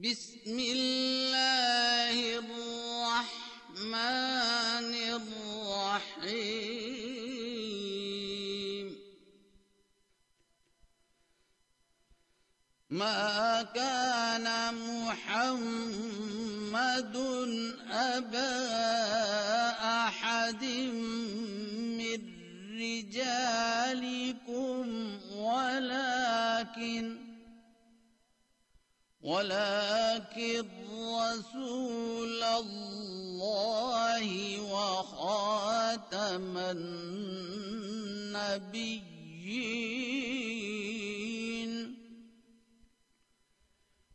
بسم الله الرحمن الرحيم. ما كان محمد أبا أحد من رجالكم ولكن ولكن رسول الله وخاتم النبيين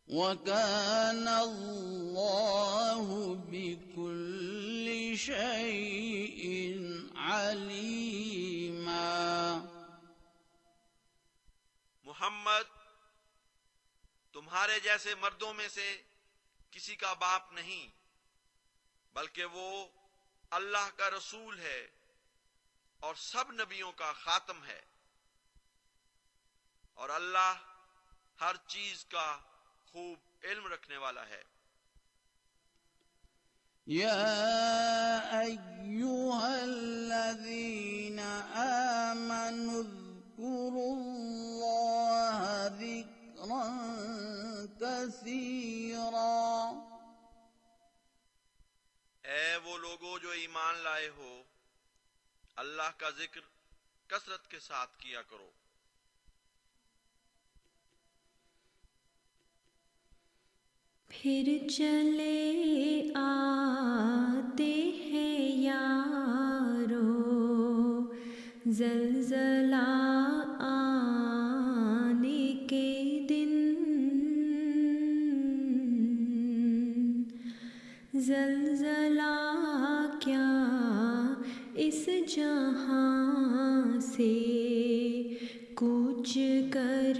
وكان الله بكل شيء عليما محمد تمہارے جیسے مردوں میں سے کسی کا باپ نہیں، بلکہ وہ اللہ کا رسول ہے اور سب نبیوں کا خاتم ہے۔ اور اللہ ہر چیز کا خوب علم رکھنے والا ہے۔ يا أيها الذين آمنوا اذكروا الله ذكرا كثيرا. اے وہ لوگو جو ایمان لائے ہو اللہ کا ذکر کثرت کے ساتھ کیا کرو۔ پھر چلے آتے ہیں یارو زلزلہ زلزلہ کیا اس جہاں سے کچھ کر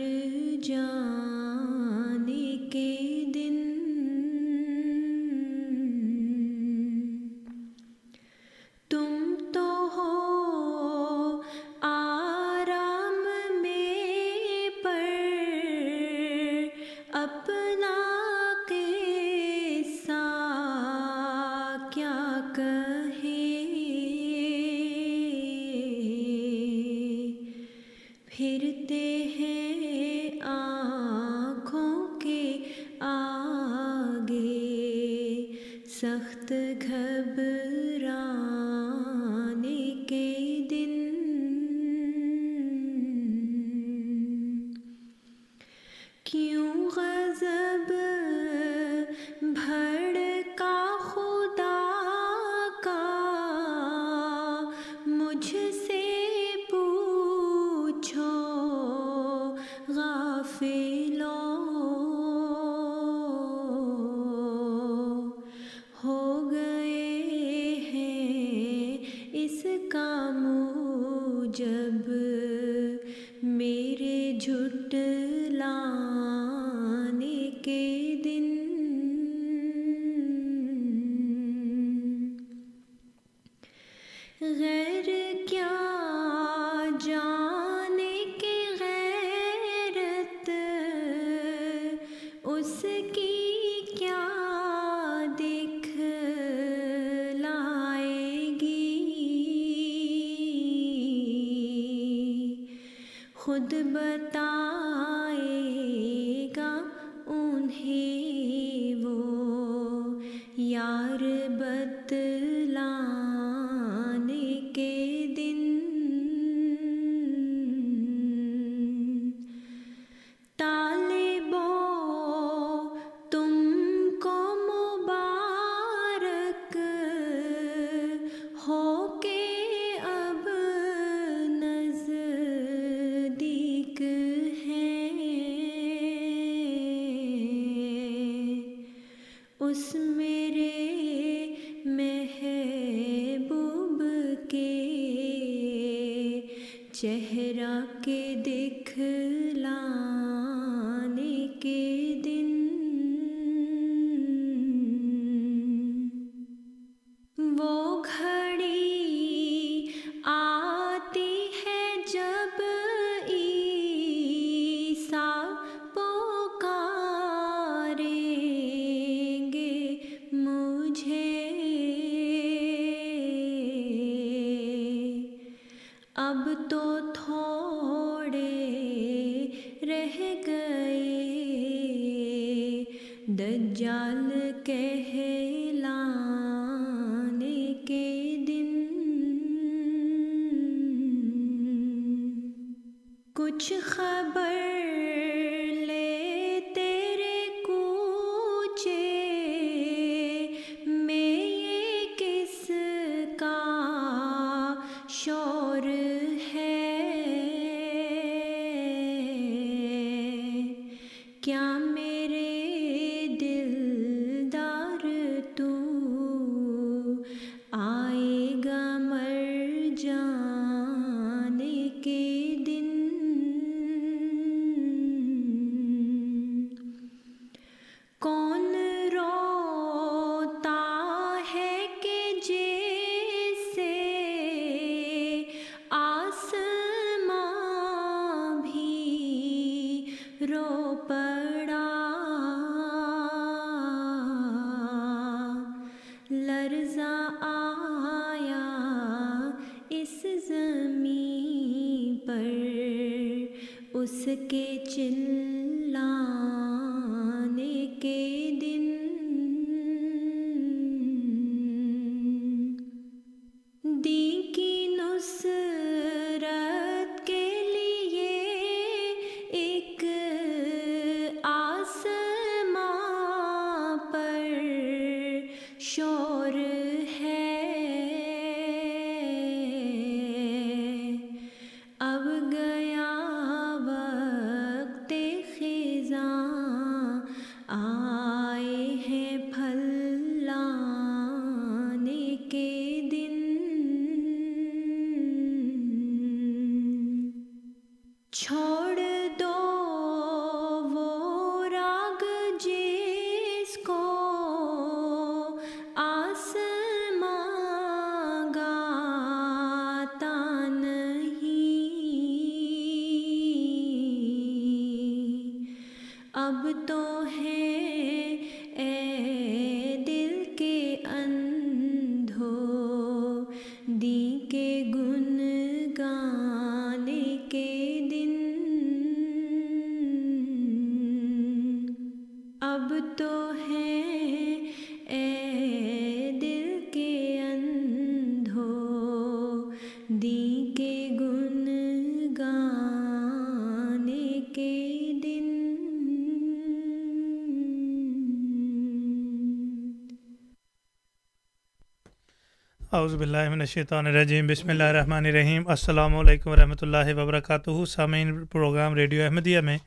اعوذ باللہ من الشیطان الرجیم، بسم اللہ الرحمن الرحیم۔ السلام علیکم ورحمۃ اللہ وبرکاتہ۔ سامعین پروگرام ریڈیو احمدیہ میں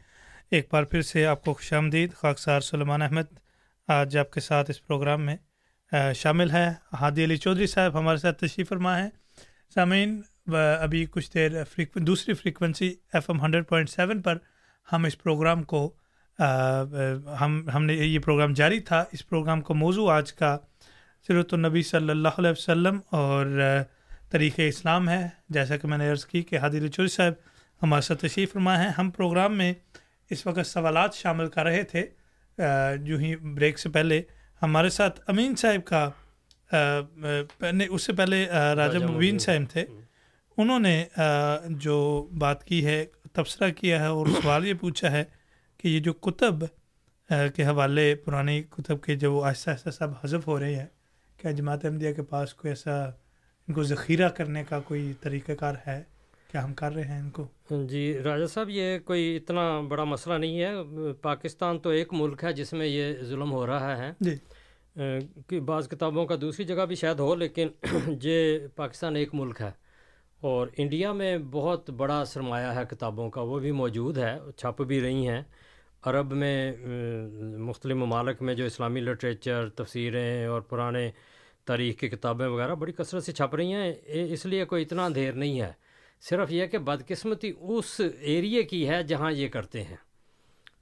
ایک بار پھر سے آپ کو خوش آمدید۔ خاکسار سلمان احمد آج آپ کے ساتھ اس پروگرام میں شامل ہے۔ ہادی علی چودھری صاحب ہمارے ساتھ تشریف فرما ہے سامعین ابھی کچھ دیر فریک دوسری frequency F M hundred point seven پر ہم اس پروگرام کو ہم ہم نے یہ پروگرام جاری تھا۔ اس پروگرام کو موضوع آج کا سیرت النبی صلی اللہ علیہ وسلم اور طریق اسلام ہے۔ جیسا کہ میں نے عرض کی کہ ہادی علی چودھری صاحب ہمارے ساتھ تشریف فرما ہے ہم پروگرام میں اس وقت سوالات شامل کر رہے تھے۔ جو ہی بریک سے پہلے ہمارے ساتھ امین صاحب کا نے اس سے پہلے راجہ مبین صاحب تھے۔ انہوں نے جو بات کی ہے تبصرہ کیا ہے اور سوال یہ پوچھا ہے کہ یہ جو کتب کے حوالے پرانی کتب کے جو آہستہ آہستہ سب حذف ہو رہے ہیں کیا جماعت احمدیہ کے پاس کوئی ایسا ان کو ذخیرہ کرنے کا کوئی طریقہ کار ہے؟ کیا ہم کر رہے ہیں ان کو؟ جی راجا صاحب یہ کوئی اتنا بڑا مسئلہ نہیں ہے۔ پاکستان تو ایک ملک ہے جس میں یہ ظلم ہو رہا ہے۔ جی۔ کہ بعض کتابوں کا دوسری جگہ بھی شاید ہو لیکن یہ پاکستان ایک ملک ہے۔ اور انڈیا میں بہت بڑا سرمایہ ہے کتابوں کا وہ بھی موجود ہے چھپ بھی رہی ہیں۔ عرب میں مختلف ممالک میں جو اسلامی لٹریچر تفسیریں اور پرانے تاریخ کی کتابیں وغیرہ بڑی کثرت سے چھپ رہی ہیں اس لیے کوئی اتنا دیر نہیں ہے۔ صرف یہ کہ بدقسمتی اس ایریے کی ہے جہاں یہ کرتے ہیں۔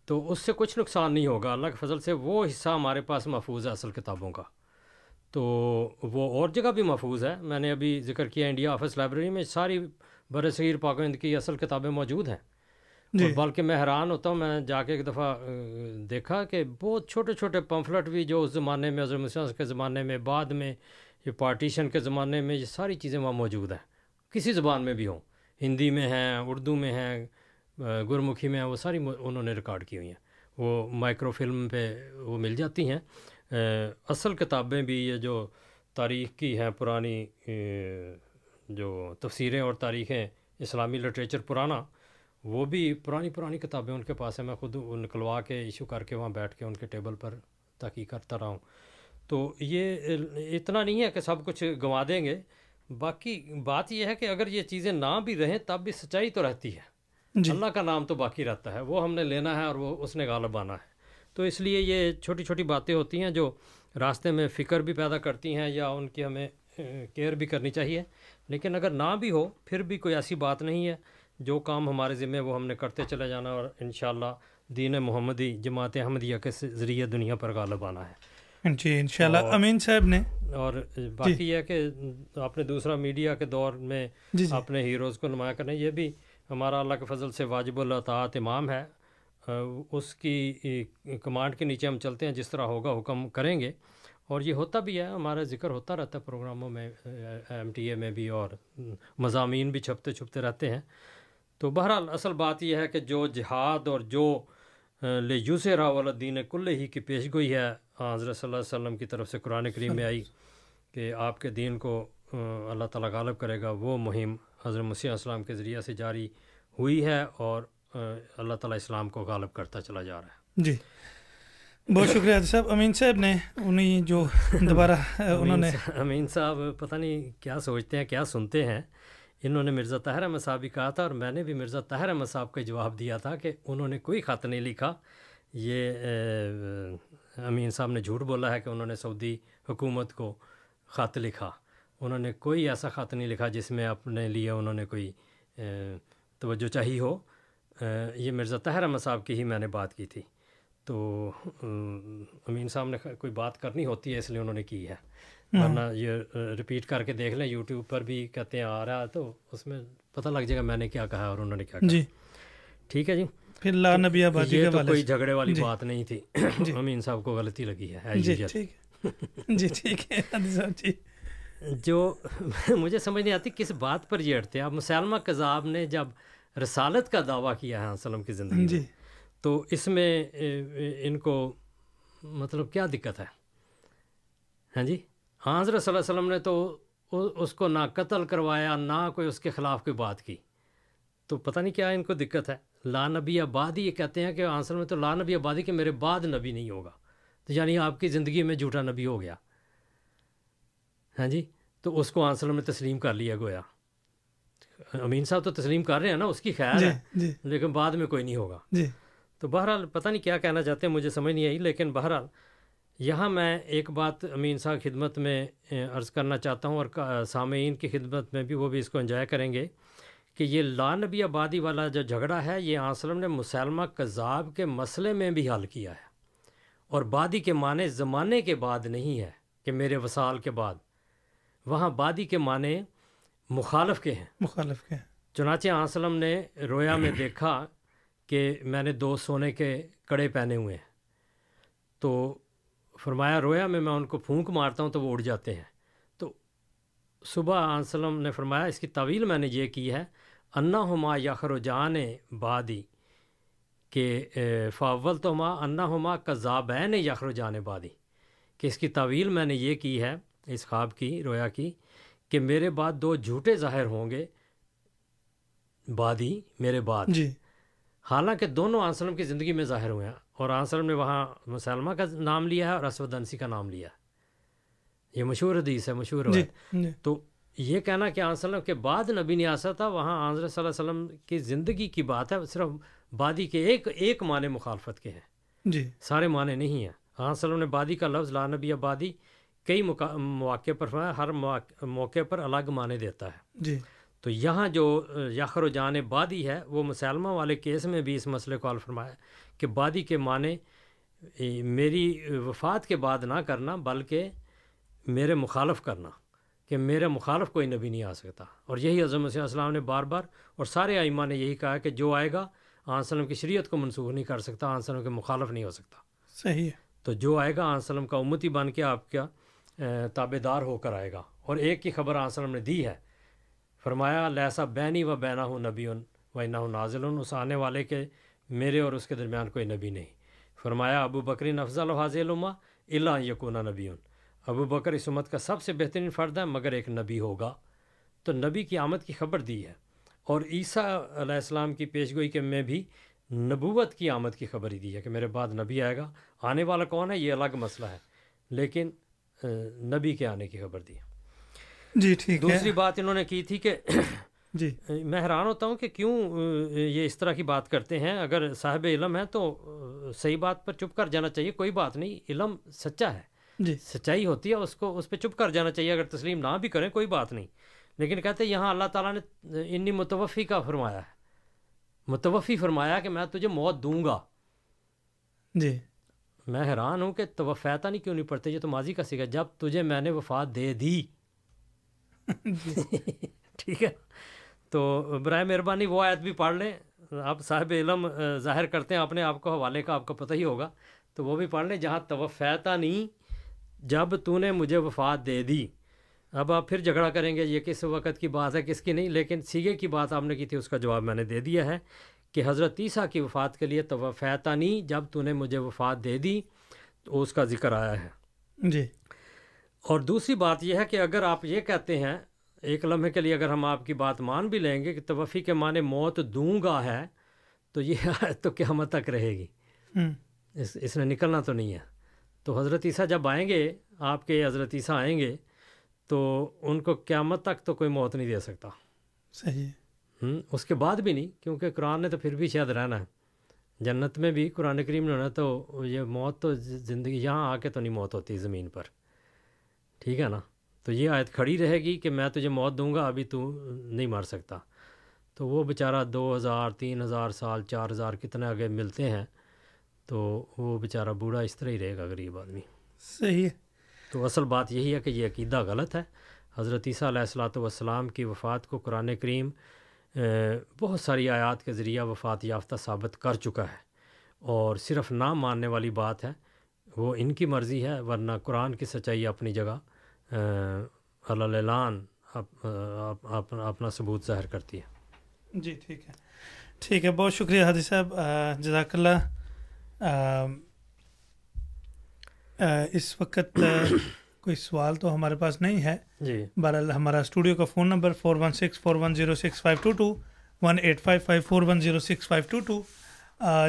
تو اس سے کچھ نقصان نہیں ہوگا۔ اللہ کے فضل سے وہ حصہ ہمارے پاس محفوظ ہے اصل کتابوں کا۔ تو وہ اور جگہ بھی محفوظ ہے۔ میں نے ابھی ذکر کیا انڈیا آفس لائبریری میں، ساری بر صغیر پاکند کی اصل کتابیں موجود ہیں۔ جی۔ بلکہ میں حیران ہوتا ہوں میں جا کے ایک دفعہ دیکھا کہ بہت چھوٹے چھوٹے پمفلٹ بھی جو اس زمانے میں مسلم کے زمانے میں بعد میں یہ پارٹیشن کے زمانے میں یہ ساری چیزیں وہاں موجود ہیں۔ کسی زبان میں بھی ہوں۔ ہندی میں ہیں اردو میں ہیں گرمکھی میں ہیں وہ ساری انہوں نے ریکارڈ کی ہوئی ہیں۔ وہ مائکرو فلم پہ وہ مل جاتی ہیں۔ اصل کتابیں بھی یہ جو تاریخ کی ہیں پرانی جو تفسیریں اور تاریخیں اسلامی لٹریچر پرانا وہ بھی پرانی پرانی کتابیں ان کے پاس ہیں میں خود نکلوا کے ایشو کر کے وہاں بیٹھ کے ان کے ٹیبل پر تحقیق کرتا رہا ہوں۔ تو یہ اتنا نہیں ہے کہ سب کچھ گنوا دیں گے باقی بات یہ ہے کہ اگر یہ چیزیں نہ بھی رہیں تب بھی سچائی تو رہتی ہے۔ جی۔ اللہ کا نام تو باقی رہتا ہے وہ ہم نے لینا ہے اور وہ اس نے غالب آنا ہے۔ تو اس لیے یہ چھوٹی چھوٹی باتیں ہوتی ہیں جو راستے میں فکر بھی پیدا کرتی ہیں یا ان کی ہمیں کیئر بھی کرنی چاہیے۔ لیکن اگر نہ بھی ہو پھر بھی کوئی ایسی بات نہیں ہے۔ جو کام ہمارے ذمے وہ ہم نے کرتے چلے جانا اور انشاءاللہ دین محمدی جماعت احمدیہ کے ذریعے دنیا پر غالب آنا ہے۔ جی انشاءاللہ۔ امین صاحب نے۔ اور باقی جی یہ کہ آپ نے دوسرا میڈیا کے دور میں جی جی۔ اپنے ہیروز کو نمایاں کرنا یہ بھی ہمارا اللہ کے فضل سے واجب الاطاعت امام ہے۔ اس کی کمانڈ کے نیچے ہم چلتے ہیں جس طرح ہوگا حکم کریں گے۔ اور یہ ہوتا بھی ہے ہمارا ذکر ہوتا رہتا ہے پروگراموں میں ایم ٹی اے میں بھی اور مضامین بھی چھپتے چھپتے رہتے ہیں۔ تو بہرحال اصل بات یہ ہے کہ جو جہاد اور جو لے یوس راول الدین کل ہی کی پیش گوئی ہے حضرت صلی اللہ علیہ وسلم کی طرف سے قرآن کریم میں آئی کہ آپ کے دین کو اللہ تعالیٰ غالب کرے گا وہ مہم حضرت مسیح السلام کے ذریعہ سے جاری ہوئی ہے اور اللہ تعالیٰ اسلام کو غالب کرتا چلا جا رہا ہے۔ جی۔ بہت شکریہ صاحب۔ امین صاحب نے انہیں جو دوبارہ انہوں نے امین صاحب پتہ نہیں کیا سوچتے ہیں کیا سنتے ہیں۔ انہوں نے مرزا طاہر احمد صاحب بھی کہا تھا اور میں نے بھی مرزا طاہر احمد صاحب کا جواب دیا تھا کہ انہوں نے کوئی خط نہیں لکھا۔ یہ امین صاحب نے جھوٹ بولا ہے کہ انہوں نے سعودی حکومت کو خط لکھا۔ انہوں نے کوئی ایسا خط نہیں لکھا جس میں اپنے لیے انہوں نے کوئی توجہ چاہی ہو۔ یہ مرزا طاہر احمد صاحب کی ہی میں نے بات کی تھی۔ تو امین صاحب نے کوئی بات کرنی ہوتی ہے اس لیے انہوں نے کی ہے۔ ورنہ یہ ریپیٹ کر کے دیکھ لیں یوٹیوب پر بھی کہتے ہیں آ رہا ہے تو اس میں پتہ لگ جائے گا میں نے کیا کہا اور انہوں نے کیا کہا۔ جی۔ ٹھیک ہے جی۔ پھر لا نبی آبادی یہ تو کوئی جھگڑے والی جی۔ بات نہیں تھی۔ جی۔ امین صاحب کو غلطی لگی ہے جی ٹھیک جی ٹھیک ہے۔ جی۔ جو مجھے سمجھ نہیں آتی کس بات پر یہ اٹھتے اب مسلمہ کذاب نے جب رسالت کا دعویٰ کیا ہے وسلم کی زندگی جی۔ تو اس میں ان کو مطلب کیا دقت ہے؟ ہاں جی؟ ہاں حضرت صلی اللہ علیہ وسلم نے تو اس کو نہ قتل کروایا نہ کوئی اس کے خلاف کوئی بات کی۔ تو پتہ نہیں کیا ان کو دقت ہے۔ لا نبی آبادی یہ کہتے ہیں کہ آنسر میں تو لا نبی آبادی کہ میرے بعد نبی نہیں ہوگا۔ تو یعنی آپ کی زندگی میں جھوٹا نبی ہو گیا۔ ہاں جی؟ تو اس کو آنسر میں تسلیم کر لیا گویا۔ امین صاحب تو تسلیم کر رہے ہیں نا اس کی خیر جی ہے۔ جی۔ لیکن بعد میں کوئی نہیں ہوگا۔ جی۔ تو بہرحال پتہ نہیں کیا کہنا چاہتے ہیں مجھے سمجھ نہیں آئی لیکن بہرحال یہاں میں ایک بات امین صاحب خدمت میں عرض کرنا چاہتا ہوں اور سامعین کی خدمت میں بھی وہ بھی اس کو انجوائے کریں گے کہ یہ لا نبی آبادی والا جو جھگڑا ہے یہ آسلم نے مسلمہ کذاب کے مسئلے میں بھی حل کیا ہے۔ اور بادی کے معنی زمانے کے بعد نہیں ہے کہ میرے وصال کے بعد۔ وہاں بادی کے معنی مخالف کے ہیں۔ مخالف کے چنانچہ آسلم نے رویا میں دیکھا کہ میں نے دو سونے کے کڑے پہنے ہوئے ہیں۔ تو فرمایا رویا میں میں ان کو پھونک مارتا ہوں تو وہ اڑ جاتے ہیں۔ تو صبح وسلم نے فرمایا اس کی طویل میں نے یہ کی ہے انا ہما یخر جان بادی کہ فاول تو ماں انا ہما کذابین یخر جان بادی۔ کہ اس کی تعویل میں نے یہ کی ہے اس خواب کی رویا کی کہ میرے بعد دو جھوٹے ظاہر ہوں گے بادی میرے بعد۔ جی۔ حالانکہ دونوں آنسلم کی زندگی میں ظاہر ہوئے ہیں۔ اور آنسلم نے وہاں مسلمہ کا نام لیا ہے اور اسود انسی کا نام لیا ہے۔ یہ مشہور حدیث ہے مشہور جی جی۔ تو یہ کہنا کہ آنسلم کے بعد نبی نے آسا تھا وہاں آنظر صلی اللہ علیہ وسلم کی زندگی کی بات ہے صرف بادی کے ایک ایک معنی مخالفت کے ہیں۔ جی۔ سارے معنی نہیں ہیں۔ آن وسلم نے بادی کا لفظ لا نبی آبادی کئی مواقع پر فرمایا ہر موقع پر الگ معنی دیتا ہے۔ جی۔ تو یہاں جو یخر و جان بادی ہے وہ مسلمہ والے کیس میں بھی اس مسئلے کو حل فرمایا۔ کہ بادی کے معنی میری وفات کے بعد نہ کرنا بلکہ میرے مخالف کرنا کہ میرے مخالف کوئی نبی نہیں آ سکتا۔ اور یہی عظم مسیح السلام نے بار بار اور سارے آئمہ نے یہی کہا کہ جو آئے گا آن وسلم کی شریعت کو منسوخ نہیں کر سکتا آن وسلم کے مخالف نہیں ہو سکتا۔ صحیح ہے۔ تو جو آئے گا آن وسلم کا امتی بن کے آپ کا تابے دار ہو کر آئے گا۔ اور ایک کی خبر آن وسلم نے دی ہے فرمایا لیسا بینی و بینا ہوں نبی و نازل۔ اس آنے والے کے میرے اور اس کے درمیان کوئی نبی نہیں۔ فرمایا ابو بکرین افضل و حاضل الما اللہ یقون نبی ابو بکر اس امت کا سب سے بہترین فرد ہے مگر ایک نبی ہوگا۔ تو نبی کی آمد کی خبر دی ہے۔ اور عیسیٰ علیہ السلام کی پیشگوئی کے میں بھی نبوت کی آمد کی خبر ہی دی ہے کہ میرے بعد نبی آئے گا۔ آنے والا کون ہے؟ یہ الگ مسئلہ ہے۔ لیکن نبی کے آنے کی خبر دی ہے۔ جی ٹھیک دوسری بات انہوں نے کی تھی کہ جی۔ میں حیران ہوتا ہوں کہ کیوں یہ اس طرح کی بات کرتے ہیں۔ اگر صاحب علم ہے تو صحیح بات پر چپ کر جانا چاہیے کوئی بات نہیں علم سچا ہے۔ جی۔ سچائی ہوتی ہے اس کو اس پہ چپ کر جانا چاہیے۔ اگر تسلیم نہ بھی کریں کوئی بات نہیں۔ لیکن کہتے ہیں یہاں اللہ تعالیٰ نے انی متوفی کا فرمایا ہے۔ متوفی فرمایا کہ میں تجھے موت دوں گا۔ جی۔ میں حیران ہوں کہ توفیتا نہیں کیوں نہیں پڑھتے؟ یہ تو ماضی کا سیکھا جب تجھے میں نے وفات دے دی۔ ٹھیک ہے۔ تو برائے مہربانی وہ آیت بھی پڑھ لیں۔ آپ صاحب علم اہ، ظاہر کرتے ہیں اپنے آپ کو حوالے کا آپ کو پتہ ہی ہوگا۔ تو وہ بھی پڑھ لیں جہاں توفیتا نہیں جب تو نے مجھے وفات دے دی۔ اب آپ پھر جھگڑا کریں گے یہ کس وقت کی بات ہے کس کی نہیں لیکن سیگے کی بات آپ نے کی تھی اس کا جواب میں نے دے دیا ہے کہ حضرت عیسیٰ کی وفات کے لیے توفیتا نہیں جب تو نے مجھے وفات دے دی تو اس کا ذکر آیا ہے۔ جی۔ اور دوسری بات یہ ہے کہ اگر آپ یہ کہتے ہیں ایک لمحے کے لیے اگر ہم آپ کی بات مان بھی لیں گے کہ توفی کے معنی موت دوں گا ہے تو یہ تو قیامت تک رہے گی۔ اس اس نے نکلنا تو نہیں ہے۔ تو حضرت عیسیٰ جب آئیں گے آپ کے حضرت عیسیٰ آئیں گے تو ان کو قیامت تک تو کوئی موت نہیں دے سکتا۔ صحیح اس کے بعد بھی نہیں کیونکہ قرآن نے تو پھر بھی شاید رہنا ہے۔ جنت میں بھی قرآن کریم نے ہونا تو یہ موت تو زندگی یہاں آ کے تو نہیں موت ہوتی زمین پر۔ ٹھیک ہے نا؟ تو یہ آیت کھڑی رہے گی کہ میں تجھے موت دوں گا ابھی تو نہیں مار سکتا۔ تو وہ بیچارہ دو ہزار تین ہزار سال چار ہزار کتنے آگے ملتے ہیں تو وہ بیچارہ بوڑھا اس طرح ہی رہے گا غریب آدمی۔ صحیح ہے۔ تو اصل بات یہی ہے کہ یہ عقیدہ غلط ہے۔ حضرت عیسیٰ علیہ الصلاۃ والسلام کی وفات کو قرآن کریم بہت ساری آیات کے ذریعہ وفات یافتہ ثابت کر چکا ہے۔ اور صرف نہ ماننے والی بات ہے وہ ان کی مرضی ہے ورنہ قرآن کی سچائی اپنی جگہ اعلان اپنا ثبوت ظاہر کرتی ہے۔ جی ٹھیک ہے۔ ٹھیک ہے بہت شکریہ حادی صاحب۔ جزاک اللہ۔ اس وقت کوئی سوال تو ہمارے پاس نہیں ہے۔ جی۔ بہرحال ہمارا اسٹوڈیو کا phone number four one six four one zero six five two two one eight five five four one zero six five two two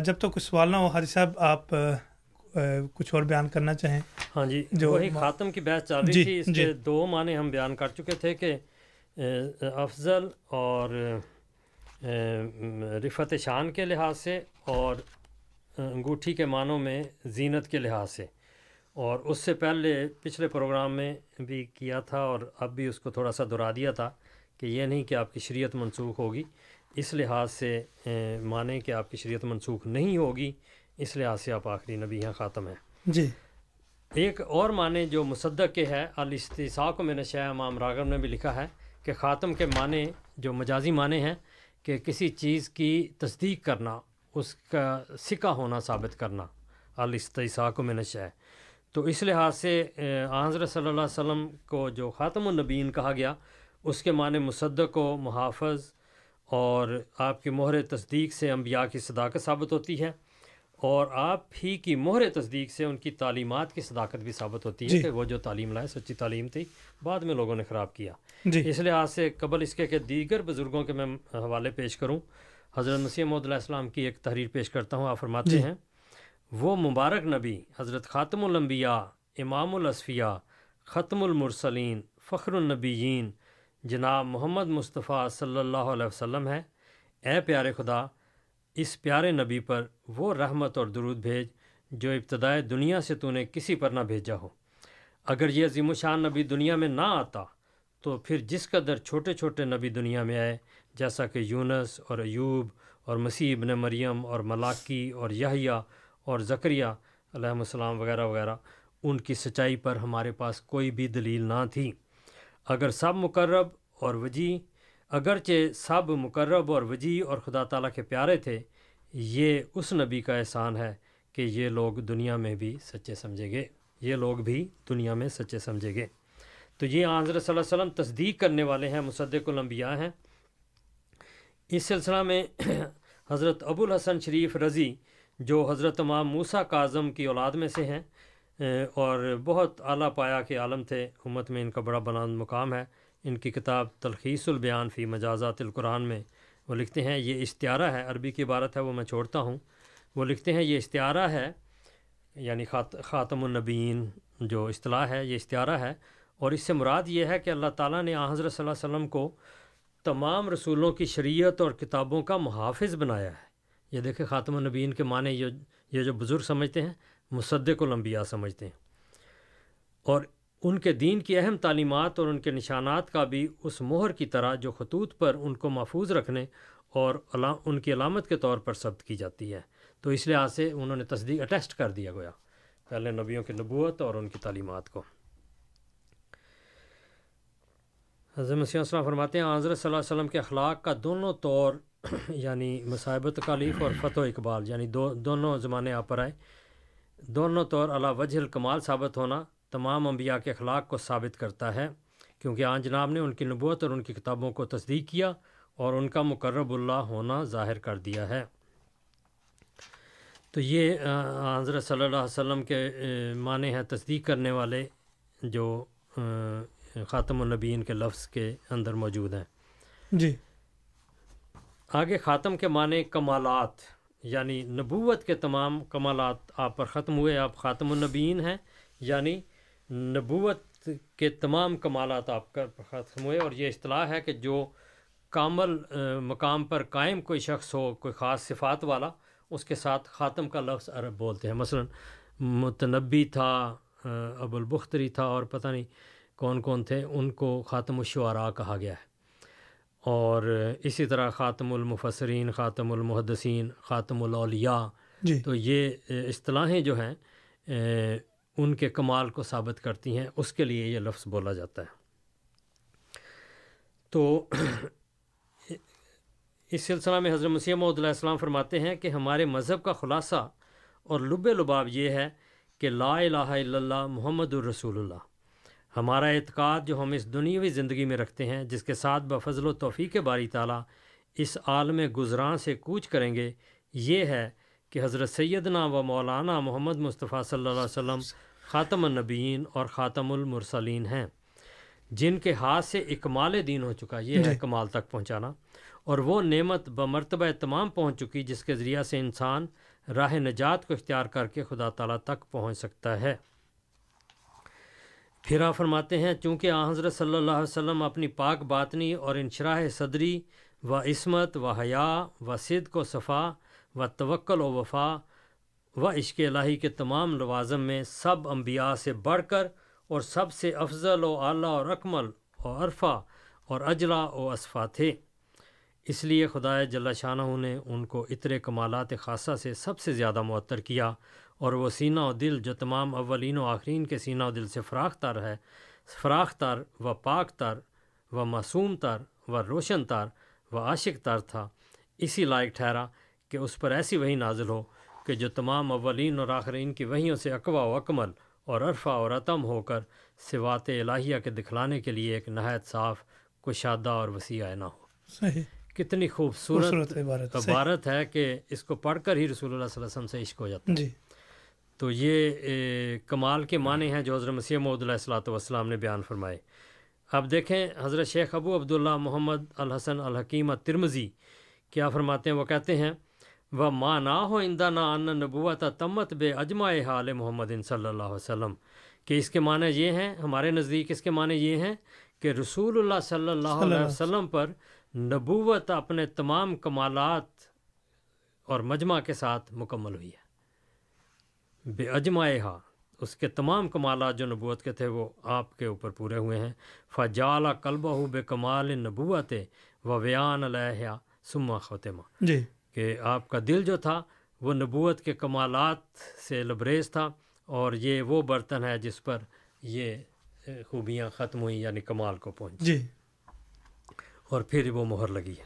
جب تک کوئی سوال نہ ہو حادی صاحب آپ کچھ اور بیان کرنا چاہیں۔ ہاں جی جو وہی خاتم کی بحث چل رہی جی، تھی اس جی۔ کے دو معنی ہم بیان کر چکے تھے کہ افضل اور رفت شان کے لحاظ سے اور انگوٹھی کے معنوں میں زینت کے لحاظ سے۔ اور اس سے پہلے پچھلے پروگرام میں بھی کیا تھا اور اب بھی اس کو تھوڑا سا دہرا دیا تھا کہ یہ نہیں کہ آپ کی شریعت منسوخ ہوگی۔ اس لحاظ سے مانیں کہ آپ کی شریعت منسوخ نہیں ہوگی۔ اس لحاظ سے آپ آخری نبی ہیں خاتم ہیں۔ جی۔ ایک اور معنی جو مصدق کے ہے الاستثاق میں نشہ امام راغب نے بھی لکھا ہے کہ خاتم کے معنی جو مجازی معنی ہیں کہ کسی چیز کی تصدیق کرنا اس کا سکہ ہونا ثابت کرنا۔ الاستثاق میں نشہ تو اس لحاظ سے حضرت صلی اللہ علیہ وسلم کو جو خاتم النبین کہا گیا اس کے معنی مصدق و محافظ اور آپ کی مہر تصدیق سے انبیاء کی صداقت ثابت ہوتی ہے۔ اور آپ ہی کی مہر تصدیق سے ان کی تعلیمات کی صداقت بھی ثابت ہوتی ہے جی۔ کہ وہ جو تعلیم لائے سچی تعلیم تھی بعد میں لوگوں نے خراب کیا جی اس لحاظ سے قبل اس کے کہ دیگر بزرگوں کے میں حوالے پیش کروں حضرت مسیح محمد علیہ السلام کی ایک تحریر پیش کرتا ہوں آپ فرماتے جی۔ ہیں وہ مبارک نبی حضرت خاتم الانبیاء امام الاصفیاء ختم المرسلین فخر النبیین جناب محمد مصطفیٰ صلی اللہ علیہ وسلم ہے اے پیارے خدا اس پیارے نبی پر وہ رحمت اور درود بھیج جو ابتدائے دنیا سے تو نے کسی پر نہ بھیجا ہو۔ اگر یہ عظیم الشان نبی دنیا میں نہ آتا تو پھر جس قدر چھوٹے چھوٹے نبی دنیا میں آئے، جیسا کہ یونس اور ایوب اور مسیح ابن مریم اور ملاکی اور یحییٰ اور زکریہ علیہ السلام وغیرہ وغیرہ، ان کی سچائی پر ہمارے پاس کوئی بھی دلیل نہ تھی۔ اگر سب مقرب اور وجی اگرچہ سب مقرب اور وجی اور خدا تعالیٰ کے پیارے تھے، یہ اس نبی کا احسان ہے کہ یہ لوگ دنیا میں بھی سچے سمجھے گئے۔ یہ لوگ بھی دنیا میں سچے سمجھے گئے۔ تو یہ حضرت صلی اللہ علیہ وسلم تصدیق کرنے والے ہیں، مصدق الانبیاء ہیں۔ اس سلسلہ میں حضرت ابو الحسن شریف رضی، جو حضرت امام موسیٰ کاظم کی اولاد میں سے ہیں، اور بہت اعلیٰ پایا کے عالم تھے، امت میں ان کا بڑا بلند مقام ہے۔ ان کی کتاب تلخیص البیان فی مجازات القرآن میں، وہ لکھتے ہیں، یہ استعارہ ہے، عربی کی عبارت ہے، وہ میں چھوڑتا ہوں۔ وہ لکھتے ہیں، یہ استعارہ ہے یعنی خاتم النبیین جو اصطلاح ہے، یہ استعارہ ہے۔ اور اس سے مراد یہ ہے کہ اللہ تعالیٰ نے حضرت صلی اللہ علیہ وسلم کو تمام رسولوں کی شریعت اور کتابوں کا محافظ بنایا ہے۔ یہ دیکھیں، خاتم النبیین کے معنی یہ یہ جو بزرگ سمجھتے ہیں، مصدق الانبیاء سمجھتے ہیں۔ اور ان کے دین کی اہم تعلیمات اور ان کے نشانات کا بھی اس مہر کی طرح جو خطوط پر ان کو محفوظ رکھنے اور ان کی علامت کے طور پر ثبت کی جاتی ہے۔ تو اس لحاظ سے انہوں نے تصدیق اٹیسٹ کر دیا گیا پہلے نبیوں کی نبوت اور ان کی تعلیمات کو۔ حضرت مسیح السلام فرماتے ہیں، حضرت صلی اللہ علیہ وسلم کے اخلاق کا دونوں طور یعنی مصائب تکالیف اور فتح و اقبال یعنی دو، دونوں زمانے آپ پر آئے۔ دونوں طور علا وجہ الکمال ثابت ہونا تمام انبیاء کے اخلاق کو ثابت کرتا ہے کیونکہ آن جناب نے ان کی نبوت اور ان کی کتابوں کو تصدیق کیا اور ان کا مقرب اللہ ہونا ظاہر کر دیا ہے۔ تو یہ حضرت صلی اللہ علیہ وسلم کے معنی ہیں تصدیق کرنے والے جو خاتم النبیین کے لفظ کے اندر موجود ہیں۔ جی۔ آگے خاتم کے معنی کمالات یعنی نبوت کے تمام کمالات آپ پر ختم ہوئے آپ خاتم النبیین ہیں یعنی نبوت کے تمام کمالات آپ کا ختم ہوئے اور یہ اصطلاح ہے کہ جو کامل مقام پر قائم کوئی شخص ہو کوئی خاص صفات والا اس کے ساتھ خاتم کا لفظ عرب بولتے ہیں۔ مثلا متنبی تھا آ، ابو البختری تھا اور پتہ نہیں کون کون تھے ان کو خاتم الشعراء کہا گیا ہے۔ اور اسی طرح خاتم المفسرین خاتم المحدثین خاتم الاولیاء۔ جی۔ تو یہ اصطلاحیں جو ہیں ان کے کمال کو ثابت کرتی ہیں، اس کے لیے یہ لفظ بولا جاتا ہے۔ تو اس سلسلہ میں حضرت مسیح محدود علیہ السلام فرماتے ہیں کہ ہمارے مذہب کا خلاصہ اور لب لباب یہ ہے کہ لا الہ الا اللہ محمد الرسول اللہ۔ ہمارا اعتقاد جو ہم اس دنیاوی زندگی میں رکھتے ہیں، جس کے ساتھ بفضل و توفیق باری تعالیٰ اس عالم گزراں سے کوچ کریں گے، یہ ہے کہ حضرت سیدنا و مولانا محمد مصطفیٰ صلی اللہ علیہ وسلم خاتم النبیین اور خاتم المرسلین ہیں۔ جن کے ہاتھ سے اکمال دین ہو چکا یہ ہے جی۔ کمال تک پہنچانا۔ اور وہ نعمت بمرتبہ تمام پہنچ چکی جس کے ذریعہ سے انسان راہ نجات کو اختیار کر کے خدا تعالیٰ تک پہنچ سکتا ہے۔ پھر آپ فرماتے ہیں چونکہ آن حضرت صلی اللہ علیہ وسلم اپنی پاک باطنی اور انشراح صدری و عصمت و حیا و صدق و صفا و توکل و وفا و عشق الہی کے تمام لوازم میں سب انبیاء سے بڑھ کر اور سب سے افضل و اعلیٰ اور اکمل و عرفہ اور اجلا و اصفا تھے۔ اس لیے خدا جل شانہ نے ان کو اتر کمالات خاصہ سے سب سے زیادہ معطر کیا اور وہ سینہ و دل جو تمام اولین و آخرین کے سینہ و دل سے فراخ تر ہے، فراخ تر و پاک تر و معصوم تر و روشن تر و عاشق تر تھا۔ اسی لائق ٹھہرا کہ اس پر ایسی وہی نازل ہو کہ جو تمام اولین اور آخرین کی وحیوں سے اقوا و اکمل اور عرفہ اور عتم ہو کر سوات الہیہ کے دکھلانے کے لیے ایک نہایت صاف کشادہ اور وسیع آئینہ ہو۔ صحیح۔ کتنی خوبصورت عبارت۔ عبارت ہے کہ اس کو پڑھ کر ہی رسول اللہ صلی اللہ علیہ وسلم سے عشق ہو جاتا ہے۔ جی۔ تو یہ کمال کے معنی ہیں جو حضرت مسیح محدود علیہ السلاۃ والسلام نے بیان فرمائے۔ اب دیکھیں حضرت شیخ ابو عبداللہ محمد الحسن الحکیم ترمزی کیا فرماتے ہیں وہ کہتے ہیں وہ ماں نہ ہو اندہ نہ ان نبوت تمت بے اجماع حال محمد صلی اللہ علیہ وسلم۔ کہ اس کے معنی یہ ہیں ہمارے نزدیک اس کے معنی یہ ہیں کہ رسول اللہ صلی اللہ علیہ وسلم پر نبوت اپنے تمام کمالات اور مجمع کے ساتھ مکمل ہوئی ہے۔ بے اجماع ہا اس کے تمام کمالات جو نبوت کے تھے وہ آپ کے اوپر پورے ہوئے ہیں۔ فجالا کلبہ بے کمال نبوت و ویان علیہ سما خاتمہ جی۔ کہ آپ کا دل جو تھا وہ نبوت کے کمالات سے لبریز تھا اور یہ وہ برتن ہے جس پر یہ خوبیاں ختم ہوئیں یعنی کمال کو پہنچ جی۔ اور پھر وہ مہر لگی ہے۔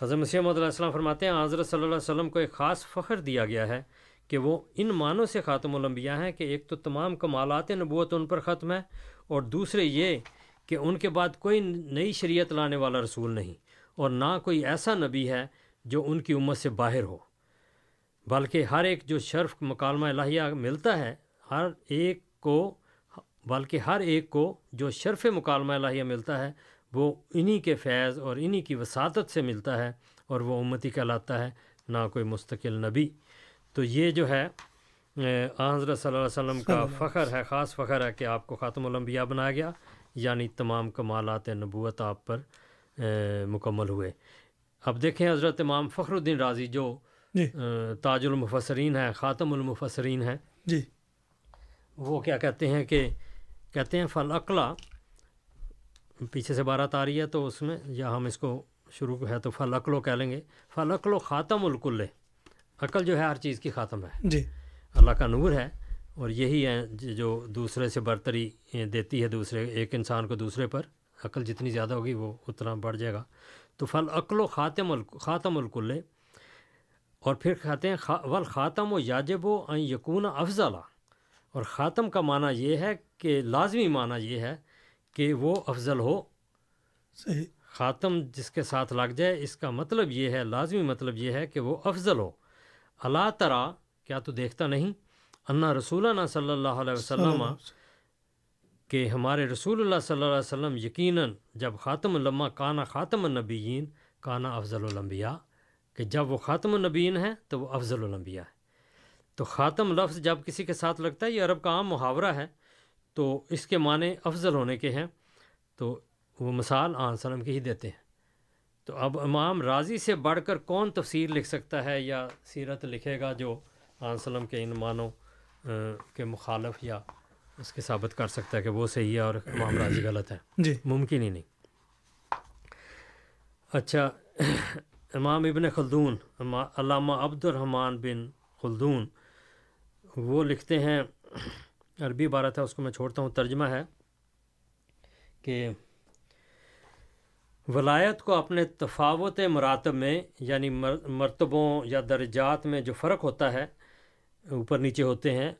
حضرت مسیح علیہ السلام فرماتے ہیں حضرت صلی اللہ علیہ وسلم کو ایک خاص فخر دیا گیا ہے کہ وہ ان معنوں سے خاتم الانبیاء ہیں کہ ایک تو تمام کمالات نبوت ان پر ختم ہے اور دوسرے یہ کہ ان کے بعد کوئی نئی شریعت لانے والا رسول نہیں اور نہ کوئی ایسا نبی ہے جو ان کی امت سے باہر ہو۔ بلکہ ہر ایک جو شرف مکالمہ الہیہ ملتا ہے ہر ایک کو بلکہ ہر ایک کو جو شرف مکالمہ الہیہ ملتا ہے وہ انہی کے فیض اور انہی کی وساطت سے ملتا ہے اور وہ امتی کہلاتا ہے نہ کوئی مستقل نبی۔ تو یہ جو ہے حضرت صلی اللہ علیہ وسلم کا فخر ہے خاص فخر ہے کہ آپ کو خاتم الانبیاء بنایا گیا۔ یعنی تمام کمالات نبوت آپ پر مکمل ہوئے۔ اب دیکھیں حضرت امام فخر الدین رازی جو جی۔ تاج المفسرین ہیں خاتم المفسرین ہیں۔ جی۔ وہ کیا کہتے ہیں کہ کہتے ہیں فل اقلا پیچھے سے بارات آ رہی ہے تو اس میں یا ہم اس کو شروع ہے تو فل اقلو کہہ لیں گے۔ فل اقلو خاتم الکل عقل جو ہے ہر چیز کی خاتم ہے۔ جی۔ اللہ کا نور ہے۔ اور یہی ہے جو دوسرے سے برتری دیتی ہے دوسرے ایک انسان کو دوسرے پر عقل جتنی زیادہ ہوگی وہ اتنا بڑھ جائے گا۔ تو فل عقل و خاتم خاتم الکل اور پھر کہتے ہیں خا ول خاتم و یاجب و یقون افضل۔ اور خاتم کا معنی یہ ہے کہ لازمی معنی یہ ہے کہ وہ افضل ہو۔ صحیح۔ خاتم جس کے ساتھ لگ جائے اس کا مطلب یہ ہے لازمی مطلب یہ ہے کہ وہ افضل ہو۔ اللہ ترا کیا تو دیکھتا نہیں انا رسولنا صلی اللہ علیہ وسلم کہ ہمارے رسول اللہ صلی اللہ علیہ وسلم یقیناً جب خاتم الما کانا خاتم النبیین کانا افضل الانبیاء کہ جب وہ خاتم النبیین ہے تو وہ افضل الانبیاء ہے تو خاتم لفظ جب کسی کے ساتھ لگتا ہے یہ عرب کا عام محاورہ ہے تو اس کے معنی افضل ہونے کے ہیں۔ تو وہ مثال آن سلم کی ہی دیتے ہیں۔ تو اب امام راضی سے بڑھ کر کون تفسیر لکھ سکتا ہے یا سیرت لکھے گا جو آن سلم کے ان معنوں کے مخالف یا اس کے ثابت کر سکتا ہے کہ وہ صحیح ہے اور امام راضی غلط ہے جی۔ ممکن ہی نہیں۔ اچھا امام ابن خلدون علامہ عبد الرحمن بن خلدون وہ لکھتے ہیں عربی عبارت ہے اس کو میں چھوڑتا ہوں ترجمہ ہے کہ ولایت کو اپنے تفاوت مراتب میں یعنی مر- مرتبوں یا درجات میں جو فرق ہوتا ہے اوپر نیچے ہوتے ہیں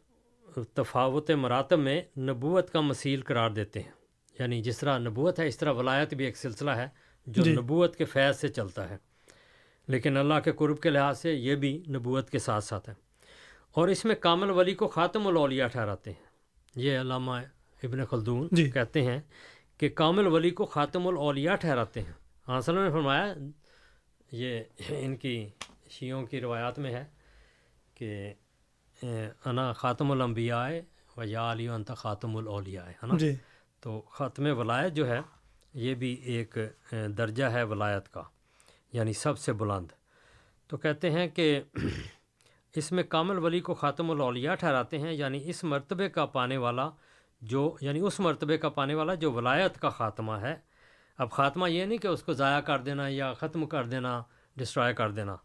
تفاوت مراتب میں نبوت کا مسیل قرار دیتے ہیں۔ یعنی جس طرح نبوت ہے اس طرح ولایت بھی ایک سلسلہ ہے جو جی۔ نبوت کے فیض سے چلتا ہے۔ لیکن اللہ کے قرب کے لحاظ سے یہ بھی نبوت کے ساتھ ساتھ ہے۔ اور اس میں کامل ولی کو خاتم الاولیاء ٹھہراتے ہیں۔ یہ علامہ ابن خلدون جی۔ کہتے ہیں کہ کامل ولی کو خاتم الاولیاء ٹھہراتے ہیں۔ حاصل نے فرمایا یہ ان کی شیعوں کی روایات میں ہے کہ انا خاتم الانبیاء و یا علی انت خاتم الاولیاء ہے نا؟ جی۔ تو ختم ولایت جو ہے یہ بھی ایک درجہ ہے ولایت کا یعنی سب سے بلند۔ تو کہتے ہیں کہ اس میں کامل ولی کو خاتم الاولیاء ٹھہراتے ہیں یعنی اس مرتبے کا پانے والا جو یعنی اس مرتبے کا پانے والا جو ولایت کا خاتمہ ہے۔ اب خاتمہ یہ نہیں کہ اس کو ضائع کر دینا یا ختم کر دینا ڈسٹرائے کر دینا۔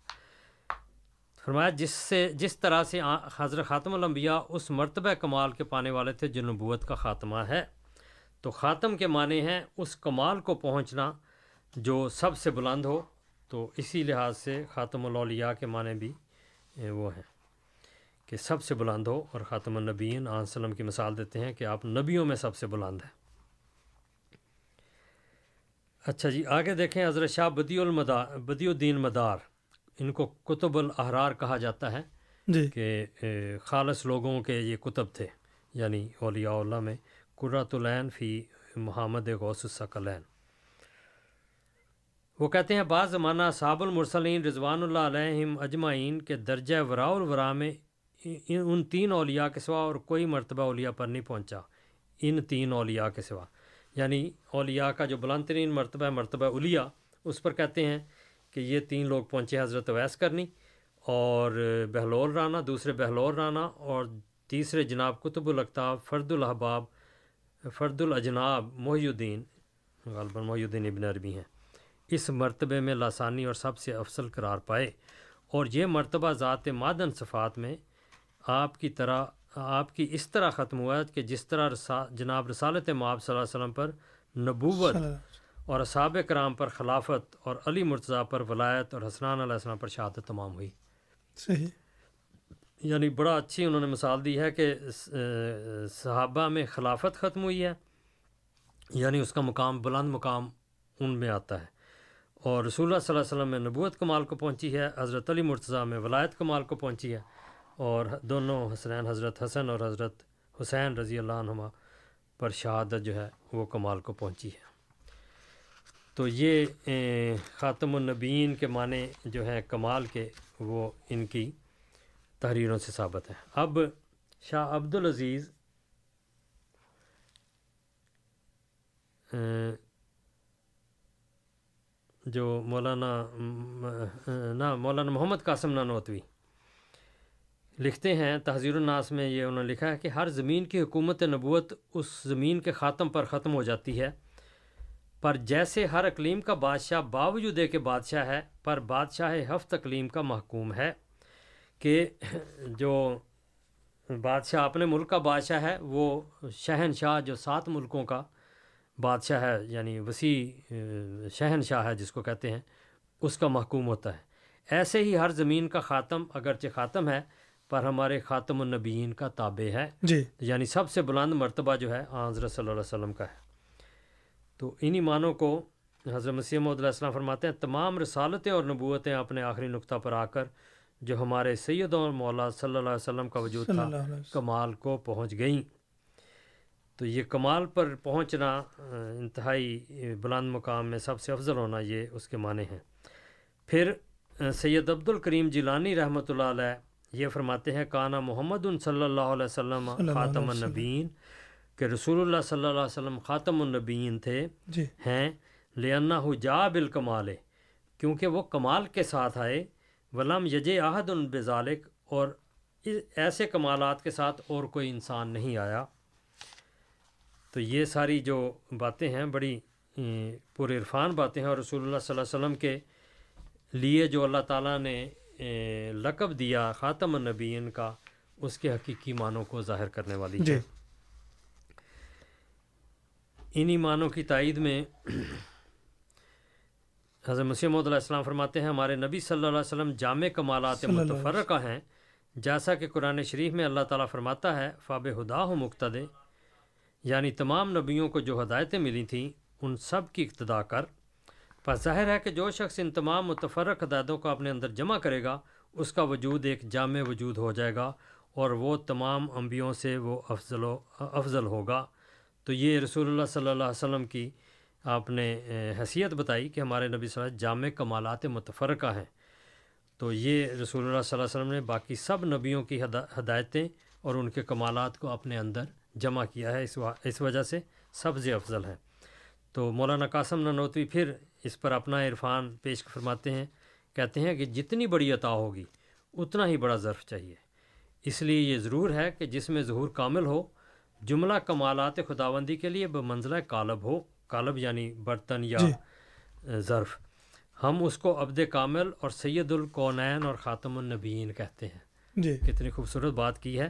فرمایا، جس سے، جس طرح سے حضرت خاتم الانبیاء اس مرتبہ کمال کے پانے والے تھے جو نبوت کا خاتمہ ہے، تو خاتم کے معنی ہیں اس کمال کو پہنچنا جو سب سے بلند ہو، تو اسی لحاظ سے خاتم الاولیاء کے معنی بھی وہ ہیں کہ سب سے بلند ہو اور خاتم النبیین آن سلم کی مثال دیتے ہیں کہ آپ نبیوں میں سب سے بلند ہیں۔ اچھا جی آگے دیکھیں حضرت شاہ بدی المدار بدی الدین مدار۔ ان کو کتب الاحرار کہا جاتا ہے جی۔ کہ خالص لوگوں کے یہ کتب تھے یعنی اولیاء اللہ میں قرۃ العین فی محمد غوث الثقلین وہ کہتے ہیں بعض زمانہ صحاب المرسلین رضوان اللہ علیہم اجمعین کے درجہ وراء الورا میں ان تین اولیاء کے سوا اور کوئی مرتبہ اولیاء پر نہیں پہنچا۔ ان تین اولیاء کے سوا۔ یعنی اولیاء کا جو بلند ترین مرتبہ مرتبہ اولیاء اس پر کہتے ہیں کہ یہ تین لوگ پہنچے حضرت ویس کرنی اور بہلول رانا، دوسرے بہلول رانا اور تیسرے جناب قطب الاقتاب فرد الاحباب، فرد الاجناب محی الدین، غالباً محی الدین ابن عربی ہیں، اس مرتبے میں لاسانی اور سب سے افضل قرار پائے۔ اور یہ مرتبہ ذات معدن صفات میں آپ کی طرح، آپ کی اس طرح ختم ہوا ہے کہ جس طرح رسا، جناب رسالت مآب صلی اللہ علیہ وسلم پر نبوت صلی اللہ اور اصحاب کرام پر خلافت اور علی مرتضیٰ پر ولایت اور حسنان علیہ السلام پر شہادت تمام ہوئی۔ صحیح۔ یعنی بڑا اچھی انہوں نے مثال دی ہے کہ صحابہ میں خلافت ختم ہوئی ہے یعنی اس کا مقام بلند مقام ان میں آتا ہے۔ اور رسول اللہ صلی اللہ علیہ وسلم میں نبوت کمال کو پہنچی ہے حضرت علی مرتضیٰ میں ولایت کمال کو پہنچی ہے اور دونوں حسنین حضرت حسن اور حضرت حسین رضی اللہ عنہما پر شہادت جو ہے وہ کمال کو پہنچی ہے۔ تو یہ خاتم النبیین کے معنی جو ہیں کمال کے، وہ ان کی تحریروں سے ثابت ہے اب شاہ عبد العزیز جو مولانا نہ، مولانا محمد قاسم نانوتوی، لکھتے ہیں، تحذیر الناس میں یہ انہوں نے لکھا ہے کہ ہر زمین کی حکومت نبوت اس زمین کے خاتم پر ختم ہو جاتی ہے۔ پر جیسے ہر اقلیم کا بادشاہ باوجود کہ بادشاہ ہے پر بادشاہ ہفت اقلیم کا محکوم ہے کہ جو بادشاہ اپنے ملک کا بادشاہ ہے وہ شہنشاہ جو سات ملکوں کا بادشاہ ہے یعنی وسیع اہ، شہنشاہ ہے جس کو کہتے ہیں اس کا محکوم ہوتا ہے۔ ایسے ہی ہر زمین کا خاتم اگرچہ خاتم ہے پر ہمارے خاتم النبیین کا تابع ہے۔ جی۔ یعنی سب سے بلند مرتبہ جو ہے آن حضرت صلی اللہ علیہ وسلم کا ہے۔ تو انہی معنوں کو حضرت مسیح علیہ السلام فرماتے ہیں تمام رسالتیں اور نبوتیں اپنے آخری نقطہ پر آ کر جو ہمارے سید اور مولا صلی اللہ علیہ وسلم کا وجود تھا کمال کو پہنچ گئیں۔ تو یہ کمال پر پہنچنا انتہائی بلند مقام میں سب سے افضل ہونا یہ اس کے معنی ہیں۔ پھر سید عبد الکریم جیلانی رحمۃ اللہ علیہ یہ فرماتے ہیں کانا محمد صلی اللہ علیہ وسلم خاتم وسلم۔ کہ رسول اللہ صلی اللہ علیہ وسلم خاتم النبیین تھے جی۔ ہیں لینا جا بالکمال کیونکہ وہ کمال کے ساتھ آئے ولم یج عہد ان بذالک اور ایسے کمالات کے ساتھ اور کوئی انسان نہیں آیا۔ تو یہ ساری جو باتیں ہیں بڑی پر عرفان باتیں ہیں اور رسول اللہ صلی اللہ علیہ وسلم کے لیے جو اللہ تعالیٰ نے لقب دیا خاتم النبیین کا اس کے حقیقی معنوں کو ظاہر کرنے والی جی۔ ہے انہی معنوں کی تائید میں حضرت مسیح محمد علیہ السلام فرماتے ہیں ہمارے نبی صلی اللہ علیہ وسلم جامع کمالات متفرقہ ہیں۔ جیسا کہ قرآن شریف میں اللہ تعالیٰ فرماتا ہے فاب ہدا ہو مقتدے۔ یعنی تمام نبیوں کو جو ہدایتیں ملی تھیں ان سب کی اقتدا کر۔ پس ظاہر ہے کہ جو شخص ان تمام متفرق ہدایتوں کو اپنے اندر جمع کرے گا اس کا وجود ایک جامع وجود ہو جائے گا اور وہ تمام انبیوں سے وہ افضل و افضل ہوگا۔ تو یہ رسول اللہ صلی اللہ علیہ وسلم کی آپ نے حیثیت بتائی کہ ہمارے نبی صلی اللہ علیہ وسلم جامع کمالات متفرقہ ہیں۔ تو یہ رسول اللہ صلی اللہ علیہ وسلم نے باقی سب نبیوں کی ہدایتیں اور ان کے کمالات کو اپنے اندر جمع کیا ہے۔ اس اس وجہ سے سبز افضل ہے تو مولانا قاسم ننوتوی پھر اس پر اپنا عرفان پیش فرماتے ہیں۔ کہتے ہیں کہ جتنی بڑی عطا ہوگی، اتنا ہی بڑا ظرف چاہیے۔ اس لیے یہ ضرور ہے کہ جس میں ظہور کامل ہو جملہ کمالات خداوندی کے لیے بمنزلہ کالب ہو کالب یعنی برتن یا جی۔ ظرف۔ ہم اس کو عبد کامل اور سید الکونین اور خاتم النبیین کہتے ہیں۔ جی۔ کتنی خوبصورت بات کی ہے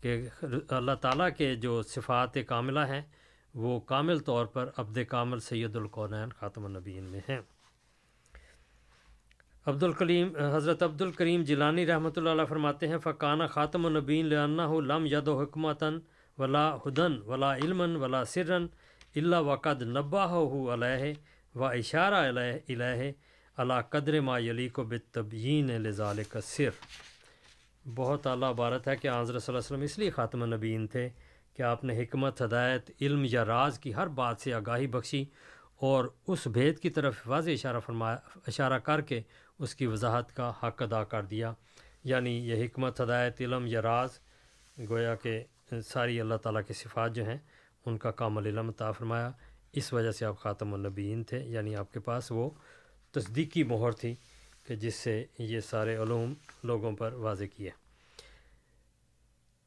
کہ اللہ تعالیٰ کے جو صفات کاملہ ہیں وہ کامل طور پر عبد کامل سید الکونین خاتم النبیین میں ہیں۔ عبد الکلیم حضرت عبد الکریم جیلانی رحمۃ اللہ علیہ فرماتے ہیں فقانہ خاتم النبین لانہ لم ید و حکمتاً ولا ہدن، ولا علم ولا سرن اللہ وقد نبا ہو علیہ و اشارہ الہ الہ علا قدر ما یلی کو بتبین لزال کا سر۔ بہت اعلیٰ عبارت ہے کہ حضرت صلی اللہ علیہ وسلم اس لیے خاتم النبیین تھے کہ آپ نے حکمت، ہدایت، علم یا راز کی ہر بات سے آگاہی بخشی اور اس بھید کی طرف واضح اشارہ فرمایا اشارہ کر کے اس کی وضاحت کا حق ادا کر دیا۔ یعنی یہ حکمت، ہدایت، علم یا راز گویا کہ ساری اللہ تعالیٰ کی صفات جو ہیں، ان کا کامل علم عطا فرمایا۔ اس وجہ سے آپ خاتم النبیین تھے یعنی آپ کے پاس وہ تصدیقی مہر تھی کہ جس سے یہ سارے علوم لوگوں پر واضح کیا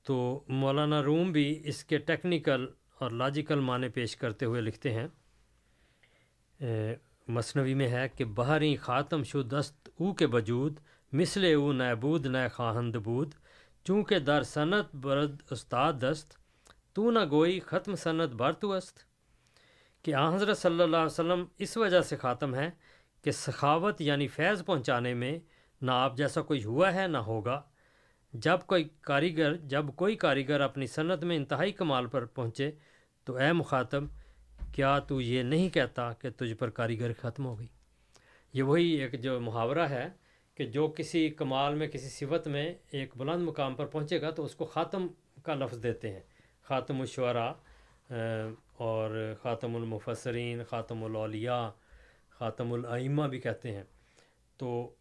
تو مولانا روم بھی اس کے ٹیکنیکل اور لاجیکل معنی پیش کرتے ہوئے لکھتے ہیں مصنوی میں ہے کہ بہری خاتم شدست او کے وجود، مثل او نعبود، نئے خواہند بود۔ چونکہ در صنعت برد استاد دست، تو نہ گوئی ختم صنعت برتو است۔ کہ آ حضرت صلی اللہ علیہ وسلم اس وجہ سے خاتم ہے کہ سخاوت یعنی فیض پہنچانے میں نہ آپ جیسا کوئی ہوا ہے نہ ہوگا۔ جب کوئی کاریگر، جب کوئی کاریگر اپنی صنعت میں انتہائی کمال پر پہنچے، تو اے مخاطب، کیا تو یہ نہیں کہتا کہ تجھ پر کاریگر ختم ہو گئی؟ یہ وہی ایک جو محاورہ ہے۔ کہ جو کسی کمال میں، کسی صفت میں ایک بلند مقام پر پہنچے گا تو اس کو خاتم کا لفظ دیتے ہیں۔ خاتم الشعراء اور خاتم المفسرین، خاتم الاولیاء، خاتم الائمہ بھی کہتے ہیں۔ تو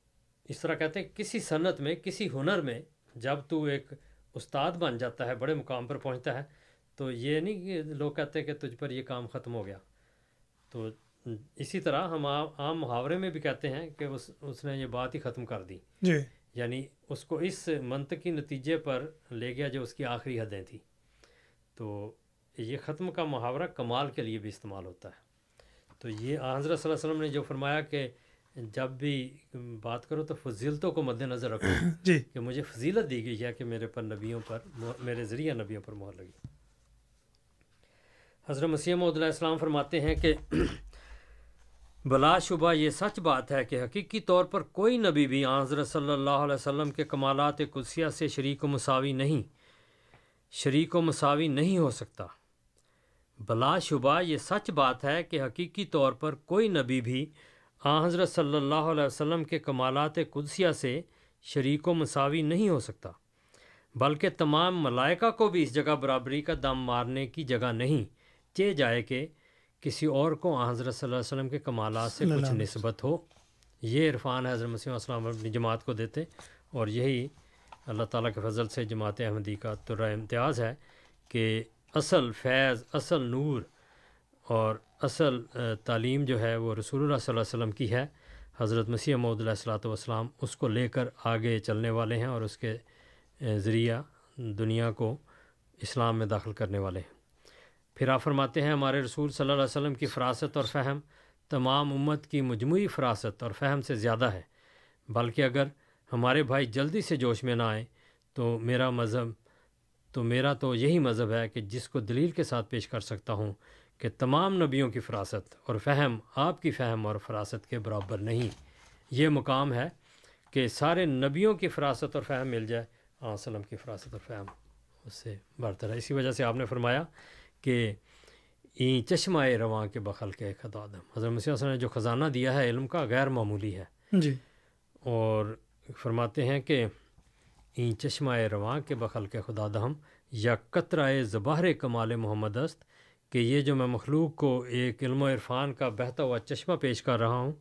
اس طرح کہتے ہیں کسی صنعت میں، کسی ہنر میں جب تو ایک استاد بن جاتا ہے، بڑے مقام پر پہنچتا ہے، تو یہ نہیں کہ لوگ کہتے ہیں کہ تجھ پر یہ کام ختم ہو گیا۔ تو اسی طرح ہم عام محاورے میں بھی کہتے ہیں کہ اس اس نے یہ بات ہی ختم کر دی۔ جی۔ یعنی اس کو اس منطقی نتیجے پر لے گیا جو اس کی آخری حدیں تھیں۔ تو یہ ختم کا محاورہ کمال کے لیے بھی استعمال ہوتا ہے۔ تو یہ حضرت صلی اللہ علیہ وسلم نے جو فرمایا کہ جب بھی بات کرو تو فضیلتوں کو مد نظر رکھو۔ جی۔ کہ مجھے فضیلت دی گئی ہے کہ میرے پر نبیوں پر میرے ذریعہ نبیوں پر مہر لگی۔ حضرت مسیح محدود علیہ السلام فرماتے ہیں کہ بلا شبہ یہ سچ بات ہے کہ حقیقی طور پر کوئی نبی بھی حضرت صلی اللہ علیہ وسلم کے کمالات قدسیہ سے شریک و مساوی نہیں، شریک و مساوی نہیں ہو سکتا۔ بلا شبہ یہ سچ بات ہے کہ حقیقی طور پر کوئی نبی بھی آ حضرت صلی اللہ علیہ وسلم کے کمالات قدسیہ سے شریک و مساوی نہیں ہو سکتا، بلکہ تمام ملائکہ کو بھی اس جگہ برابری کا دم مارنے کی جگہ نہیں چے جائے کہ کسی اور کو حضرت صلی اللہ علیہ وسلم کے کمالات سے کچھ نسبت ہو یہ عرفان حضرت مسیح السلام اپنی جماعت کو دیتے اور یہی اللہ تعالیٰ کے فضل سے جماعت احمدی کا ترہ امتیاز ہے کہ اصل فیض اصل نور اور اصل تعلیم جو ہے وہ رسول اللہ صلی اللہ علیہ وسلم کی ہے۔ حضرت مسیح محدود علیہ السلاۃ والسلام اس کو لے کر آگے چلنے والے ہیں اور اس کے ذریعہ دنیا کو اسلام میں داخل کرنے والے ہیں۔ پھر آپ فرماتے ہیں، ہمارے رسول صلی اللہ علیہ وسلم کی فراست اور فہم تمام امت کی مجموعی فراست اور فہم سے زیادہ ہے۔ بلکہ اگر ہمارے بھائی جلدی سے جوش میں نہ آئیں، تو میرا مذہب، تو میرا تو یہی مذہب ہے کہ جس کو دلیل کے ساتھ پیش کر سکتا ہوں کہ تمام نبیوں کی فراست اور فہم آپ کی فہم اور فراست کے برابر نہیں۔ یہ مقام ہے کہ سارے نبیوں کی فراست اور فہم مل جائے وسلم کی فراست اور فہم اس سے برتر ہے۔ اسی وجہ سے آپ نے فرمایا کہ این چشمہ رواں کے بخل کے خدا دم حضرت مسیح نے جو خزانہ دیا ہے علم کا غیر معمولی ہے۔ جی۔ اور فرماتے ہیں کہ این چشمہ رواں کے بخل کے خدا دہم یا قطرۂ زباہر کمال محمد است کہ یہ جو میں مخلوق کو ایک علم و عرفان کا بہتا ہوا چشمہ پیش کر رہا ہوں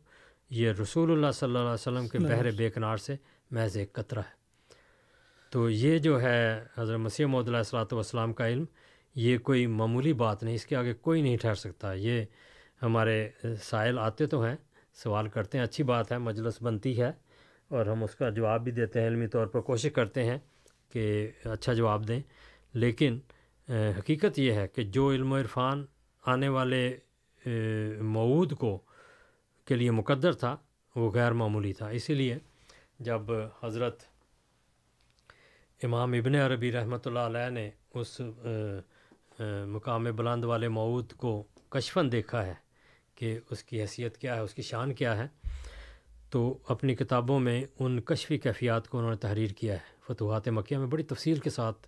یہ رسول اللہ صلی اللہ علیہ وسلم کے بحر بے کنار سے محض ایک قطرہ ہے۔ تو یہ جو ہے حضرت مسیح محدود السلاۃ والسلام کا علم یہ کوئی معمولی بات نہیں، اس کے آگے کوئی نہیں ٹھہر سکتا۔ یہ ہمارے سائل آتے تو ہیں، سوال کرتے ہیں، اچھی بات ہے، مجلس بنتی ہے اور ہم اس کا جواب بھی دیتے ہیں۔ علمی طور پر کوشش کرتے ہیں کہ اچھا جواب دیں۔ لیکن حقیقت یہ ہے کہ جو علم و عرفان آنے والے معود کو کے لیے مقدر تھا، وہ غیر معمولی تھا۔ اسی لیے جب حضرت امام ابن عربی رحمۃ اللہ علیہ نے اس مقام بلند والے معود کو کشفن دیکھا ہے کہ اس کی حیثیت کیا ہے اس کی شان کیا ہے۔ تو اپنی کتابوں میں ان کشفی کیفیات کو انہوں نے تحریر کیا ہے۔ فتوحات مکیہ میں بڑی تفصیل کے ساتھ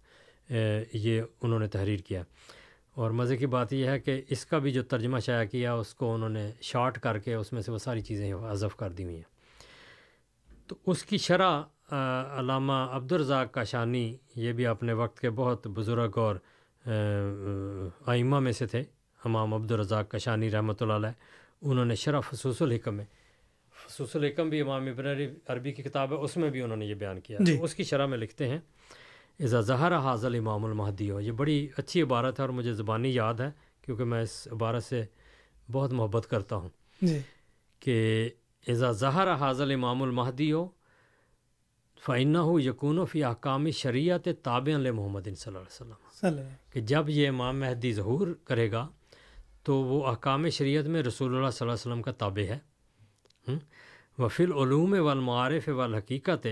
یہ انہوں نے تحریر کیا۔ اور مزے کی بات یہ ہے کہ اس کا بھی جو ترجمہ شائع کیا اس کو انہوں نے شارٹ کر کے اس میں سے وہ ساری چیزیں حذف کر دی ہوئی ہیں۔ تو اس کی شرح علامہ عبدالرزاق کاشانی یہ بھی اپنے وقت کے بہت بزرگ اور آ، آئمہ میں سے تھے امام عبدالرزاق کاشانی رحمۃ اللہ علیہ انہوں نے شرح فصوص الحکم میں فصوص الحکم بھی امام ابن عربی- کی کتاب ہے اس میں بھی انہوں نے یہ بیان کیا۔ جی۔ اس کی شرح میں لکھتے ہیں اذا ظہر حاضل امام المہدی ہو یہ بڑی اچھی عبارت ہے اور مجھے زبانی یاد ہے کیونکہ میں اس عبارت سے بہت محبت کرتا ہوں۔ جی۔ کہ اذا ظہر حاضل امام المہدی ہو فعینہ ہو یقون و فی احکام شریعت تابع محمد صلی اللہ علیہ وسلم۔ علیہ کہ جب یہ امام مہدی ظہور کرے گا تو وہ احکام شریعت میں رسول اللہ صلی اللہ علیہ وسلم کا تابع ہے؟ وفی العلوم والمعارف والحقیقت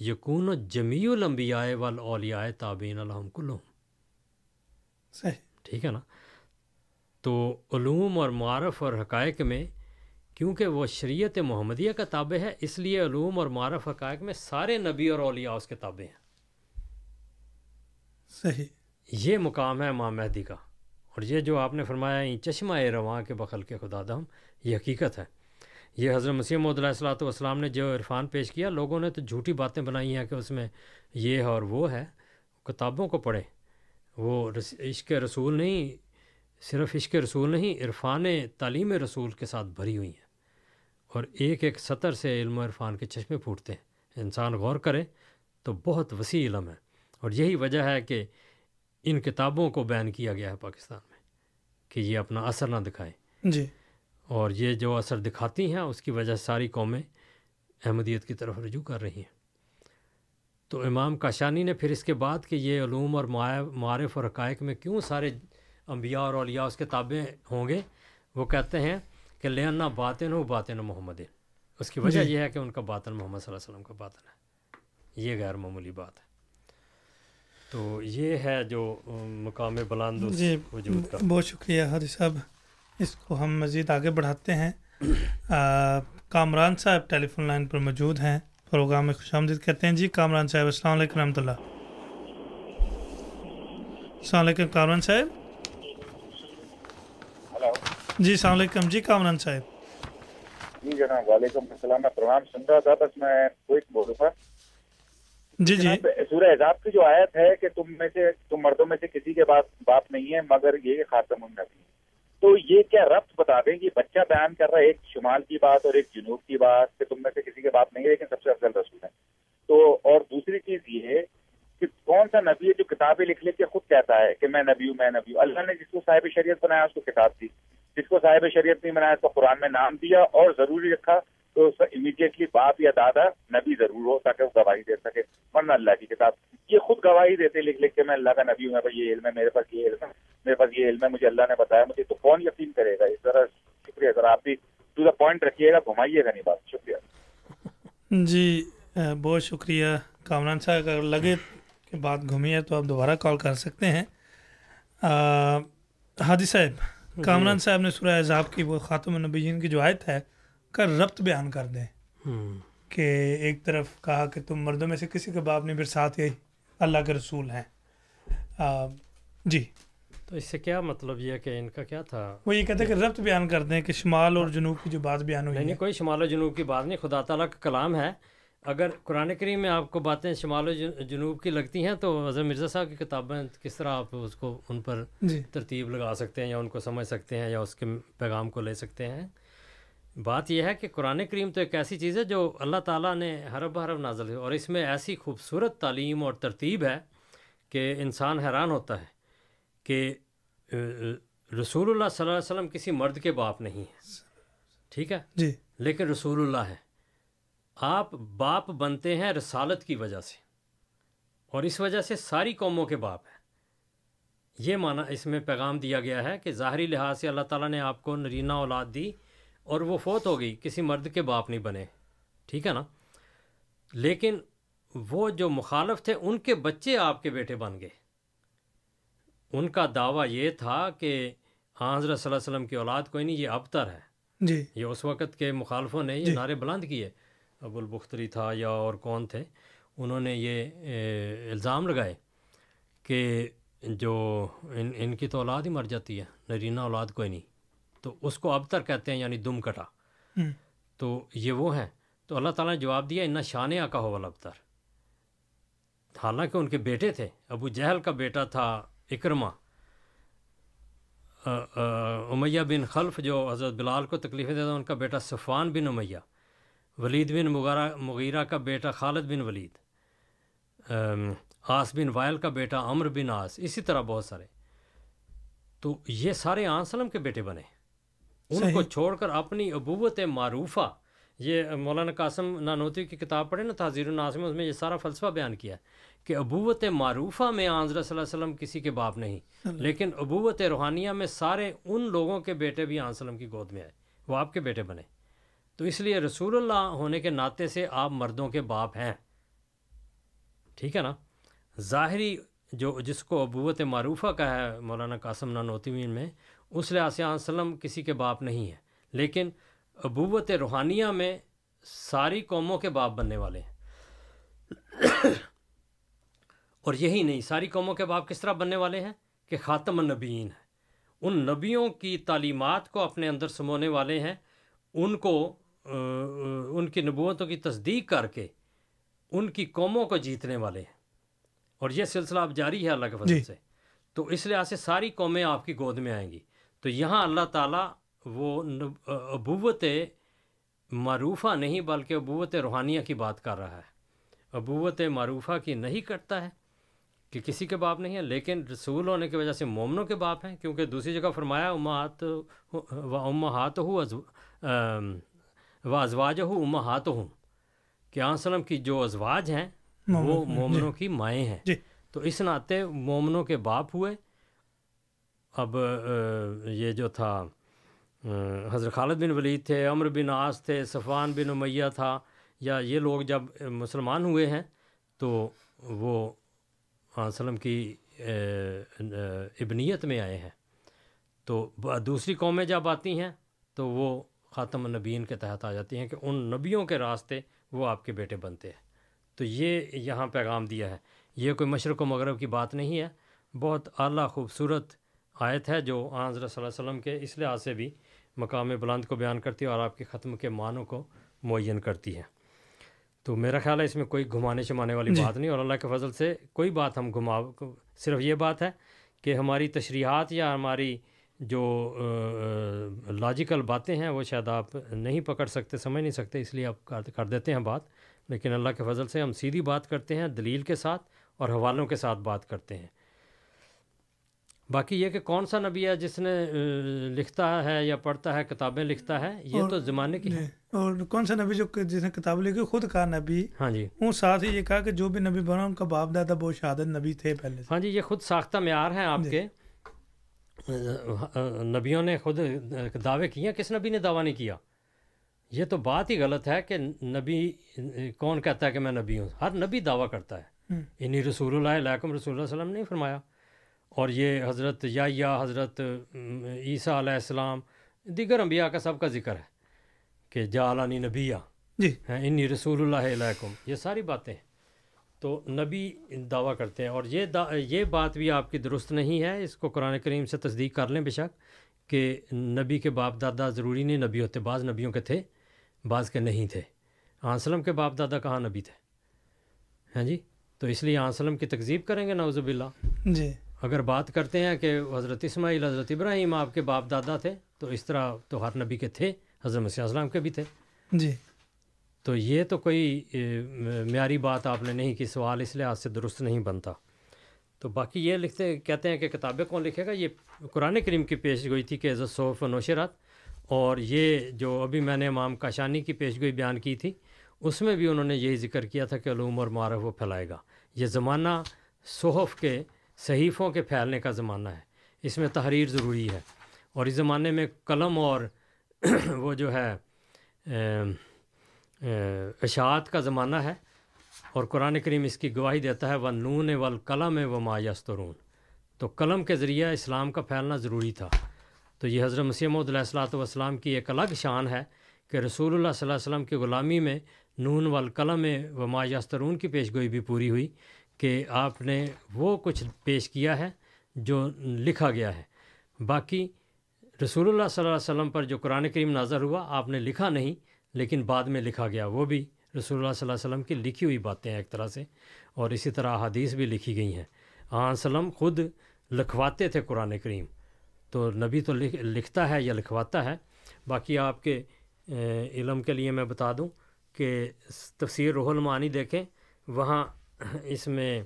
یقون و جمیع الانبیاء والاولیاء تابعین الحم کلہم۔ صحیح۔ ٹھیک ہے نا؟ تو علوم اور معارف اور حقائق میں کیونکہ وہ شریعت محمدیہ کا تابع ہے اس لیے علوم اور معارف حقائق میں سارے نبی اور اولیاء اس کے تابع ہیں۔ صحیح۔ یہ مقام ہے امام مہدی کا۔ اور یہ جو آپ نے فرمایا چشمہ رواں کے بخل کے خدا دم یہ حقیقت ہے۔ یہ حضرت مسیح محدود علیہ الصلاۃ والسلام نے جو عرفان پیش کیا، لوگوں نے تو جھوٹی باتیں بنائی ہیں کہ اس میں یہ ہے اور وہ ہے۔ کتابوں کو پڑھیں۔ وہ عشق رسول نہیں، صرف عشق رسول نہیں، عرفان تعلیم رسول کے ساتھ بھری ہوئی ہیں۔ اور ایک ایک سطر سے علم و عرفان کے چشمے پھوٹتے ہیں۔ انسان غور کرے تو بہت وسیع علم ہے۔ اور یہی وجہ ہے کہ ان کتابوں کو بین کیا گیا ہے پاکستان میں کہ یہ اپنا اثر نہ دکھائیں جی۔ اور یہ جو اثر دکھاتی ہیں اس کی وجہ ساری قومیں احمدیت کی طرف رجوع کر رہی ہیں۔ تو امام کاشانی نے پھر اس کے بعد کہ یہ علوم اور معا- معارف اور حقائق میں کیوں سارے انبیاء اور اولیاء اس کے تابع ہوں گے؟ وہ کہتے ہیں کہ لینا باطن ہو باطن محمد۔ اس کی وجہ جی۔ یہ ہے کہ ان کا باطن محمد صلی اللہ علیہ وسلم کا باطن ہے۔ یہ غیر معمولی بات ہے۔ تو یہ ہے جو ام، مقام بلند اس جی وجود کا۔ بہت شکریہ حادی صاحب۔ اس کو ہم مزید آگے بڑھاتے ہیں۔ آ، کامران صاحب ٹیلی فون لائن پر موجود ہیں۔ پروگرام میں خوش آمدید کہتے ہیں۔ جی کامران صاحب السلام علیکم رحمۃ اللہ۔ السلام علیکم کامران صاحب۔ ہلو۔ جی السلام علیکم۔ جی کامران صاحب۔ جی جناب وعلیکم السلام۔ میں پروگرام سن رہا تھا بس میں کوئی بولوں گا۔ جی جی۔ سورہ حزاب کی جو آیت ہے کہ تم میں سے، تم مردوں میں سے کسی کے باپ باپ نہیں ہے مگر یہ خاتم النبی تو یہ کیا ربط بتا دیں کہ بچہ بیان کر رہا ہے ایک شمال کی بات اور ایک جنوب کی بات کہ تم میں سے کسی کے باپ نہیں ہے لیکن سب سے افضل رسول ہے تو اور دوسری چیز یہ ہے کہ کون سا نبی ہے جو کتابیں لکھ لکھ کے خود کہتا ہے کہ میں نبی ہوں، میں نبی ہوں۔ اللہ نے جس کو صاحب شریعت بنایا، اس کو کتاب دی۔ جس کو صاحب شریعت نہیں بنایا، اس کو قرآن میں نام دیا اور ضروری رکھا تو اس کا امیڈیٹلی باپ یا دادا نبی ضرور ہو تاکہ وہ گواہی دے سکے ورنہ اللہ کی کتاب۔ یہ خود گواہی دیتے لکھ لکھ کے میں اللہ کا نبی ہوں میں بھائی یہ علم ہے میرے پاس یہ علم ہے میرے پاس یہ علم ہے مجھے اللہ نے بتایا مجھے تو کون یقین کرے گا؟ اس طرح شکریہ سر آپ بھی ٹو دا پوائنٹ رکھیے گا گھمائیے گا نہیں بات۔ شکریہ۔ جی بہت شکریہ کامران صاحب اگر لگے کہ بات گھومی ہے تو آپ دوبارہ کال کر سکتے ہیں۔ آ، ہادی صاحب کامران صاحب نے سورہ عذاب کی وہ خاتم النبیین کی جو آیت ہے کا ربط بیان کر دیں۔ کہ ایک طرف کہا کہ تم مردوں میں سے کسی کے باپ نہیں پھر ساتھ یہی اللہ کے رسول ہیں۔ آ، جی۔ تو اس سے کیا مطلب یہ کہ ان کا کیا تھا؟ وہ یہ کہتے ہیں کہ ربط بیان کر دیں کہ شمال اور جنوب کی جو بات بیان ہوئی نہیں کوئی شمال و جنوب کی بات نہیں خدا تعالیٰ کا کلام ہے۔ اگر قرآن کریم میں آپ کو باتیں شمال و جن- جنوب کی لگتی ہیں تو حضرت مرزا صاحب کی کتابیں کس طرح آپ اس کو ان پر جی۔ ترتیب لگا سکتے ہیں یا ان کو سمجھ سکتے ہیں یا اس کے پیغام کو لے سکتے ہیں؟ بات یہ ہے کہ قرآن کریم تو ایک ایسی چیز ہے جو اللہ تعالیٰ نے حرب حرب نازل ہے اور اس میں ایسی خوبصورت تعلیم اور ترتیب ہے کہ انسان حیران ہوتا ہے کہ رسول اللہ صلی اللہ علیہ وسلم کسی مرد کے باپ نہیں ہے ٹھیک ہے؟ جی۔ لیکن رسول اللہ ہے آپ باپ بنتے ہیں رسالت کی وجہ سے اور اس وجہ سے ساری قوموں کے باپ ہیں۔ یہ معنی اس میں پیغام دیا گیا ہے کہ ظاہری لحاظ سے اللہ تعالیٰ نے آپ کو نرینہ اولاد دی۔ اور وہ فوت ہو گئی کسی مرد کے باپ نہیں بنے۔ ٹھیک ہے نا؟ لیکن وہ جو مخالف تھے ان کے بچے آپ کے بیٹے بن گئے۔ ان کا دعویٰ یہ تھا کہ ہاں حضرت صلی اللہ علیہ وسلم کی اولاد کوئی نہیں یہ ابتر ہے۔ جی۔ یہ اس وقت کے مخالفوں نے یہ جی۔ نعرے بلند کیے۔ ابو البختری تھا یا اور کون تھے انہوں نے یہ الزام لگائے کہ جو ان ان کی تو اولاد ہی مر جاتی ہے نرینہ اولاد کوئی نہیں۔ تو اس کو ابتر کہتے ہیں یعنی دم کٹا۔ تو یہ وہ ہیں۔ تو اللہ تعالیٰ نے جواب دیا ان شان آکا ہو ابتر حالانکہ ان کے بیٹے تھے۔ ابو جہل کا بیٹا تھا اکرما امیہ بن خلف جو حضرت بلال کو تکلیفیں دیتا ان کا بیٹا صفان بن امیہ۔ ولید بن مغیرہ مغیرہ کا بیٹا خالد بن ولید۔ آس بن وائل کا بیٹا عمر بن آس۔ اسی طرح بہت سارے۔ تو یہ سارے آن سلم کے بیٹے بنے۔ ان کو۔ چھوڑ کر اپنی ابوت معروفہ یہ مولانا قاسم نانوتی کی کتاب پڑھے نا تحزیر الناس میں اس میں یہ سارا فلسفہ بیان کیا ہے کہ ابوت معروفہ میں آنظر صلی اللہ علیہ وسلم کسی کے باپ نہیں لیکن ابوت روحانیہ میں سارے ان لوگوں کے بیٹے بھی آن وسلم کی گود میں آئے وہ آپ کے بیٹے بنے۔ تو اس لیے رسول اللہ ہونے کے ناطے سے آپ مردوں کے باپ ہیں۔ ٹھیک ہے نا؟ ظاہری جو جس کو ابوت معروفہ کا ہے مولانا قاسم نانوتوین میں اس لحاظ سے وسلم کسی کے باپ نہیں ہے لیکن ابوت روحانیہ میں ساری قوموں کے باپ بننے والے ہیں۔ اور یہی نہیں ساری قوموں کے باپ کس طرح بننے والے ہیں؟ کہ خاتم النبیین ہے ان نبیوں کی تعلیمات کو اپنے اندر سمونے والے ہیں۔ ان کو ان کی نبوتوں کی تصدیق کر کے ان کی قوموں کو جیتنے والے ہیں۔ اور یہ سلسلہ اب جاری ہے اللہ کے فضل جی۔ سے۔ تو اس لحاظ سے ساری قومیں آپ کی گود میں آئیں گی۔ تو یہاں اللہ تعالیٰ وہ ابوت معروفہ نہیں بلکہ ابوت روحانیہ کی بات کر رہا ہے۔ ابوت معروفہ کی نہیں کرتا ہے کہ کسی کے باپ نہیں ہے لیکن رسول ہونے کی وجہ سے مومنوں کے باپ ہیں کیونکہ دوسری جگہ فرمایا امہات و امہات ہو و ازواج ہو امہات ہوں کہ آن سلم کی جو ازواج ہیں وہ مومن- مومنوں کی مائیں ہیں۔ جی۔ تو اس ناطے مومنوں کے باپ ہوئے اب یہ جو تھا حضرت خالد بن ولید تھے عمر بن عاص تھے، صفوان بن امیہ تھا، یا یہ لوگ جب مسلمان ہوئے ہیں تو وہ آن سلم کی ابنیت میں آئے ہیں۔ تو دوسری قومیں جب آتی ہیں تو وہ خاتم النبیین کے تحت آ جاتی ہیں کہ ان نبیوں کے راستے وہ آپ کے بیٹے بنتے ہیں۔ تو یہ یہاں پیغام دیا ہے۔ یہ کوئی مشرق و مغرب کی بات نہیں ہے۔ بہت اعلیٰ خوبصورت آیت ہے جو آن حضرت صلی اللہ علیہ وسلم کے اس لحاظ سے بھی مقام بلند کو بیان کرتی ہے اور آپ کے ختم کے معنوں کو معین کرتی ہے۔ تو میرا خیال ہے اس میں کوئی گھمانے شمانے والی بات نہیں اور اللہ کے فضل سے کوئی بات ہم گھما صرف یہ بات ہے کہ ہماری تشریحات یا ہماری جو لاجیکل باتیں ہیں وہ شاید آپ نہیں پکڑ سکتے سمجھ نہیں سکتے اس لیے آپ کر دیتے ہیں بات۔ لیکن اللہ کے فضل سے ہم سیدھی بات کرتے ہیں دلیل کے ساتھ اور حوالوں کے ساتھ بات کرتے ہیں۔ باقی یہ کہ کون سا نبی ہے جس نے لکھتا ہے یا پڑھتا ہے کتابیں لکھتا ہے یہ تو زمانے کی ہے۔ اور کون سا نبی جو جس نے کتاب لکھی خود کہا نبی۔ ہاں جی۔ وہ ساتھ ہی یہ کہا کہ جو بھی نبی بنا ان کا باپ دادا وہ شہادت نبی تھے پہلے ہاں جی یہ خود ساختہ معیار ہیں آپ جی۔ کے۔ نبیوں نے خود دعوے کیے کس نبی نے دعویٰ نہیں کیا؟ یہ تو بات ہی غلط ہے کہ نبی کون کہتا ہے کہ میں نبی ہوں؟ ہر نبی دعویٰ کرتا ہے۔ ہوں۔ انہی رسول اللہ علیکم رسول اللہ علیہ وسلم نے فرمایا۔ اور یہ حضرت یا حضرت عیسیٰ علیہ السلام دیگر انبیاء کا سب کا ذکر ہے کہ جعلانی نبیہ جی۔ انی رسول اللہ علیکم یہ ساری باتیں ہیں۔ تو نبی دعویٰ کرتے ہیں اور یہ دا یہ بات بھی آپ کی درست نہیں ہے اس کو قرآن کریم سے تصدیق کر لیں بے شک کہ نبی کے باپ دادا ضروری نہیں نبی ہوتے بعض نبیوں کے تھے بعض کے نہیں تھے۔ آنسلم کے باپ دادا کہاں نبی تھے؟ ہیں جی؟ تو اس لیے آنسلم کی تکذیب کریں گے نعوذ باللہ۔ جی۔ اگر بات کرتے ہیں کہ حضرت اسماعیل حضرت ابراہیم آپ کے باپ دادا تھے تو اس طرح تو ہر نبی کے تھے حضرت مسیح السلام کے بھی تھے۔ جی۔ تو یہ تو کوئی معیاری بات آپ نے نہیں کی سوال اس لحاظ سے درست نہیں بنتا۔ تو باقی یہ لکھتے کہتے ہیں کہ کتابیں کون لکھے گا؟ یہ قرآن کریم کی پیش گوئی تھی کہ عزت صوف و نوشرات اور یہ جو ابھی میں نے امام کاشانی کی پیش گوئی بیان کی تھی اس میں بھی انہوں نے یہی ذکر کیا تھا کہ علوم اور معرف وہ پھیلائے گا۔ یہ زمانہ صحف کے صحیفوں کے پھیلنے کا زمانہ ہے۔ اس میں تحریر ضروری ہے۔ اور اس زمانے میں قلم اور وہ جو ہے اشاعت کا زمانہ ہے۔ اور قرآن کریم اس کی گواہی دیتا ہے و نون والقلم و ما یسترون تو قلم کے ذریعہ اسلام کا پھیلنا ضروری تھا۔ تو یہ حضرت مسیح محدود علیہ الصلاۃ والسلام کی ایک الگ شان ہے کہ رسول اللہ صلی اللہ علیہ وسلم کی غلامی میں نون والقلم و ما یسترون کی پیش گوئی بھی پوری ہوئی۔ کہ آپ نے وہ کچھ پیش کیا ہے جو لکھا گیا ہے۔ باقی رسول اللہ صلی اللہ علیہ وسلم پر جو قرآن کریم نازل ہوا، آپ نے لکھا نہیں، لیکن بعد میں لکھا گیا۔ وہ بھی رسول اللہ صلی اللہ علیہ وسلم کی لکھی ہوئی باتیں ہیں ایک طرح سے، اور اسی طرح حدیث بھی لکھی گئی ہیں۔ آن وسلم خود لکھواتے تھے قرآن کریم۔ تو نبی تو لکھتا ہے یا لکھواتا ہے۔ باقی آپ کے علم کے لیے میں بتا دوں کہ تفسیر روح المعانی دیکھیں، وہاں اس میں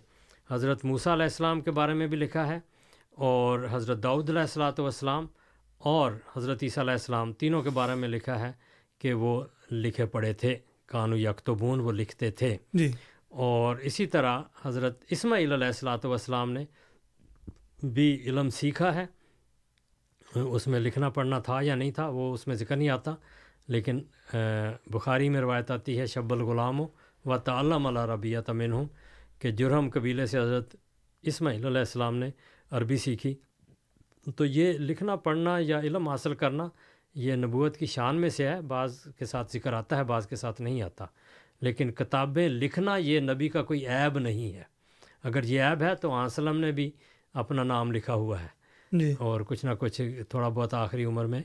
حضرت موسیٰ علیہ السلام کے بارے میں بھی لکھا ہے اور حضرت داؤد علیہ السلاۃ والسلام اور حضرت عیسیٰ علیہ السلام تینوں کے بارے میں لکھا ہے کہ وہ لکھے پڑے تھے کانو یکتبون وہ لکھتے تھے۔ جی۔ اور اسی طرح حضرت اسماعیل علیہ السلاۃ والسلام نے بھی علم سیکھا ہے۔ اس میں لکھنا پڑھنا تھا یا نہیں تھا وہ اس میں ذکر نہیں آتا لیکن بخاری میں روایت آتی ہے شب الغلام و تعلم اللہ ربیہ تمن ہوں کہ جرہم قبیلے سے حضرت اسماعیل علیہ السلام نے عربی سیکھی۔ تو یہ لکھنا پڑھنا یا علم حاصل کرنا یہ نبوت کی شان میں سے ہے۔ بعض کے ساتھ ذکر آتا ہے بعض کے ساتھ نہیں آتا۔ لیکن کتابیں لکھنا یہ نبی کا کوئی عیب نہیں ہے۔ اگر یہ عیب ہے تو آسلم نے بھی اپنا نام لکھا ہوا ہے۔ جی۔ اور کچھ نہ کچھ تھوڑا بہت آخری عمر میں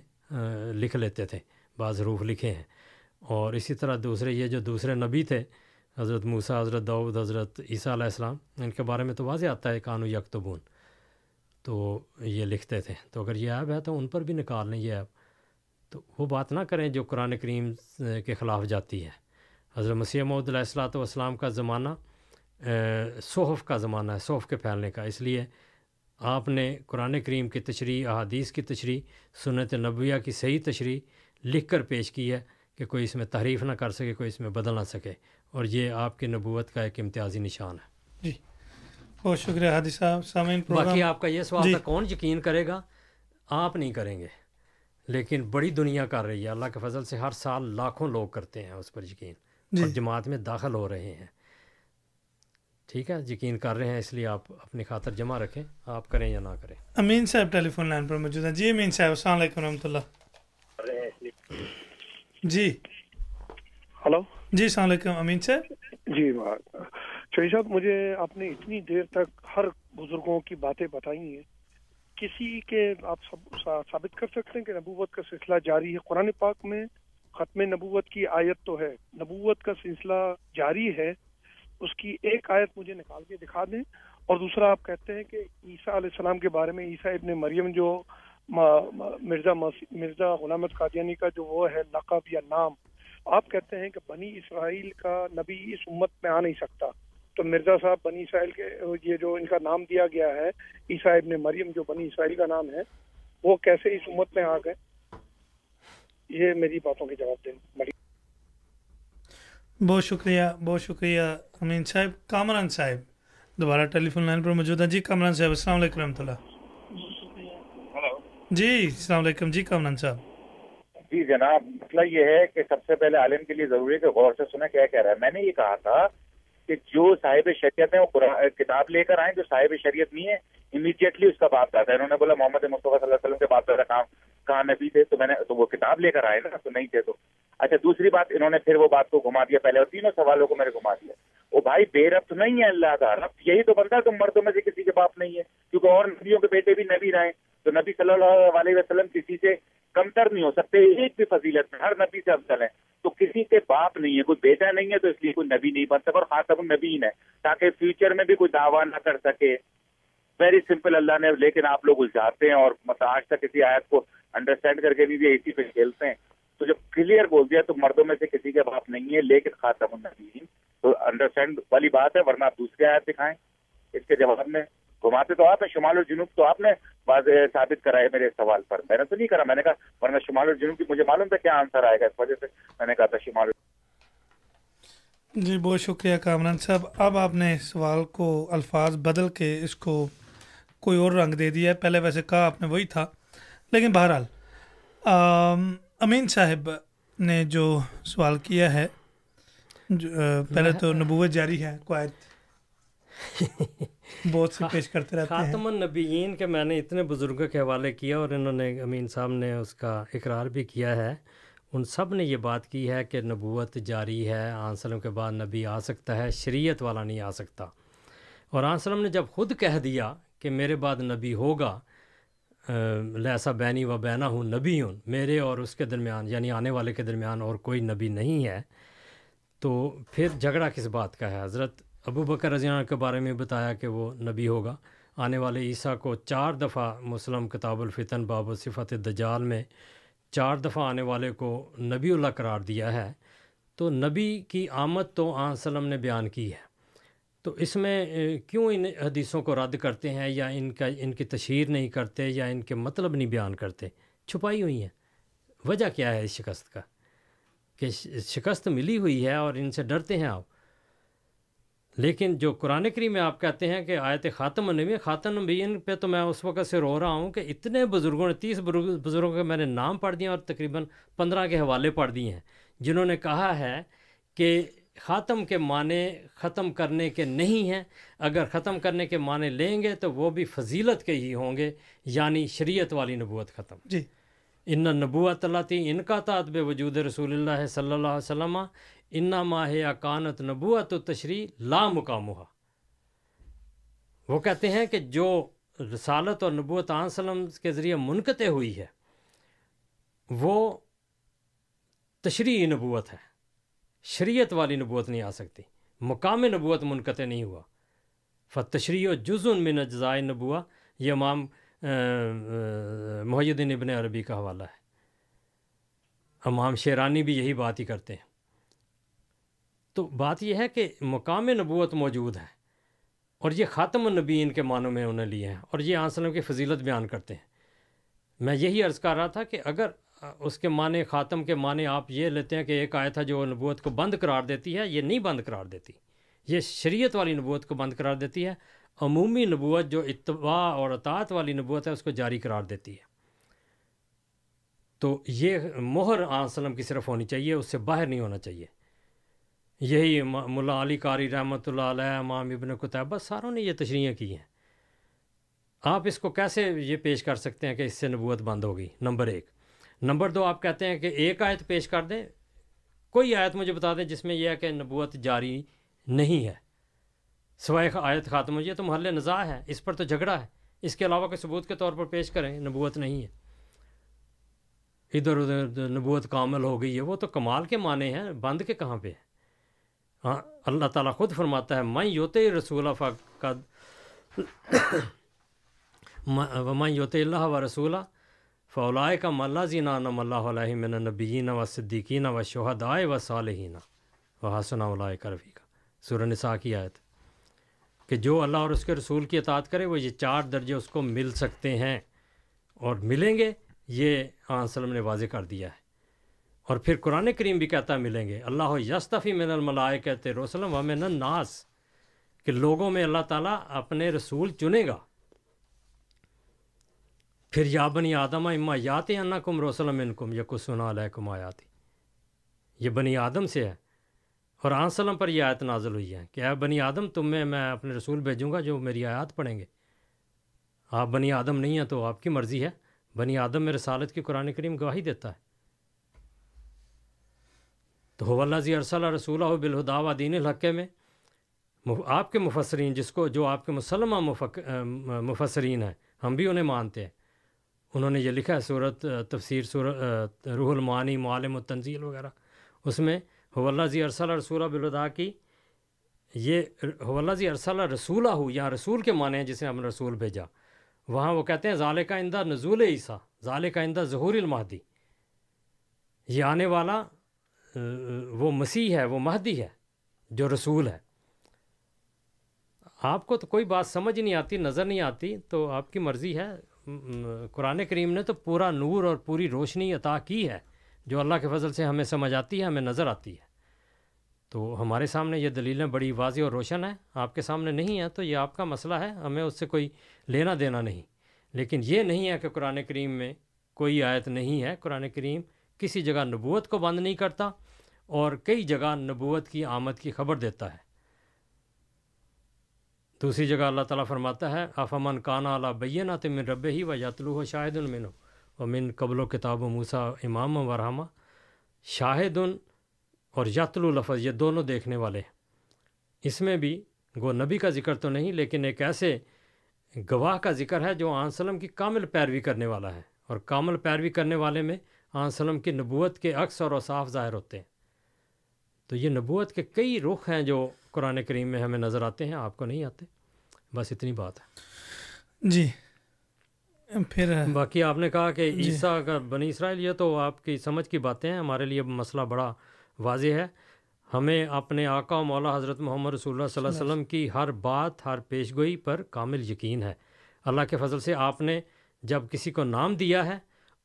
لکھ لیتے تھے۔ بعض حروف لکھے ہیں۔ اور اسی طرح دوسرے یہ جو دوسرے نبی تھے حضرت موسیٰ، حضرت دعود حضرت عیسیٰ علیہ السلام، ان کے بارے میں تو واضح آتا ہے، کانو یکتبون۔ تو یہ لکھتے تھے۔ تو اگر یہ ایب ہے تو ان پر بھی نکال لیں یہ ایب۔ تو وہ بات نہ کریں جو قرآن کریم کے خلاف جاتی ہے۔ حضرت مسیح محدود علیہ السلاۃ والسلام کا زمانہ صحف کا زمانہ ہے، صحف کے پھیلنے کا۔ اس لیے آپ نے قرآن کریم کی تشریح، احادیث کی تشریح، سنت نبویہ کی صحیح تشریح لکھ کر پیش کی ہے کہ کوئی اس میں تحریف نہ کر سکے، کوئی اس میں بدل نہ سکے۔ اور یہ آپ کی نبوت کا ایک امتیازی نشان ہے۔ جی۔ بہت شکریہ حادی صاحب سامعین باقی آپ کا یہ سوال جی۔ تھا کون یقین کرے گا؟ آپ نہیں کریں گے۔ لیکن بڑی دنیا کر رہی ہے۔ اللہ کے فضل سے ہر سال لاکھوں لوگ کرتے ہیں اس پر یقین۔ جی۔ اور جماعت میں داخل ہو رہے ہیں۔ ٹھیک ہے یقین کر رہے ہیں اس لیے آپ اپنی خاطر جمع رکھیں۔ آپ کریں یا نہ کریں۔ امین صاحب ٹیلی فون لائن پر موجود ہیں۔ جی امین صاحب السلام علیکم رحمۃ اللہ۔ جی۔ ہلو۔ جی السلام علیکم، امین صاحب۔ جی شہید صاحب، مجھے آپ نے اتنی دیر تک ہر بزرگوں کی باتیں بتائی ہیں، کسی کے آپ ثابت کر سکتے ہیں کہ نبوت کا سلسلہ جاری ہے؟ قرآن پاک میں ختم نبوت کی آیت تو ہے، نبوت کا سلسلہ جاری ہے، اس کی ایک آیت مجھے نکال کے دکھا دیں۔ اور دوسرا، آپ کہتے ہیں کہ عیسیٰ علیہ السلام کے بارے میں عیسیٰ ابن مریم جو مرزا مرزا غلامت قادیانی کا جو وہ ہے، لقب یا نام آپ کہتے ہیں کہ بنی اسرائیل کا نبی اس امت میں آ نہیں سکتا۔ تو مرزا صاحب بنی اسرائیل کے یہ جو ان کا نام دیا گیا ہے عیسیٰ ابن مریم جو بنی اسرائیل کا نام ہے وہ کیسے اس امت میں آ گئے؟ یہ میری باتوں کے جواب دیں۔ بڑی بہت شکریہ بہت شکریہ امین صاحب۔ کامران صاحب دوبارہ ٹیلی فون لائن پر موجود ہیں۔ جی کامران صاحب السلام علیکم رحمۃ اللہ۔ جی السلام علیکم۔ جی کامران صاحب۔ جی جناب، مسئلہ یہ ہے کہ سب سے پہلے عالم کے لیے ضروری ہے کہ غور سے سنیں کیا کہہ رہا ہے۔ میں نے یہ کہا تھا کہ جو صاحب شریعت ہیں وہ کتاب لے کر آئیں، جو صاحب شریعت نہیں ہے امیڈیٹلی اس کا باپ دادا ہے۔ انہوں نے بولا، محمد مصطفیٰ صلی اللہ علیہ وسلم کے باپ دادا کام کہاں نبی تھے تو میں نے تو وہ کتاب لے کر آئے نا، تو نہیں تھے تو اچھا دوسری بات، انہوں نے پھر وہ بات کو گھما دیا پہلے اور تینوں سوالوں کو میں نے گھما دیا۔ وہ بھائی، بے ربط نہیں ہے، اللہ کا ربط یہی تو بنتا ہے، تم مردوں میں سے کسی کے باپ نہیں ہے۔ کیونکہ اور نبیوں کے بیٹے بھی نبی رہے۔ تو نبی صلی اللہ علیہ وسلم کسی سے کمتر نہیں ہو سکتے، ایک بھی فضیلت میں، ہر نبی سے افضل ہے۔ تو کسی کے باپ نہیں ہے، کوئی بیٹا نہیں ہے، تو اس لیے کوئی نبی نہیں بن سکتا اور خاطب النبیین ہے۔ تاکہ فیوچر میں بھی کوئی دعویٰ نہ کر سکے۔ ویری سمپل اللہ نے لیکن آپ لوگ الجھاتے ہیں اور مطلب آج تک کسی آیت کو انڈرسٹینڈ کر کے نہیں دیا اسی پہ کھیلتے ہیں۔ تو جب کلیئر بول دیا تو مردوں میں سے کسی کے باپ نہیں ہے لیکن خاطب النبیین تو انڈرسٹینڈ والی بات ہے، ورنہ آپ دوسری آیت دکھائیں۔ اس کے جواب میں گھماتے تو آپ ہیں، شمال اور جنوب تو آپ نے واضح ثابت کرا ہے میرے سوال پر۔ میں نے تو نہیں کرا، میں نے کہا ورنہ شمال اور جنوب کی مجھے معلوم تھا کیا آنسر آئے گا۔ اس وجہ سے میں نے کہا تھا شمال۔ جی بہت شکریہ کامران صاحب۔ اب آپ نے سوال کو الفاظ بدل کے اس کو کوئی اور رنگ دے دیا ہے۔ پہلے ویسے کہا آپ نے وہی تھا۔ لیکن بہرحال امین صاحب نے جو سوال کیا ہے جو پہلے تو نبوت جاری ہے قواعد بہت سے پیش کرتے رہتے ہیں۔ خاتم النبیین کے میں نے اتنے بزرگوں کے حوالے کیا اور انہوں نے امین صاحب نے اس کا اقرار بھی کیا ہے۔ ان سب نے یہ بات کی ہے کہ نبوت جاری ہے آن سلم کے بعد نبی آ سکتا ہے شریعت والا نہیں آ سکتا۔ اور آن سلم نے جب خود کہہ دیا کہ میرے بعد نبی ہوگا لہسا بینی و بینا ہوں، نبی ہوں، میرے اور اس کے درمیان یعنی آنے والے کے درمیان اور کوئی نبی نہیں ہے۔ تو پھر جھگڑا کس بات کا ہے؟ حضرت ابو بکر رضی اللہ کے بارے میں بتایا کہ وہ نبی ہوگا۔ آنے والے عیسیٰ کو چار دفعہ مسلم کتاب الفتن باب صفت دجال میں چار دفعہ آنے والے کو نبی اللہ قرار دیا ہے۔ تو نبی کی آمد تو آن وسلم نے بیان کی ہے۔ تو اس میں کیوں ان حدیثوں کو رد کرتے ہیں یا ان کا، ان کی تشہیر نہیں کرتے یا ان کے مطلب نہیں بیان کرتے؟ چھپائی ہوئی ہیں۔ وجہ کیا ہے اس شکست کا؟ کہ شکست ملی ہوئی ہے اور ان سے ڈرتے ہیں آپ۔ لیکن جو قرآن کریم میں آپ کہتے ہیں کہ آیت خاتم النبی، خاتم النبیین پہ تو میں اس وقت سے رو رہا ہوں کہ اتنے بزرگوں نے، تیس بزرگوں کے میں نے نام پڑھ دیے اور تقریباً پندرہ کے حوالے پڑھ دیے ہیں۔ جنہوں نے کہا ہے کہ خاتم کے معنی ختم کرنے کے نہیں ہیں۔ اگر ختم کرنے کے معنی لیں گے تو وہ بھی فضیلت کے ہی ہوں گے یعنی شریعت والی نبوت ختم۔ جی۔ ان نبوت اللہ تھی ان کا تعت بے وجود رسول اللہ صلی اللہ علیہ وسلم انا ماہ اکانت نبوت و تشریح لا مقام وہ کہتے ہیں کہ جو رسالت اور نبوت علیہ وسلم کے ذریعے منقطع ہوئی ہے وہ تشریح نبوت ہے۔ شریعت والی نبوت نہیں آ سکتی۔ مقام نبوت منقطع نہیں ہوا۔ فتشریح و جزن من اجزائے نبوہ یہ امام محدین ابن عربی کا حوالہ ہے۔ امام شیرانی بھی یہی بات ہی کرتے ہیں۔ تو بات یہ ہے کہ مقام نبوت موجود ہے اور یہ خاتم النبیین کے معنوں میں انہیں لیے ہیں اور یہ آنسلم کی فضیلت بیان کرتے ہیں۔ میں یہی عرض کر رہا تھا کہ اگر ہاں، اس کے معنی خاتم کے معنی آپ یہ لیتے ہیں کہ ایک آیت ہے جو نبوت کو بند قرار دیتی ہے، یہ نہیں بند قرار دیتی۔ یہ شریعت والی نبوت کو بند قرار دیتی ہے، عمومی نبوت جو اتباع اور اطاعت والی نبوت ہے، اس کو جاری قرار دیتی ہے۔ تو یہ مہر وسلم کی صرف ہونی چاہیے، اس سے باہر نہیں ہونا چاہیے۔ یہی ملا علی قاری رحمۃ اللہ علیہ، امام ابن قطبہ ساروں نے یہ تشریحیں کی ہیں۔ آپ اس کو کیسے یہ پیش کر سکتے ہیں کہ اس سے نبوت بند ہوگی نمبر ایک۔ نمبر دو، آپ کہتے ہیں کہ ایک آیت پیش کر دیں، کوئی آیت مجھے بتا دیں جس میں یہ ہے کہ نبوت جاری نہیں ہے۔ سوائے آیت خاتم یہ تو محل نزاع ہے، اس پر تو جھگڑا ہے۔ اس کے علاوہ کوئی ثبوت کے طور پر پیش کریں، نبوت نہیں ہے۔ ادھر ادھر نبوت کامل ہو گئی ہے، وہ تو کمال کے معنی ہیں، بند کے کہاں پہ ہے ہاں اللہ تعالیٰ خود فرماتا ہے میں یوتے رسول فقد میں یوت اللہ و رسولہ فولائے کا ملا زینا نم اللہ علیہ من نبیین و صدیقین و شہدائے و صالحین. و حسن اللہ کرفی کا سورہ نساء کی آیت. کہ جو اللہ اور اس کے رسول کی اطاعت کرے، وہ یہ چار درجے اس کو مل سکتے ہیں اور ملیں گے، یہ وسلم نے واضح کر دیا ہے۔ اور پھر قرآن کریم بھی کہتا ہے ملیں گے، اللہ یستفی من الملائے کہتے رسلم و من الناس، کہ لوگوں میں اللہ تعالیٰ اپنے رسول چنے گا۔ پھر یا بنی آدم اما یات انا کم رسلم ان کم یقن کم آیاتی۔ یہ بنی آدم سے ہے۔ اور آن سلم پر یہ آیت نازل ہوئی ہے کہ اے بنی آدم تم میں میں اپنے رسول بھیجوں گا جو میری آیات پڑھیں گے۔ آپ بنی آدم نہیں ہیں تو آپ کی مرضی ہے۔ بنی آدم میں رسالت کی قرآن کریم گواہی دیتا ہے۔ تو ہو اللہ زی ارسلہ رسول بالہدا و دین الحقے میں آپ کے مفسرین، جس کو جو آپ کے مسلمہ مفسرین ہیں، ہم بھی انہیں مانتے ہیں۔ انہوں نے یہ لکھا ہے صورت تفسیر صورت روح المعانی، معالم التنزیل وغیرہ۔ اس میں ہو اللہ زی ارسلہ رسولہ بالہدا کی، یہ ہو اللہ زی ارسلہ رسولہ ہو یا رسول کے معنی ہیں، جسے ہم نے رسول بھیجا۔ وہاں وہ کہتے ہیں ظال کا اندہ نزول عیسیٰ ظال کا اندہ ظہور المہدی۔ یہ آنے والا وہ مسیح ہے، وہ مہدی ہے، جو رسول ہے۔ آپ کو تو کوئی بات سمجھ نہیں آتی، نظر نہیں آتی، تو آپ کی مرضی ہے قرآن کریم نے تو پورا نور اور پوری روشنی عطا کی ہے، جو اللہ کے فضل سے ہمیں سمجھ آتی ہے، ہمیں نظر آتی ہے۔ تو ہمارے سامنے یہ دلیلیں بڑی واضح اور روشن ہیں۔ آپ کے سامنے نہیں ہیں تو یہ آپ کا مسئلہ ہے، ہمیں اس سے کوئی لینا دینا نہیں۔ لیکن یہ نہیں ہے کہ قرآن کریم میں کوئی آیت نہیں ہے۔ قرآن کریم کسی جگہ نبوت کو بند نہیں کرتا اور کئی جگہ نبوت کی آمد کی خبر دیتا ہے۔ دوسری جگہ اللہ تعالیٰ فرماتا ہے آفامن کانا اللہ بینہ من رب ہی و یاتلو شاہد المن و من قبل و کتاب و موسا امام و رحمہ۔ شاہد اور یاتلو لفظ یہ دونوں دیکھنے والے ہیں۔ اس میں بھی گو نبی کا ذکر تو نہیں، لیکن ایک ایسے گواہ کا ذکر ہے جو آن سلم کی کامل پیروی کرنے والا ہے۔ اور کامل پیروی کرنے والے میں آن سلم کی نبوت کے عکس اور اوصاف ظاہر ہوتے ہیں۔ تو یہ نبوت کے کئی رخ ہیں جو قرآن کریم میں ہمیں نظر آتے ہیں آپ کو نہیں آتے؟ بس اتنی بات ہے۔ جی۔ پھر باقی آپ نے کہا کہ جی۔ عیسیٰ کا بنی اسرائیل یہ تو آپ کی سمجھ کی باتیں ہیں ہمارے لیے مسئلہ بڑا واضح ہے۔ ہمیں اپنے آقا و مولا حضرت محمد رسول اللہ صلی اللہ علیہ وسلم کی ہر بات ہر پیش گوئی پر کامل یقین ہے۔ اللہ کے فضل سے آپ نے جب کسی کو نام دیا ہے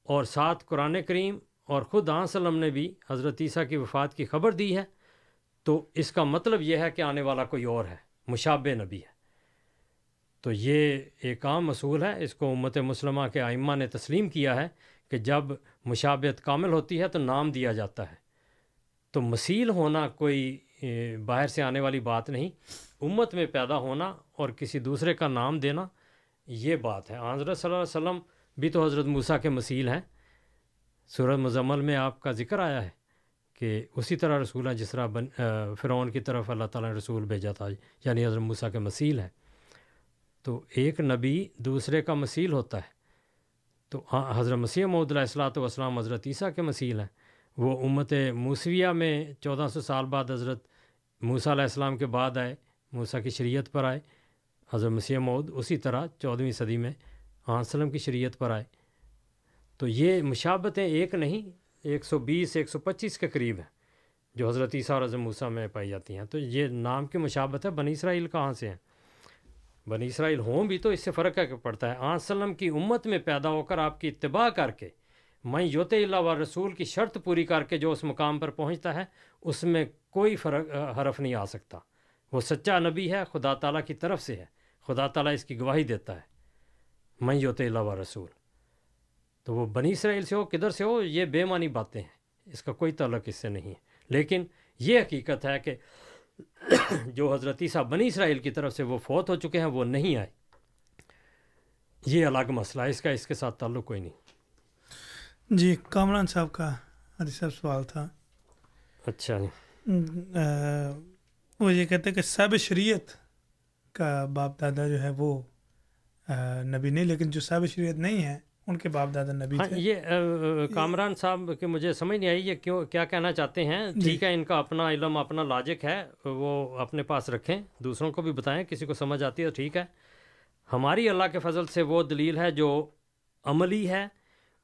اور ساتھ قرآن کریم اور خود آن وسلم نے بھی حضرت عیسیٰ کی وفات کی خبر دی ہے تو اس کا مطلب یہ ہے کہ آنے والا کوئی اور ہے مشابہ نبی ہے۔ تو یہ ایک عام اصول ہے، اس کو امت مسلمہ کے آئمہ نے تسلیم کیا ہے کہ جب مشابہت کامل ہوتی ہے تو نام دیا جاتا ہے۔ تو مسیل ہونا کوئی باہر سے آنے والی بات نہیں، امت میں پیدا ہونا اور کسی دوسرے کا نام دینا، یہ بات ہے۔ حضرت صلی اللہ علیہ وسلم بھی تو حضرت موسیٰ کے مسیل ہیں۔ سورت مزمل میں آپ کا ذکر آیا ہے۔ کہ اسی طرح رسول ہے جس طرح بن فرعون کی طرف اللہ تعالیٰ نے رسول بھیجا تھا یعنی حضرت موسیٰ کے مسیل ہیں۔ تو ایک نبی دوسرے کا مسیل ہوتا ہے۔ تو حضرت مسیح محدود علیہ والسلام، حضرت عیسیٰ کے مسیل ہیں۔ وہ امت موسویہ میں چودہ سو سال بعد حضرت موسیٰ علیہ السلام کے بعد آئے، موسیٰ کی شریعت پر آئے۔ حضرت مسیح مود اسی طرح چودھویں صدی میں آن وسلم کی شریعت پر آئے۔ تو یہ مشابتیں ایک نہیں ایک سو بیس، ایک سو پچیس کے قریب ہیں جو حضرت عیسیٰ اور حضرت موسیٰ میں پائی جاتی ہیں۔ تو یہ نام کی مشابت ہے، بنی اسرائیل کہاں سے ہیں؟ بنی اسرائیل ہوں بھی تو اس سے فرق پڑتا ہے۔ آن وسلم کی امت میں پیدا ہو کر آپ کی اتباع کر کے میں یوت اللہ و رسول کی شرط پوری کر کے جو اس مقام پر پہنچتا ہے، اس میں کوئی فرق حرف نہیں آ سکتا۔ وہ سچا نبی ہے، خدا تعالیٰ کی طرف سے ہے۔ خدا تعالیٰ اس کی گواہی دیتا ہے۔ میں یوت اللہ و رسول۔ تو وہ بنی اسرائیل سے ہو کدھر سے ہو یہ بے معنی باتیں ہیں۔ اس کا کوئی تعلق اس سے نہیں ہے۔ لیکن یہ حقیقت ہے کہ جو حضرت عیسیٰ بنی اسرائیل کی طرف سے وہ فوت ہو چکے ہیں وہ نہیں آئے۔ یہ الگ مسئلہ ہے اس کا اس کے ساتھ تعلق کوئی نہیں۔ جی کامران صاحب کا حدیث صاحب سوال تھا۔ اچھا جی۔ وہ یہ کہتے ہیں کہ صاحب شریعت کا باپ دادا جو ہے وہ نبی نہیں لیکن جو صاحب شریعت نہیں ہے ان کے باپ دادا نبی ہاں تھے۔ یہ کامران صاحب کہ مجھے سمجھ نہیں آئی یہ کیوں کیا کہنا چاہتے ہیں؟ جی۔ ٹھیک ہے ان کا اپنا علم اپنا لاجک ہے وہ اپنے پاس رکھیں۔ دوسروں کو بھی بتائیں کسی کو سمجھ آتی ہے تو ٹھیک ہے۔ ہماری اللہ کے فضل سے وہ دلیل ہے جو عملی ہے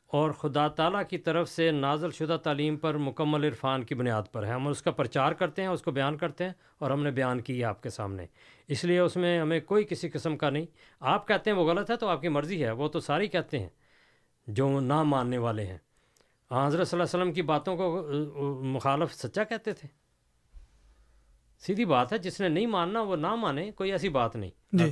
اور خدا تعالیٰ کی طرف سے نازل شدہ تعلیم پر مکمل عرفان کی بنیاد پر ہے۔ ہم اس کا پرچار کرتے ہیں اس کو بیان کرتے ہیں اور ہم نے بیان کی ہے آپ کے سامنے۔ اس لیے اس میں ہمیں کوئی کسی قسم کا نہیں۔ آپ کہتے ہیں وہ غلط ہے تو آپ کی مرضی ہے وہ تو ساری کہتے ہیں۔ جو نہ ماننے والے ہیں۔ حضرت صلی اللہ علیہ وسلم کی باتوں کو مخالف سچا کہتے تھے۔ سیدھی بات ہے جس نے نہیں ماننا وہ نہ مانے کوئی ایسی بات نہیں۔ جی۔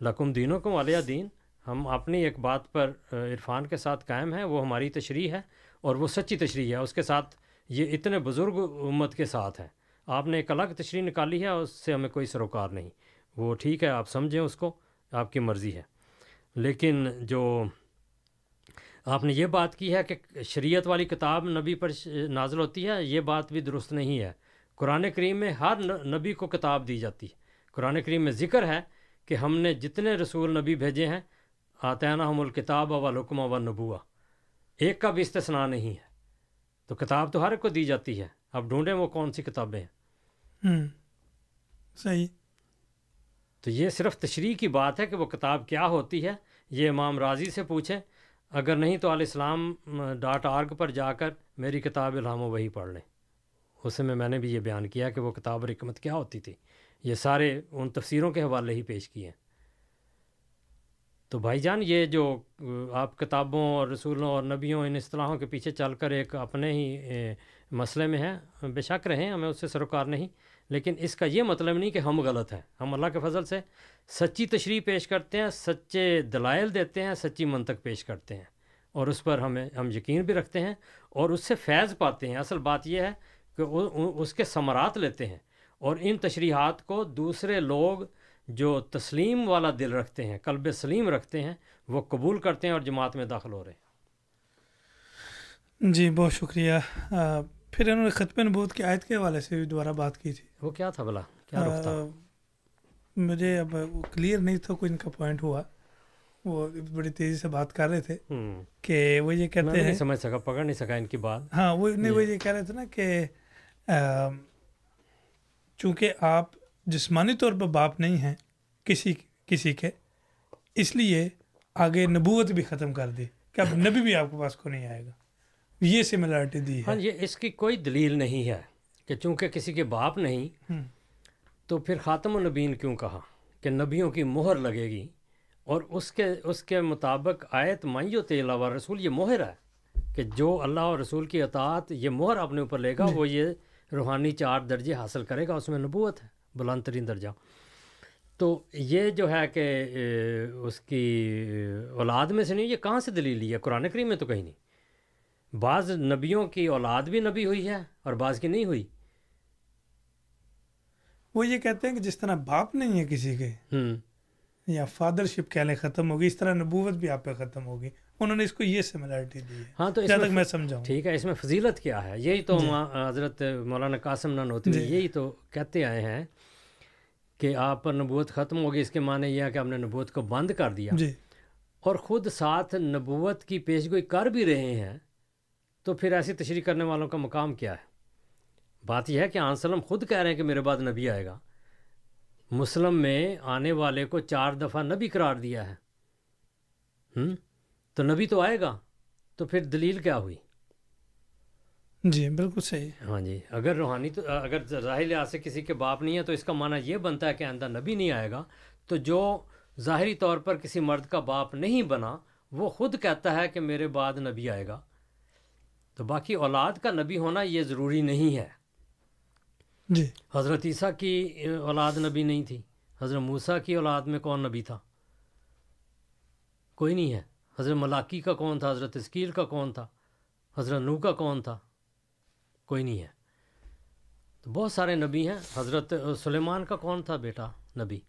لکم دینوں کو والیہ دین۔ ہم اپنی ایک بات پر عرفان کے ساتھ قائم ہیں وہ ہماری تشریح ہے اور وہ سچی تشریح ہے۔ اس کے ساتھ یہ اتنے بزرگ امت کے ساتھ ہے آپ نے ایک الگ تشریح نکالی ہے اس سے ہمیں کوئی سروکار نہیں۔ وہ ٹھیک ہے آپ سمجھیں اس کو آپ کی مرضی ہے۔ لیکن جو آپ نے یہ بات کی ہے کہ شریعت والی کتاب نبی پر نازل ہوتی ہے یہ بات بھی درست نہیں ہے۔ قرآن کریم میں ہر نبی کو کتاب دی جاتی ہے۔ قرآن کریم میں ذکر ہے کہ ہم نے جتنے رسول نبی بھیجے ہیں آتینہ ہم الکتاب و الحکم و نبوہ۔ ایک کا بھی استثناء نہیں ہے۔ تو کتاب تو ہر ایک کو دی جاتی ہے۔ اب ڈھونڈیں وہ کون سی کتابیں ہیں۔ صحیح۔ تو یہ صرف تشریح کی بات ہے کہ وہ کتاب کیا ہوتی ہے یہ امام راضی سے پوچھیں۔ اگر نہیں تو علیہ السلام ڈاٹ آرگ پر جا کر میری کتاب الہام و وہی پڑھ لیں۔ اس میں میں نے بھی یہ بیان کیا کہ وہ کتاب اور حکمت کیا ہوتی تھی۔ یہ سارے ان تفسیروں کے حوالے ہی پیش کیے ہیں۔ تو بھائی جان، یہ جو آپ کتابوں اور رسولوں اور نبیوں ان اصطلاحوں کے پیچھے چل کر ایک اپنے ہی مسئلے میں ہیں۔ بے شک رہیں، ہمیں اس سے سروکار نہیں۔ لیکن اس کا یہ مطلب نہیں کہ ہم غلط ہیں۔ ہم اللہ کے فضل سے سچی تشریح پیش کرتے ہیں سچے دلائل دیتے ہیں سچی منطق پیش کرتے ہیں۔ اور اس پر ہمیں ہم یقین بھی رکھتے ہیں اور اس سے فیض پاتے ہیں۔ اصل بات یہ ہے کہ اس کے ثمرات لیتے ہیں اور ان تشریحات کو دوسرے لوگ جو تسلیم والا دل رکھتے ہیں قلب سلیم رکھتے ہیں وہ قبول کرتے ہیں اور جماعت میں داخل ہو رہے ہیں۔ جی بہت شکریہ۔ آ، پھر انہوں نے ختم نبوت کی آیت کے حوالے سے بھی دوبارہ بات کی تھی۔ وہ کیا تھا بلا کیا مجھے اب کلیئر نہیں تھا کوئی ان کا پوائنٹ ہوا۔ وہ بڑی تیزی سے بات کر رہے تھے کہ وہ یہ کہتے ہیں سمجھ سکا پکڑ نہیں سکا ان کی بات۔ ہاں وہ نہیں وہ یہ کہہ رہے تھے نا کہ چونکہ آپ جسمانی طور پر باپ نہیں ہیں کسی کسی کے اس لیے آگے نبوت بھی ختم کر دی کہ اب نبی بھی آپ کے پاس کو نہیں آئے گا۔ یہ سملرٹی دی ہاں ہے یہ اس کی کوئی دلیل نہیں ہے کہ چونکہ کسی کے باپ نہیں۔ تو پھر خاتم النبین کیوں کہا کہ نبیوں کی مہر لگے گی؟ اور اس کے اس کے مطابق آیت مائیو علاوہ رسول یہ مہر ہے کہ جو اللہ اور رسول کی اطاعت یہ مہر اپنے اوپر لے گا وہ یہ روحانی چار درجے حاصل کرے گا اس میں نبوت ہے بلند ترین درجہ۔ تو یہ جو ہے کہ اس کی اولاد میں سے نہیں یہ کہاں سے دلیل لی ہے؟ قرآن کریم میں تو کہیں نہیں۔ بعض نبیوں کی اولاد بھی نبی ہوئی ہے اور بعض کی نہیں ہوئی۔ وہ یہ کہتے ہیں کہ جس طرح باپ نہیں ہے کسی کے یا فادر شپ کہہ لیں ختم ہوگی اس طرح نبوت بھی آپ پہ ختم ہوگی۔ انہوں نے اس کو یہ سملرٹی دی ہے۔ ہاں تو اس تک میں سمجھاؤں۔ ٹھیک ہے اس میں فضیلت کیا ہے؟ یہی تو ماں- حضرت مولانا قاسم نانوتوی جی۔ یہی تو کہتے آئے ہیں کہ آپ پر نبوت ختم ہوگی اس کے معنی یہ ہے کہ آپ نے نبوت کو بند کر دیا۔ جی۔ اور خود ساتھ نبوت کی پیشگوئی کر بھی رہے ہیں تو پھر ایسی تشریح کرنے والوں کا مقام کیا ہے؟ بات یہ ہے کہ آن سلم خود کہہ رہے ہیں کہ میرے بعد نبی آئے گا۔ مسلم میں آنے والے کو چار دفعہ نبی قرار دیا ہے۔ ہم؟ تو نبی تو آئے گا تو پھر دلیل کیا ہوئی؟ جی بالکل صحیح۔ ہاں جی اگر روحانی تو اگر ظاہر لحاظ سے کسی کے باپ نہیں ہے تو اس کا معنی یہ بنتا ہے کہ آئندہ نبی نہیں آئے گا۔ تو جو ظاہری طور پر کسی مرد کا باپ نہیں بنا وہ خود کہتا ہے کہ میرے بعد نبی آئے گا۔ تو باقی اولاد کا نبی ہونا یہ ضروری نہیں ہے۔ جی۔ حضرت عیسیٰ کی اولاد نبی نہیں تھی۔ حضرت موسیٰ کی اولاد میں کون نبی تھا؟ کوئی نہیں ہے۔ حضرت ملاکی کا کون تھا؟ حضرت اسکیل کا کون تھا؟ حضرت نو کا کون تھا؟ کوئی نہیں ہے۔ تو بہت سارے نبی ہیں۔ حضرت سلیمان کا کون تھا بیٹا؟ نبی۔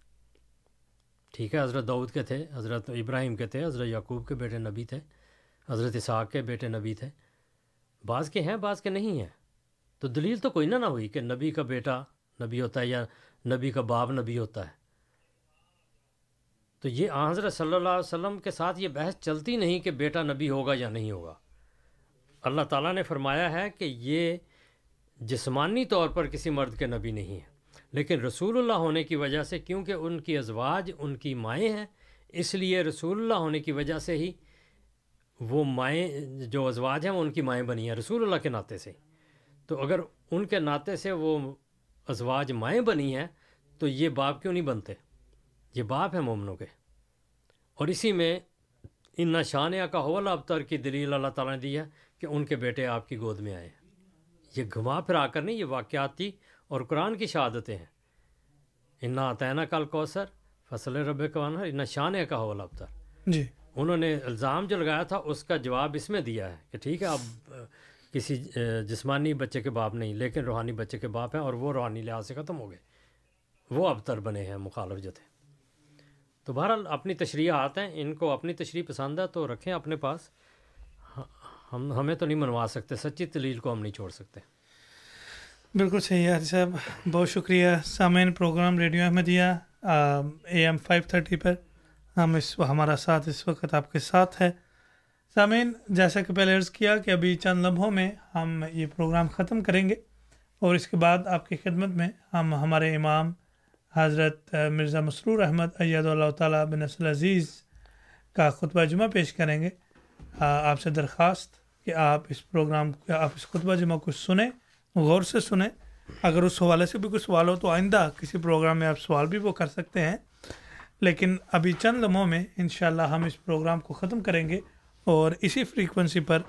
ٹھیک ہے، حضرت دعود کے تھے، حضرت ابراہیم کے تھے، حضرت یعقوب کے بیٹے نبی تھے، حضرت اسحاق کے بیٹے نبی تھے۔ بعض کے ہیں، بعض کے نہیں ہیں۔ تو دلیل تو کوئی نہ نہ ہوئی کہ نبی کا بیٹا نبی ہوتا ہے یا نبی کا باپ نبی ہوتا ہے۔ تو یہ حضرت صلی اللہ علیہ وسلم کے ساتھ یہ بحث چلتی نہیں کہ بیٹا نبی ہوگا یا نہیں ہوگا۔ اللہ تعالیٰ نے فرمایا ہے کہ یہ جسمانی طور پر کسی مرد کے نبی نہیں ہے۔ لیکن رسول اللہ ہونے کی وجہ سے کیونکہ ان کی ازواج، ان کی مائیں ہیں، اس لیے رسول اللہ ہونے کی وجہ سے ہی وہ مائیں جو ازواج ہیں، وہ ان کی مائیں بنی ہیں، رسول اللہ کے ناطے سے۔ تو اگر ان کے ناطے سے وہ ازواج مائیں بنی ہیں تو یہ باپ کیوں نہیں بنتے؟ یہ باپ ہیں مومنوں کے۔ اور اسی میں ان نشانیہ کا حول ابتر کی دلیل اللہ تعالیٰ نے دی ہے کہ ان کے بیٹے آپ کی گود میں آئے ہیں۔ یہ گھما پھرا کر نہیں یہ واقعاتی اور قرآن کی شہادتیں ہیں۔ انا عطینہ کل کوثر فصل رب قوانہ ان نشانیہ کا حول ابتر جی۔ انہوں نے الزام جو لگایا تھا اس کا جواب اس میں دیا ہے کہ ٹھیک ہے اب کسی جسمانی بچے کے باپ نہیں، لیکن روحانی بچے کے باپ ہیں اور وہ روحانی لحاظ سے ختم ہو گئے۔ وہ ابتر بنے ہیں، مخالف جو تھے۔ تو بہرحال اپنی تشریحات ہیں، ان کو اپنی تشریح پسند ہے تو رکھیں اپنے پاس۔ ہم، ہمیں تو نہیں منوا سکتے، سچی دلیل کو ہم نہیں چھوڑ سکتے۔ بالکل صحیح ہے صاحب، بہت شکریہ۔ سامعین programme radio Ahmadiyya A M five thirty پر۔ ہم اس، ہمارا ساتھ اس وقت آپ کے ساتھ ہے۔ سامعین، جیسا کہ پہلے عرض کیا کہ ابھی چند لمحوں میں ہم یہ پروگرام ختم کریں گے اور اس کے بعد آپ کی خدمت میں ہم ہمارے امام حضرت مرزا مسرور احمد ایاد اللہ تعالیٰ بن نسل عزیز کا خطبہ جمعہ پیش کریں گے۔ آپ سے درخواست کہ آپ اس پروگرام آپ اس خطبہ جمعہ کو سنیں، غور سے سنیں۔ اگر اس حوالے سے بھی کوئی سوال ہو تو آئندہ کسی پروگرام میں آپ سوال بھی وہ کر سکتے ہیں۔ لیکن ابھی چند لمحوں میں انشاءاللہ ہم اس پروگرام کو ختم کریں گے۔ اور اسی فریکوینسی پر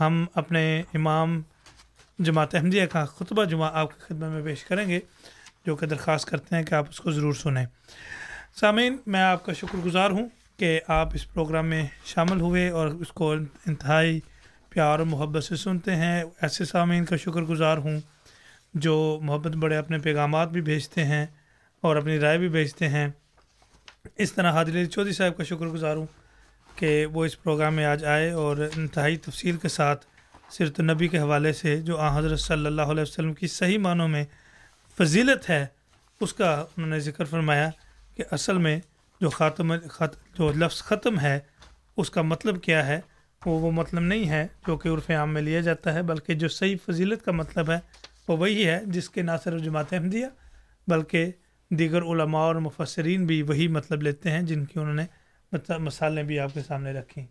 ہم اپنے امام جماعت احمدیہ کا خطبہ جمعہ آپ کی خدمت میں پیش کریں گے، جو کہ درخواست کرتے ہیں کہ آپ اس کو ضرور سنیں۔ سامعین، میں آپ کا شکر گزار ہوں کہ آپ اس پروگرام میں شامل ہوئے اور اس کو انتہائی پیار و محبت سے سنتے ہیں۔ ایسے سامعین کا شکر گزار ہوں جو محبت بڑے اپنے پیغامات بھی بھیجتے ہیں اور اپنی رائے بھی بھیجتے ہیں۔ اس طرح حاضر چودھری صاحب کا شکر گزار ہوں کہ وہ اس پروگرام میں آج آئے اور انتہائی تفصیل کے ساتھ سیرت النبی کے حوالے سے جو آن حضرت صلی اللہ علیہ وسلم کی صحیح معنوں میں فضیلت ہے، اس کا انہوں نے ذکر فرمایا کہ اصل میں جو خاتم خط جو لفظ ختم ہے، اس کا مطلب کیا ہے؟ وہ وہ مطلب نہیں ہے جو کہ عرف عام میں لیا جاتا ہے، بلکہ جو صحیح فضیلت کا مطلب ہے، وہ وہی ہے جس کے نہ صرف جماعت احمدیہ، بلکہ دیگر علماء اور مفسرین بھی وہی مطلب لیتے ہیں جن کی انہوں نے مطلب مثالیں بھی آپ کے سامنے رکھیں۔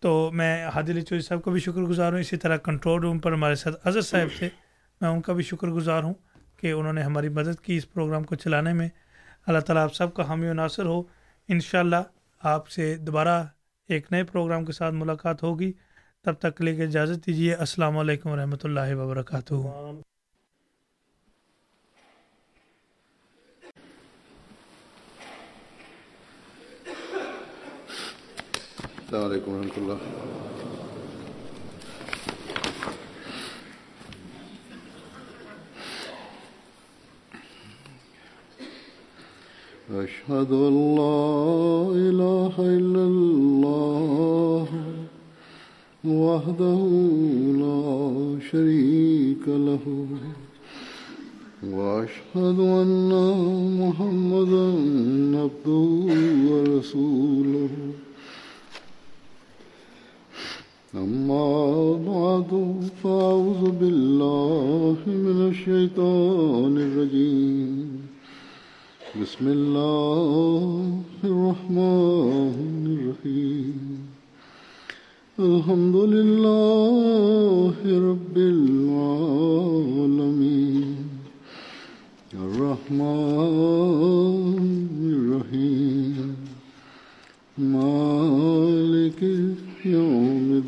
تو میں حادی چوہری صاحب کا بھی شکر گزار ہوں، اسی طرح کنٹرول روم پر ہمارے ساتھ اظہر صاحب تھے، میں ان کا بھی شکر گزار ہوں کہ انہوں نے ہماری مدد کی اس پروگرام کو چلانے میں۔ اللہ تعالیٰ آپ سب کا حامی و ناصر ہو۔ انشاءاللہ آپ سے دوبارہ ایک نئے پروگرام کے ساتھ ملاقات ہوگی۔ تب تک لے کے اجازت دیجیے السلام علیکم ورحمۃ اللہ وبرکاتہ۔ السلام علیکم ورحمۃ اللہ۔ أشهد أن لا إله إلا الله وحده لا شريك له وأشهد أن محمدا عبده ورسوله. أما بعد، فأعوذ بالله من الشيطان الرجيم. بسم الله الرحمن الرحيم. الحمد لله رب العالمين. الرحمن الرحيم. مالك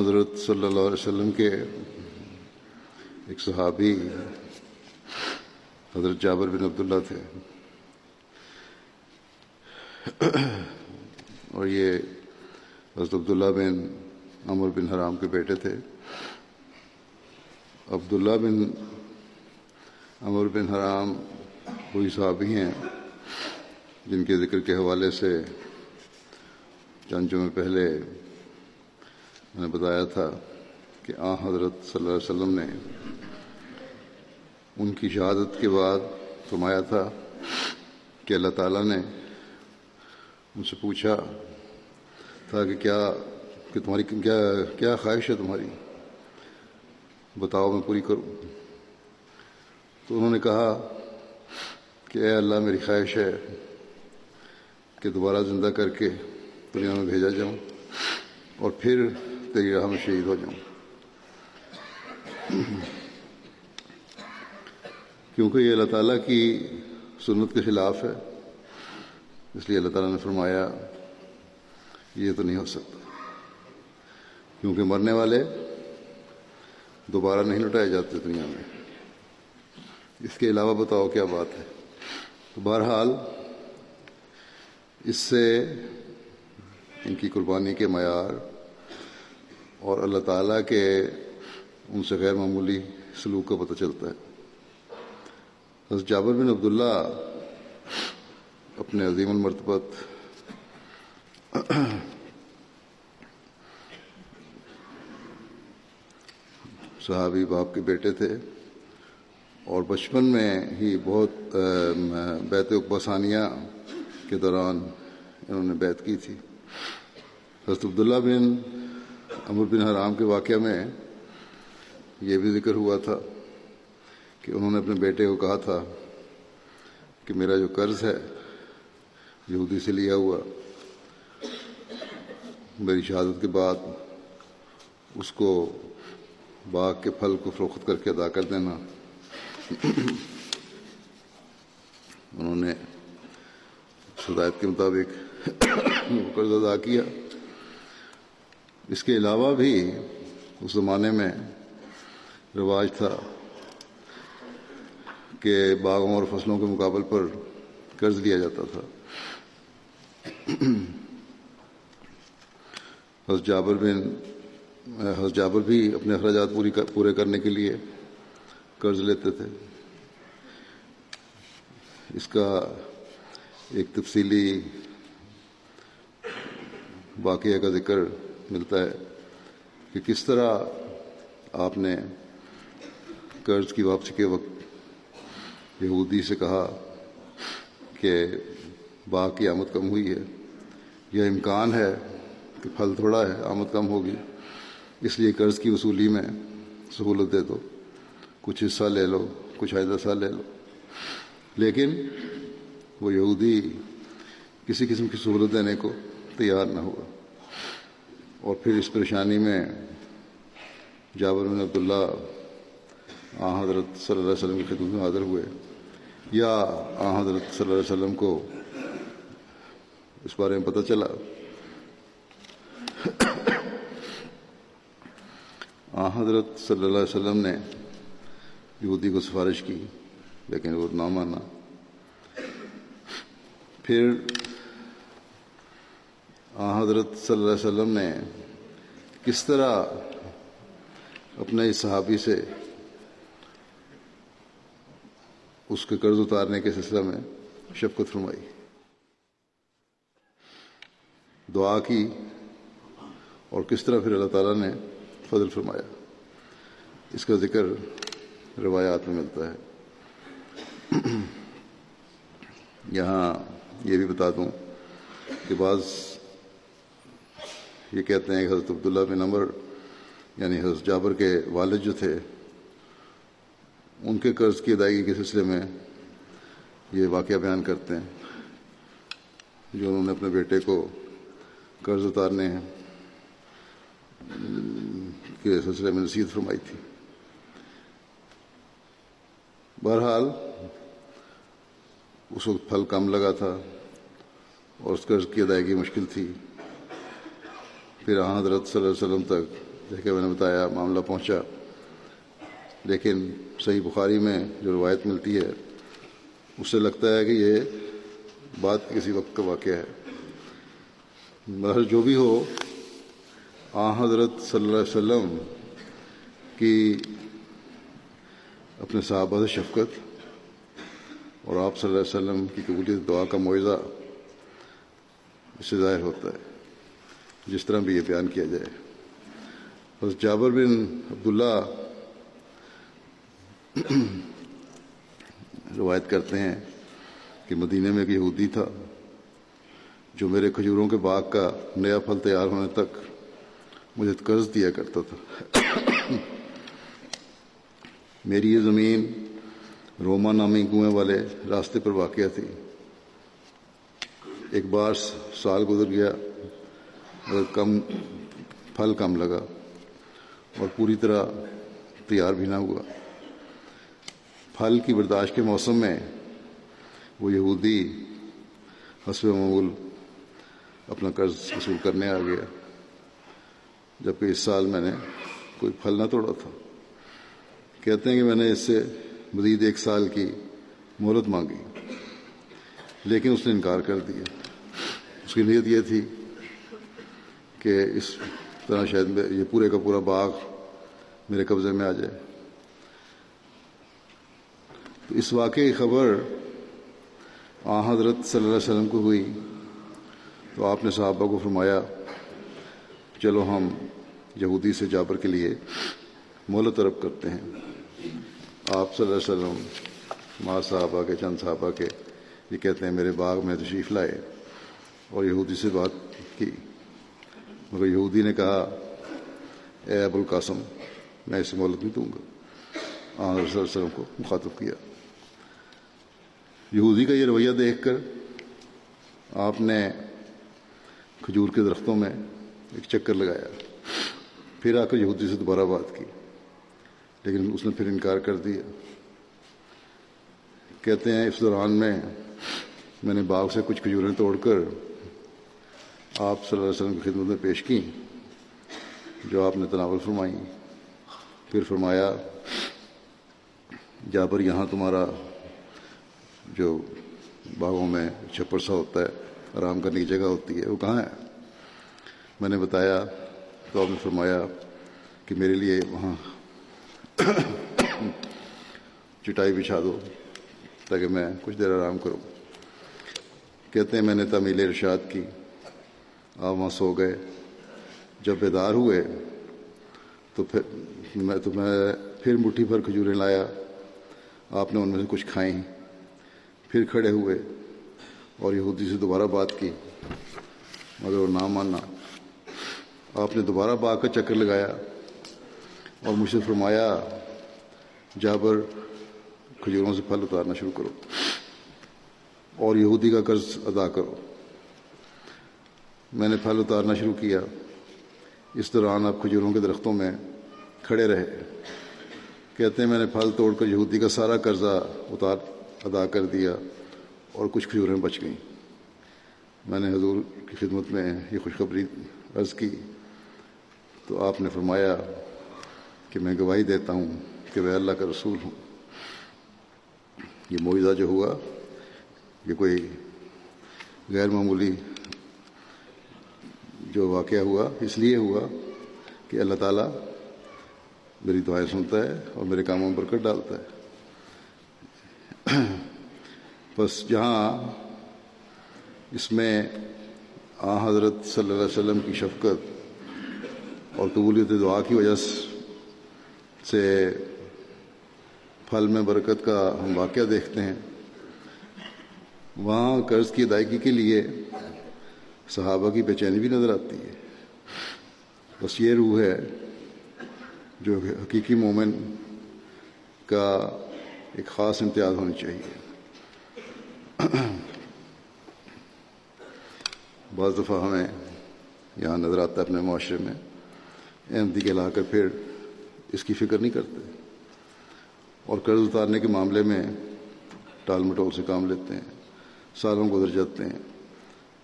حضرت صلی اللہ علیہ وسلم کے ایک صحابی حضرت جابر بن عبداللہ تھے۔ اور یہ حضرت عبداللہ بن عمر بن حرام کے بیٹے تھے۔ عبداللہ بن عمر بن حرام وہی صحابی ہیں جن کے ذکر کے حوالے سے چند میں پہلے میں نے بتایا تھا کہ آ حضرت صلی اللہ علیہ وسلم نے ان کی شہادت کے بعد فرمایا تھا کہ اللہ تعالیٰ نے ان سے پوچھا تھا کہ کیا کہ تمہاری کیا کیا خواہش ہے تمہاری؟ بتاؤ میں پوری کروں۔ تو انہوں نے کہا کہ اے اللہ میری خواہش ہے کہ دوبارہ زندہ کر کے دنیا میں بھیجا جاؤں اور پھر تیری راہ میں شہید ہو جاؤں۔ کیونکہ یہ اللہ تعالیٰ کی سنت کے خلاف ہے، اس لیے اللہ تعالیٰ نے فرمایا یہ تو نہیں ہو سکتا۔ کیونکہ مرنے والے دوبارہ نہیں لٹائے جاتے دنیا میں۔ اس کے علاوہ بتاؤ کیا بات ہے؟ تو بہرحال، اس سے ان کی قربانی کے معیار اور اللہ تعالیٰ کے ان سے غیر معمولی سلوک کا پتہ چلتا ہے۔ حضرت جابر بن عبداللہ اپنے عظیم المرتبت صحابی باپ کے بیٹے تھے۔ اور بچپن میں ہی بہت بیت اقبا کے دوران انہوں نے بیت کی تھی۔ حضرت عبداللہ بن امر بن حرام کے واقعہ میں یہ بھی ذکر ہوا تھا کہ انہوں نے اپنے بیٹے کو کہا تھا کہ میرا جو قرض ہے، یہودی سے لیا ہوا، میری شہادت کے بعد اس کو باغ کے پھل کو فروخت کر کے ادا کر دینا۔ انہوں نے ہدایت کے مطابق قرض ادا کیا۔ اس کے علاوہ بھی اس زمانے میں رواج تھا کہ باغوں اور فصلوں کے مقابل پر قرض لیا جاتا تھا۔ حضرت جابر بن حضرت جابر بھی اپنے اخراجات پوری پورے کرنے کے لیے قرض لیتے تھے۔ اس کا ایک تفصیلی واقعہ کا ذکر ملتا ہے کہ کس طرح آپ نے قرض کی واپسی کے وقت یہودی سے کہا کہ باغ کی آمد کم ہوئی ہے۔ یہ امکان ہے کہ پھل تھوڑا ہے، آمد کم ہوگی، اس لیے قرض کی وصولی میں سہولت دے دو۔ کچھ حصہ لے لو، کچھ حصہ لے لو۔ لیکن وہ یہودی کسی قسم کی سہولت دینے کو تیار نہ ہوا۔ اور پھر اس پریشانی میں جابر بن عبداللہ آ حضرت صلی اللہ علیہ وسلم کی خدمت میں حاضر ہوئے۔ یا آ حضرت صلی اللہ علیہ وسلم کو اس بارے میں پتہ چلا۔ آ حضرت صلی اللہ علیہ وسلم نے یہودی کو سفارش کی، لیکن وہ نہ مانا۔ پھر آ، حضرت صلی اللہ علیہ وسلم نے کس طرح اپنے اس صحابی سے اس کے قرض اتارنے کے سلسلہ میں شفقت فرمائی۔ دعا کی اور کس طرح پھر اللہ تعالیٰ نے فضل فرمایا۔ اس کا ذکر روایات میں ملتا ہے۔ یہاں یہ بھی بتا دوں کہ بعض یہ کہتے ہیں کہ حضرت عبداللہ بن عمر یعنی حضرت جابر کے والد جو تھے، ان کے قرض کی ادائیگی کے سلسلے میں یہ واقعہ بیان کرتے ہیں جو انہوں نے اپنے بیٹے کو قرض اتارنے کے سلسلے میں نصیحت فرمائی تھی۔ بہرحال، اس وقت پھل کم لگا تھا اور اس قرض کی ادائیگی مشکل تھی۔ پھر حضرت صلی اللہ علیہ وسلم تک جیسے میں نے بتایا معاملہ پہنچا۔ لیکن صحیح بخاری میں جو روایت ملتی ہے، اس سے لگتا ہے کہ یہ بات کسی وقت کا واقعہ ہے۔ مگر جو بھی ہو، آ حضرت صلی اللہ علیہ وسلم کی اپنے صحابہ سے شفقت اور آپ صلی اللہ علیہ وسلم کی قبولیت دعا کا معاوضہ اس سے ظاہر ہوتا ہے، جس طرح بھی یہ بیان کیا جائے۔ بس جابر بن عبداللہ روایت کرتے ہیں کہ مدینہ میں ایک یہودی تھا جو میرے کھجوروں کے باغ کا نیا پھل تیار ہونے تک مجھے قرض دیا کرتا تھا۔ میری یہ زمین روما نامی کنویں والے راستے پر واقع تھی۔ ایک بار سال گزر گیا، کم، پھل کم لگا اور پوری طرح تیار بھی نہ ہوا۔ پھل کی برداشت کے موسم میں وہ یہودی حسب معمول اپنا قرض وصول کرنے آ گیا، جبکہ اس سال میں نے کوئی پھل نہ توڑا تھا۔ کہتے ہیں کہ میں نے اس سے مزید ایک سال کی مہلت مانگی، لیکن اس نے انکار کر دیا۔ اس کی نیت یہ تھی کہ اس طرح شاید یہ پورے کا پورا باغ میرے قبضے میں آ جائے۔ تو اس واقعے کی خبر آ حضرت صلی اللہ علیہ وسلم کو ہوئی۔ تو آپ نے صحابہ کو فرمایا، چلو ہم یہودی سے جابر کے لیے مولت طرف کرتے ہیں۔ آپ صلی اللہ علیہ وسلم، ماں صحابہ کے، چند صحابہ کے، یہ کہتے ہیں میرے باغ میں تشریف لائے اور یہودی سے بات کی۔ مگر یہودی نے کہا، اے ابو القاسم، میں اسے مولت نہیں دوں گا۔ آن صلی اللہ علیہ وسلم کو مخاطب کیا۔ یہودی کا یہ رویہ دیکھ کر آپ نے کھجور کے درختوں میں ایک چکر لگایا۔ پھر آ کر یہودی سے دوبارہ بات کی۔ لیکن اس نے پھر انکار کر دیا۔ کہتے ہیں اس دوران میں میں نے باغ سے کچھ کھجوریں توڑ کر آپ صلی اللہ علیہ وسلم کی خدمت میں پیش کی جو آپ نے تناول فرمائی۔ پھر فرمایا، جہاں پر یہاں تمہارا جو باغوں میں چھپر سا ہوتا ہے، آرام کرنے کی جگہ ہوتی ہے، وہ کہاں ہے؟ میں نے بتایا تو آپ نے فرمایا کہ میرے لیے وہاں چٹائی بچھا دو تاکہ میں کچھ دیر آرام کروں۔ کہتے ہیں میں نے تعمیل ارشاد کی۔ آپ وہاں سو گئے۔ جب بیدار ہوئے تو پھر میں تو میں پھر مٹھی بھر کھجوریں لایا۔ آپ نے ان میں سے کچھ کھائیں۔ پھر کھڑے ہوئے اور یہودی سے دوبارہ بات کی۔ مگر وہ نہ ماننا۔ آپ نے دوبارہ باغ کا چکر لگایا۔ اور مجھ سے فرمایا جابر کھجوروں سے پھل اتارنا شروع کرو اور یہودی کا قرض ادا کرو۔ میں نے پھل اتارنا شروع کیا۔ اس دوران آپ کھجوروں کے درختوں میں کھڑے رہے۔ کہتے ہیں، میں نے پھل توڑ کر یہودی کا سارا قرضہ اتار، ادا کر دیا اور کچھ کھجوریں بچ گئیں۔ میں نے حضور کی خدمت میں یہ خوشخبری عرض کی۔ تو آپ نے فرمایا کہ میں گواہی دیتا ہوں کہ میں اللہ کا رسول ہوں۔ یہ معاوضہ جو ہوا، یہ کوئی غیر معمولی جو واقعہ ہوا، اس لیے ہوا کہ اللہ تعالیٰ میری دعائیں سنتا ہے اور میرے کاموں میں برکت ڈالتا ہے۔ بس جہاں اس میں آ حضرت صلی اللہ علیہ وسلم کی شفقت اور قبولیت دعا کی وجہ سے سے پھل میں برکت کا ہم واقعہ دیکھتے ہیں۔ وہاں قرض کی ادائیگی کے لیے صحابہ کی بے چینی بھی نظر آتی ہے۔ بس یہ روح ہے جو حقیقی مومن کا ایک خاص امتیاز ہونی چاہیے۔ بعض دفعہ ہمیں یہاں نظر آتا ہے اپنے معاشرے میں، احمدی کے لا کر پھر اس کی فکر نہیں کرتے اور قرض اتارنے کے معاملے میں ٹال مٹول سے کام لیتے ہیں، سالوں گزر جاتے ہیں،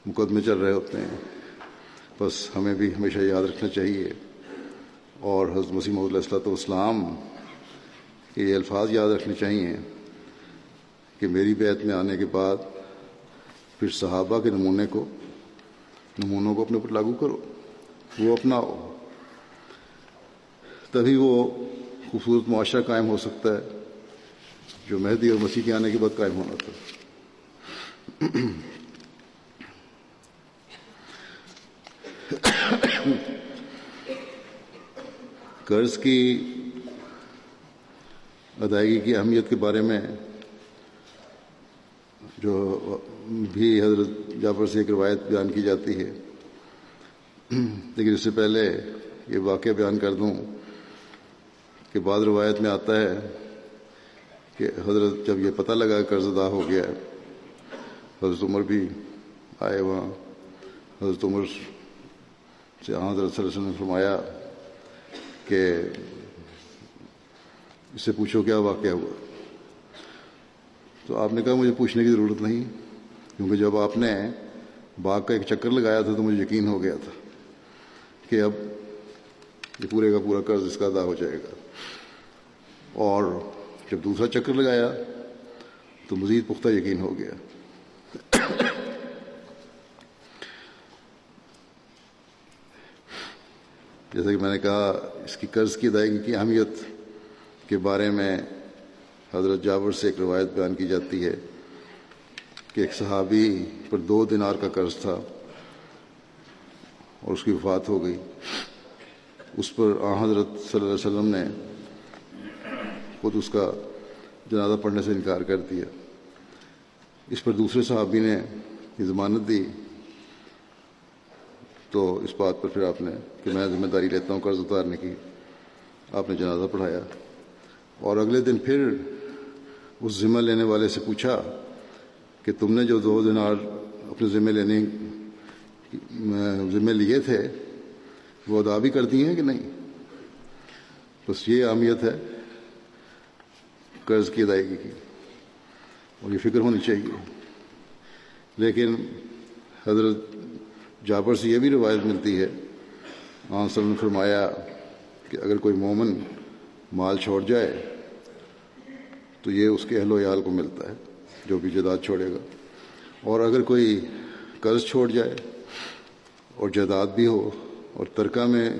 مقدمے چل رہے ہوتے ہیں۔ بس ہمیں بھی ہمیشہ یاد رکھنا چاہیے۔ اور حضرت مسیم علیہ السلۃ والسلام کے یہ الفاظ یاد رکھنے چاہیے کہ میری بیت میں آنے کے بعد پھر صحابہ کے نمونے کو، نمونوں کو اپنے اوپر لاگو کرو، وہ اپناؤ۔ تبھی وہ خوبصورت معاشرہ قائم ہو سکتا ہے، جو مہدی اور مسیح کے آنے کے بعد قائم ہونا تھا۔ قرض کی ادائیگی کی اہمیت کے بارے میں جو بھی حضرت جعفر سے ایک روایت بیان کی جاتی ہے۔ لیکن اس سے پہلے یہ واقعہ بیان کر دوں۔ کہ بعض روایت میں آتا ہے کہ حضرت جب یہ پتہ لگا قرض ادا ہو گیا حضرت عمر بھی آئے وہاں۔ حضرت عمر سے حضرت صلی اللہ علیہ وسلم نے فرمایا کہ اس سے پوچھو کیا واقعہ ہوا۔ تو آپ نے کہا مجھے پوچھنے کی ضرورت نہیں، کیونکہ جب آپ نے باغ کا ایک چکر لگایا تھا تو مجھے یقین ہو گیا تھا کہ اب یہ پورے کا پورا قرض اس کا ادا ہو جائے گا۔ اور جب دوسرا چکر لگایا تو مزید پختہ یقین ہو گیا۔ جیسا کہ میں نے کہا، اس کی قرض کی ادائیگی کی اہمیت کے بارے میں حضرت جابر سے ایک روایت بیان کی جاتی ہے کہ ایک صحابی پر دو دینار کا قرض تھا اور اس کی وفات ہو گئی۔ اس پر آ حضرت صلی اللہ علیہ وسلم نے خود اس کا جنازہ پڑھنے سے انکار کر دیا۔ اس پر دوسرے صحابی نے یہ ضمانت دی۔ تو اس بات پر پھر آپ نے کہ میں ذمہ داری لیتا ہوں قرض اتارنے کی۔ آپ نے جنازہ پڑھایا۔ اور اگلے دن پھر اس ذمہ لینے والے سے پوچھا کہ تم نے جو دو دنار اپنے ذمہ لینے ذمہ لیے تھے، وہ ادا بھی کر دیے ہیں کہ نہیں؟ بس یہ اہمیت ہے۔ قرض کی ادائیگی کی۔ اور یہ فکر ہونی چاہیے۔ لیکن حضرت جابر سے یہ بھی روایت ملتی ہے، آن نے فرمایا کہ اگر کوئی مومن مال چھوڑ جائے تو یہ اس کے اہل و عیال کو ملتا ہے، جو بھی جائیداد چھوڑے گا۔ اور اگر کوئی قرض چھوڑ جائے اور جائیداد بھی ہو اور ترکہ میں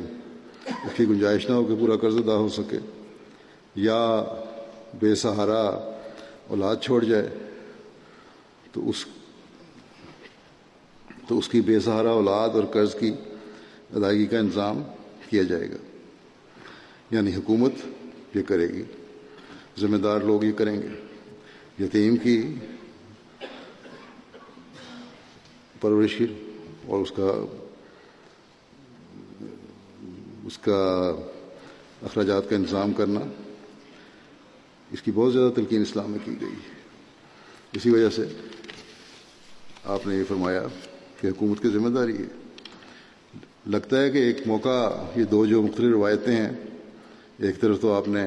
اس کی گنجائش نہ ہو کہ پورا قرض ادا ہو سکے، یا بے سہارا اولاد چھوڑ جائے، تو اس تو اس کی بے سہارا اولاد اور قرض کی ادائیگی کا انتظام کیا جائے گا۔ یعنی حکومت یہ کرے گی، ذمہ دار لوگ یہ کریں گے۔ یتیم کی پرورش اور اس کا اس کا اخراجات کا انتظام کرنا۔ اس کی بہت زیادہ تلقین اسلام میں کی گئی۔ ہے اسی وجہ سے آپ نے یہ فرمایا کہ حکومت کی ذمہ داری ہے۔ لگتا ہے کہ ایک موقع یہ دو جو مختلف روایتیں ہیں، ایک طرف تو آپ نے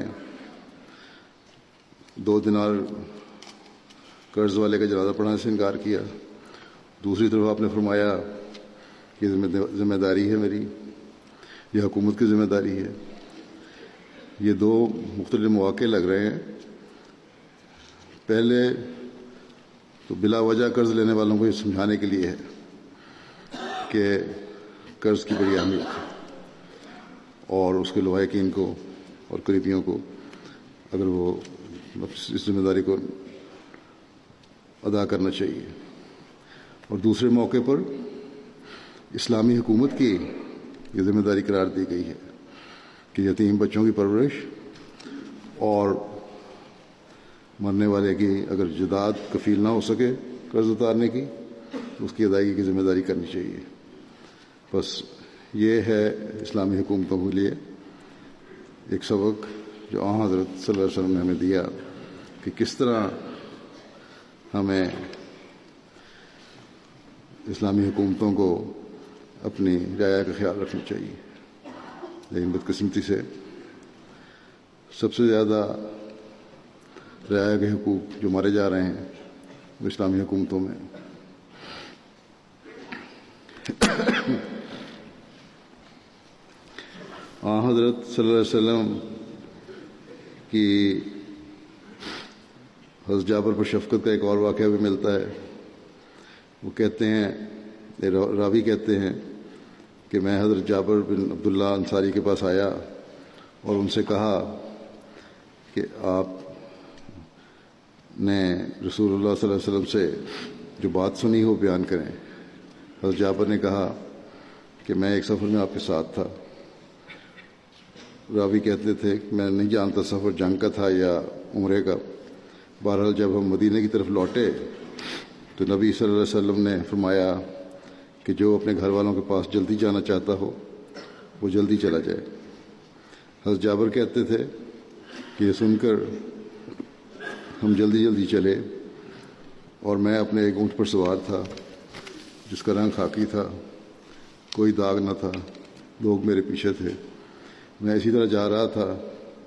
دو دنار قرض والے کا جنازہ پڑھانے سے انکار کیا، دوسری طرف آپ نے فرمایا کہ ذمہ داری ہے میری، یہ حکومت کی ذمہ داری ہے۔ یہ دو مختلف مواقع لگ رہے ہیں۔ پہلے تو بلا وجہ قرض لینے والوں کو یہ سمجھانے کے لیے ہے کہ قرض کی بڑی اہمیت اور اس کے لوہائقین کو اور قریبیوں کو اگر وہ اس ذمہ داری کو ادا کرنا چاہیے۔ اور دوسرے موقع پر اسلامی حکومت کی یہ ذمہ داری قرار دی گئی ہے۔ کہ یتیم بچوں کی پرورش اور مرنے والے کی اگر جداد کفیل نہ ہو سکے قرض اتارنے کی، تو اس کی ادائیگی کی ذمہ داری کرنی چاہیے۔ بس یہ ہے اسلامی حکومتوں کے لیے ایک سبق جو آ حضرت صلی اللہ علیہ وسلم نے ہمیں دیا کہ کس طرح ہمیں اسلامی حکومتوں کو اپنی رعایا کا خیال رکھنا چاہیے۔ لیکن بدقسمتی سے سب سے زیادہ رعایا کے حقوق جو مارے جا رہے ہیں وہ اسلامی حکومتوں میں آ حضرت صلی اللہ علیہ وسلم کی حضرت جابر پر شفقت کا ایک اور واقعہ بھی ملتا ہے۔ وہ کہتے ہیں، راوی کہتے ہیں کہ میں حضرت جابر بن عبداللہ انصاری کے پاس آیا اور ان سے کہا کہ آپ نے رسول اللہ صلی اللہ علیہ وسلم سے جو بات سنی ہو بیان کریں۔ حضرت جابر نے کہا کہ میں ایک سفر میں آپ کے ساتھ تھا۔ راوی کہتے تھے کہ میں نہیں جانتا سفر جنگ کا تھا یا عمرے کا۔ بہرحال جب ہم مدینہ کی طرف لوٹے تو نبی صلی اللہ علیہ وسلم نے فرمایا کہ جو اپنے گھر والوں کے پاس جلدی جانا چاہتا ہو، وہ جلدی چلا جائے۔ حضرت جابر کہتے تھے کہ یہ سن کر ہم جلدی جلدی چلے اور میں اپنے ایک اونٹ پر سوار تھا، جس کا رنگ خاکی تھا۔ کوئی داغ نہ تھا، لوگ میرے پیچھے تھے۔ میں اسی طرح جا رہا تھا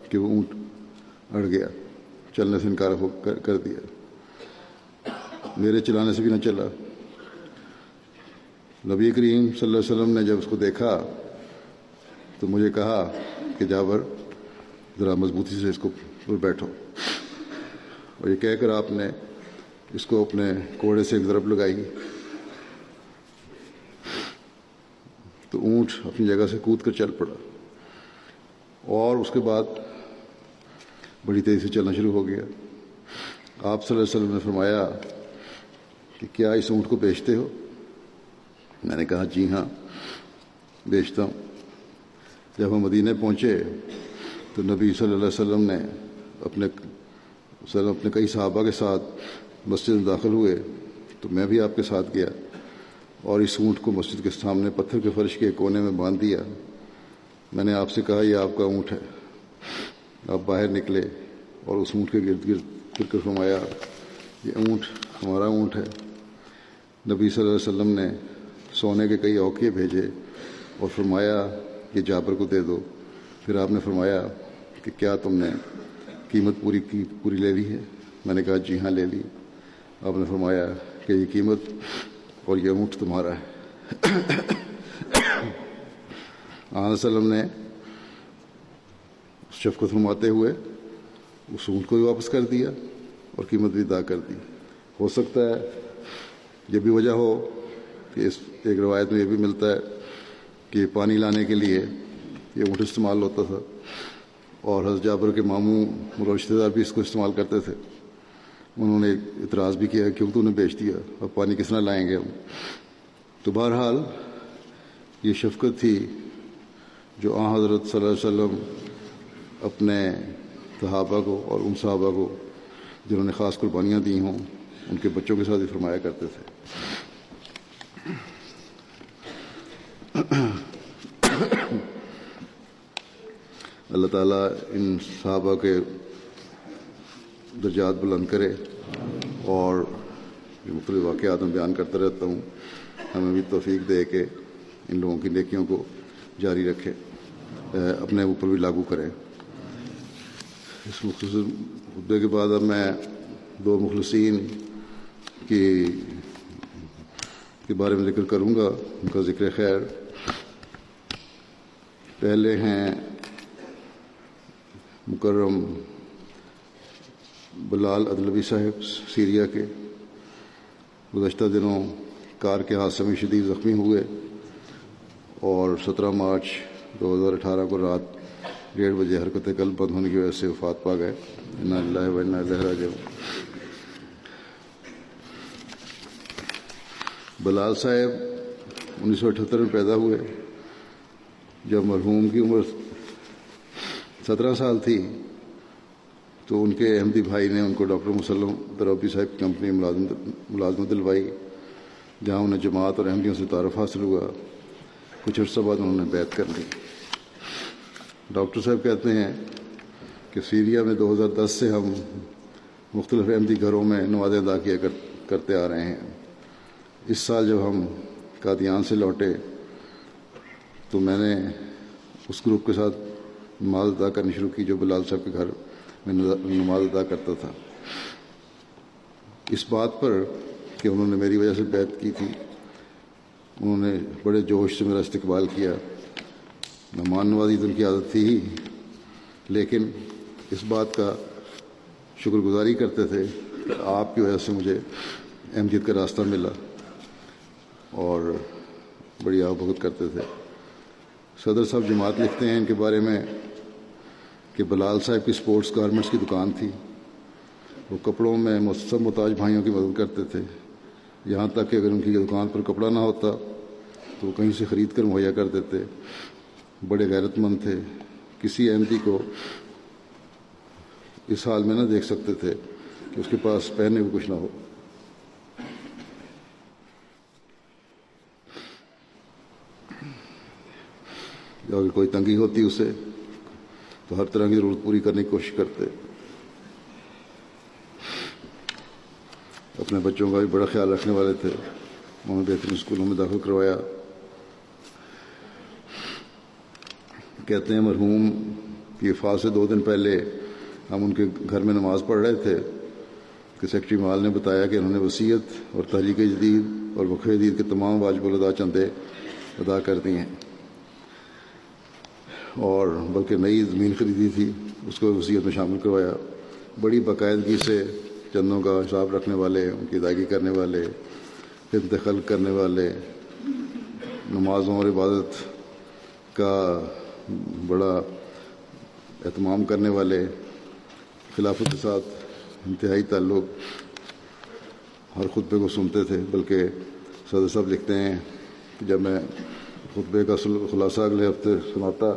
کہ وہ اونٹ اڑ گیا، چلنے سے انکار ہو کر دیا۔ میرے چلانے سے بھی نہ چلا۔ نبی کریم صلی اللہ علیہ وسلم نے جب اس کو دیکھا تو مجھے کہا کہ جابر، ذرا مضبوطی سے اس کو پر بیٹھو۔ اور یہ کہہ کر آپ نے اس کو اپنے کوڑے سے ایک ضرب لگائی۔ تو اونٹ اپنی جگہ سے کود کر چل پڑا۔ اور اس کے بعد بڑی تیزی سے چلنا شروع ہو گیا۔ آپ صلی اللہ علیہ وسلم نے فرمایا کہ کیا اس اونٹ کو بیچتے ہو؟ میں نے کہا جی ہاں بیچتا ہوں. جب ہم مدینہ پہنچے تو نبی صلی اللہ علیہ وسلم نے اپنے وسلم اپنے کئی صحابہ کے ساتھ مسجد میں داخل ہوئے، تو میں بھی آپ کے ساتھ گیا اور اس اونٹ کو مسجد کے سامنے پتھر کے فرش کے کونے میں باندھ دیا۔ میں نے آپ سے کہا، یہ آپ کا اونٹ ہے۔ آپ باہر نکلے اور اس اونٹ کے گرد گرد پھر کر فرمایا، یہ اونٹ ہمارا اونٹ ہے۔ نبی صلی اللہ علیہ وسلم نے سونے کے کئی اوقے بھیجے اور فرمایا کہ جابر کو دے دو۔ پھر آپ نے فرمایا کہ کیا تم نے قیمت پوری کی، پوری لے لی ہے؟ میں نے کہا جی ہاں لے لی۔ آپ نے فرمایا کہ یہ قیمت اور یہ اونٹ تمہارا ہے۔ آن وسلم نے شفقت فرماتے ہوئے اس اونٹ کو بھی واپس کر دیا اور قیمت بھی ادا کر دی۔ ہو سکتا ہے یہ بھی وجہ ہو کہ اس ایک روایت میں یہ بھی ملتا ہے کہ پانی لانے کے لیے یہ اونٹ استعمال ہوتا تھا اور حضرت جابر کے ماموں اور رشتے دار بھی اس کو استعمال کرتے تھے۔ انہوں نے اعتراض بھی کیا کیوں تو نے بیچ دیا اب پانی کس طرح لائیں گے ہم؟ تو بہرحال یہ شفقت تھی جو آ حضرت صلی اللہ علیہ وسلم اپنے صحابہ کو اور ان صحابہ کو جنہوں نے خاص قربانیاں دی ہوں، ان کے بچوں کے ساتھ ہی فرمایا کرتے تھے۔ اللہ تعالیٰ ان صحابہ کے درجات بلند کرے اور جو مختلف واقعات میں بیان کرتا رہتا ہوں۔ ہمیں بھی توفیق دے کے ان لوگوں کی نیکیوں کو جاری رکھے اپنے اوپر بھی لاگو کرے۔ اس مختصر خطبے کے بعد اب میں دو مخلصین کی کے بارے میں ذکر کروں گا۔ ان کا ذکر خیر۔ پہلے ہیں مکرم بلال ادلبی صاحب، سیریا کے۔ گزشتہ دنوں کار کے حادثے میں شدید زخمی ہوئے اور سترہ مارچ دو ہزار اٹھارہ کو رات ڈیڑھ بجے حرکت قلب بند ہونے کی وجہ سے وفات پا گئے۔ اللہ و لہرا جو بلال صاحب انیس سو اٹھہتر میں پیدا ہوئے۔ جب مرحوم کی عمر سترہ سال تھی، تو ان کے احمدی بھائی نے ان کو ڈاکٹر مسلم دروبی صاحب کی کمپنی ملازمت دلوائی، جہاں انہیں جماعت اور احمدیوں سے تعارف حاصل ہوا۔ کچھ عرصہ بعد انہوں نے بیت کر لی ڈاکٹر صاحب کہتے ہیں کہ سیریا میں دو ہزار دس سے ہم مختلف احمدی گھروں میں نمازیں ادا کیا کرتے آ رہے ہیں۔ اس سال جب ہم قادیان سے لوٹے تو میں نے اس گروپ کے ساتھ نماز ادا کرنی شروع کی جو بلال صاحب کے گھر میں نماز ادا کرتا تھا۔ اس بات پر کہ انہوں نے میری وجہ سے بیت کی تھی۔ انہوں نے بڑے جوش سے میرا استقبال کیا۔ مہمان نوازی تو ان کی عادت تھی ہی، لیکن اس بات کا شکر گزاری کرتے تھے کہ آپ کی وجہ سے مجھے احمدیت کا راستہ ملا اور بڑی آب بھگت کرتے تھے۔ صدر صاحب جماعت لکھتے ہیں ان کے بارے میں کہ بلال صاحب کی سپورٹس گارمنٹس کی دکان تھی۔ وہ کپڑوں میں سب محتاج بھائیوں کی مدد کرتے تھے۔ یہاں تک کہ اگر ان کی دکان پر کپڑا نہ ہوتا تو وہ کہیں سے خرید کر مہیا کر دیتے۔ بڑے غیرت مند تھے۔ کسی احمدی کو اس حال میں نہ دیکھ سکتے تھے کہ اس کے پاس پہننے کو کچھ نہ ہو۔ اگر کوئی تنگی ہوتی اسے، تو ہر طرح کی ضرورت پوری کرنے کی کوشش کرتے۔ اپنے بچوں کا بھی بڑا خیال رکھنے والے تھے۔ انہوں نے بہترین اسکولوں میں داخل کروایا۔ کہتے ہیں، مرحوم کی وفات سے دو دن پہلے ہم ان کے گھر میں نماز پڑھ رہے تھے۔ کہ سیکٹری مال نے بتایا کہ انہوں نے وصیت اور تحریک جدید اور وقف جدید کے تمام واجب الادا چندے ادا کر دی ہیں اور بلکہ نئی زمین خریدی تھی، اس کو وصیت میں شامل کروایا۔ بڑی باقاعدگی سے چندوں کا حساب رکھنے والے، ان کی ادائیگی کرنے والے، انتقال کرنے والے، نمازوں اور عبادت کا بڑا اہتمام کرنے والے، خلافت کے ساتھ انتہائی تعلق ہر خطبے کو سنتے تھے، بلکہ صدر صاحب لکھتے ہیں کہ جب میں خطبے کا خلاصہ اگلے ہفتے سناتا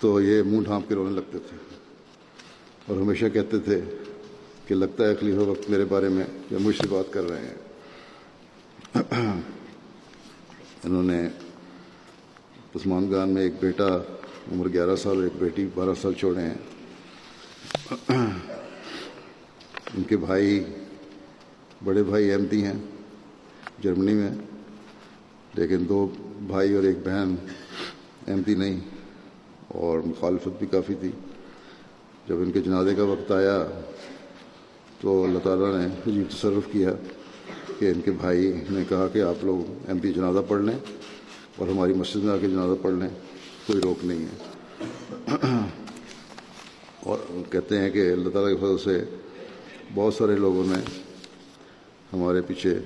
تو یہ منہ ڈھانپ کے رونے لگتے تھے۔ اور ہمیشہ کہتے تھے کہ لگتا ہے خلیفہ وقت میرے بارے میں یا مجھ سے بات کر رہے ہیں۔ انہوں نے عثمان گان میں ایک بیٹا، عمر گیارہ سال اور ایک بیٹی بارہ سال چھوڑے ہیں۔ ان کے بھائی، بڑے بھائی احمدی ہیں، جرمنی میں، لیکن دو بھائی اور ایک بہن احمدی نہیں۔ اور مخالفت بھی کافی تھی۔ جب ان کے جنازے کا وقت آیا تو اللہ تعالیٰ نے عجیب تصرف کیا کہ ان کے بھائی نے کہا کہ آپ لوگ احمدی جنازہ پڑھ لیں اور ہماری مسجد میں آ کے جنازہ پڑھ لیں، کوئی روک نہیں ہے۔ اور کہتے ہیں کہ اللہ تعالیٰ کے فضل سے بہت سارے لوگوں نے ہمارے پیچھے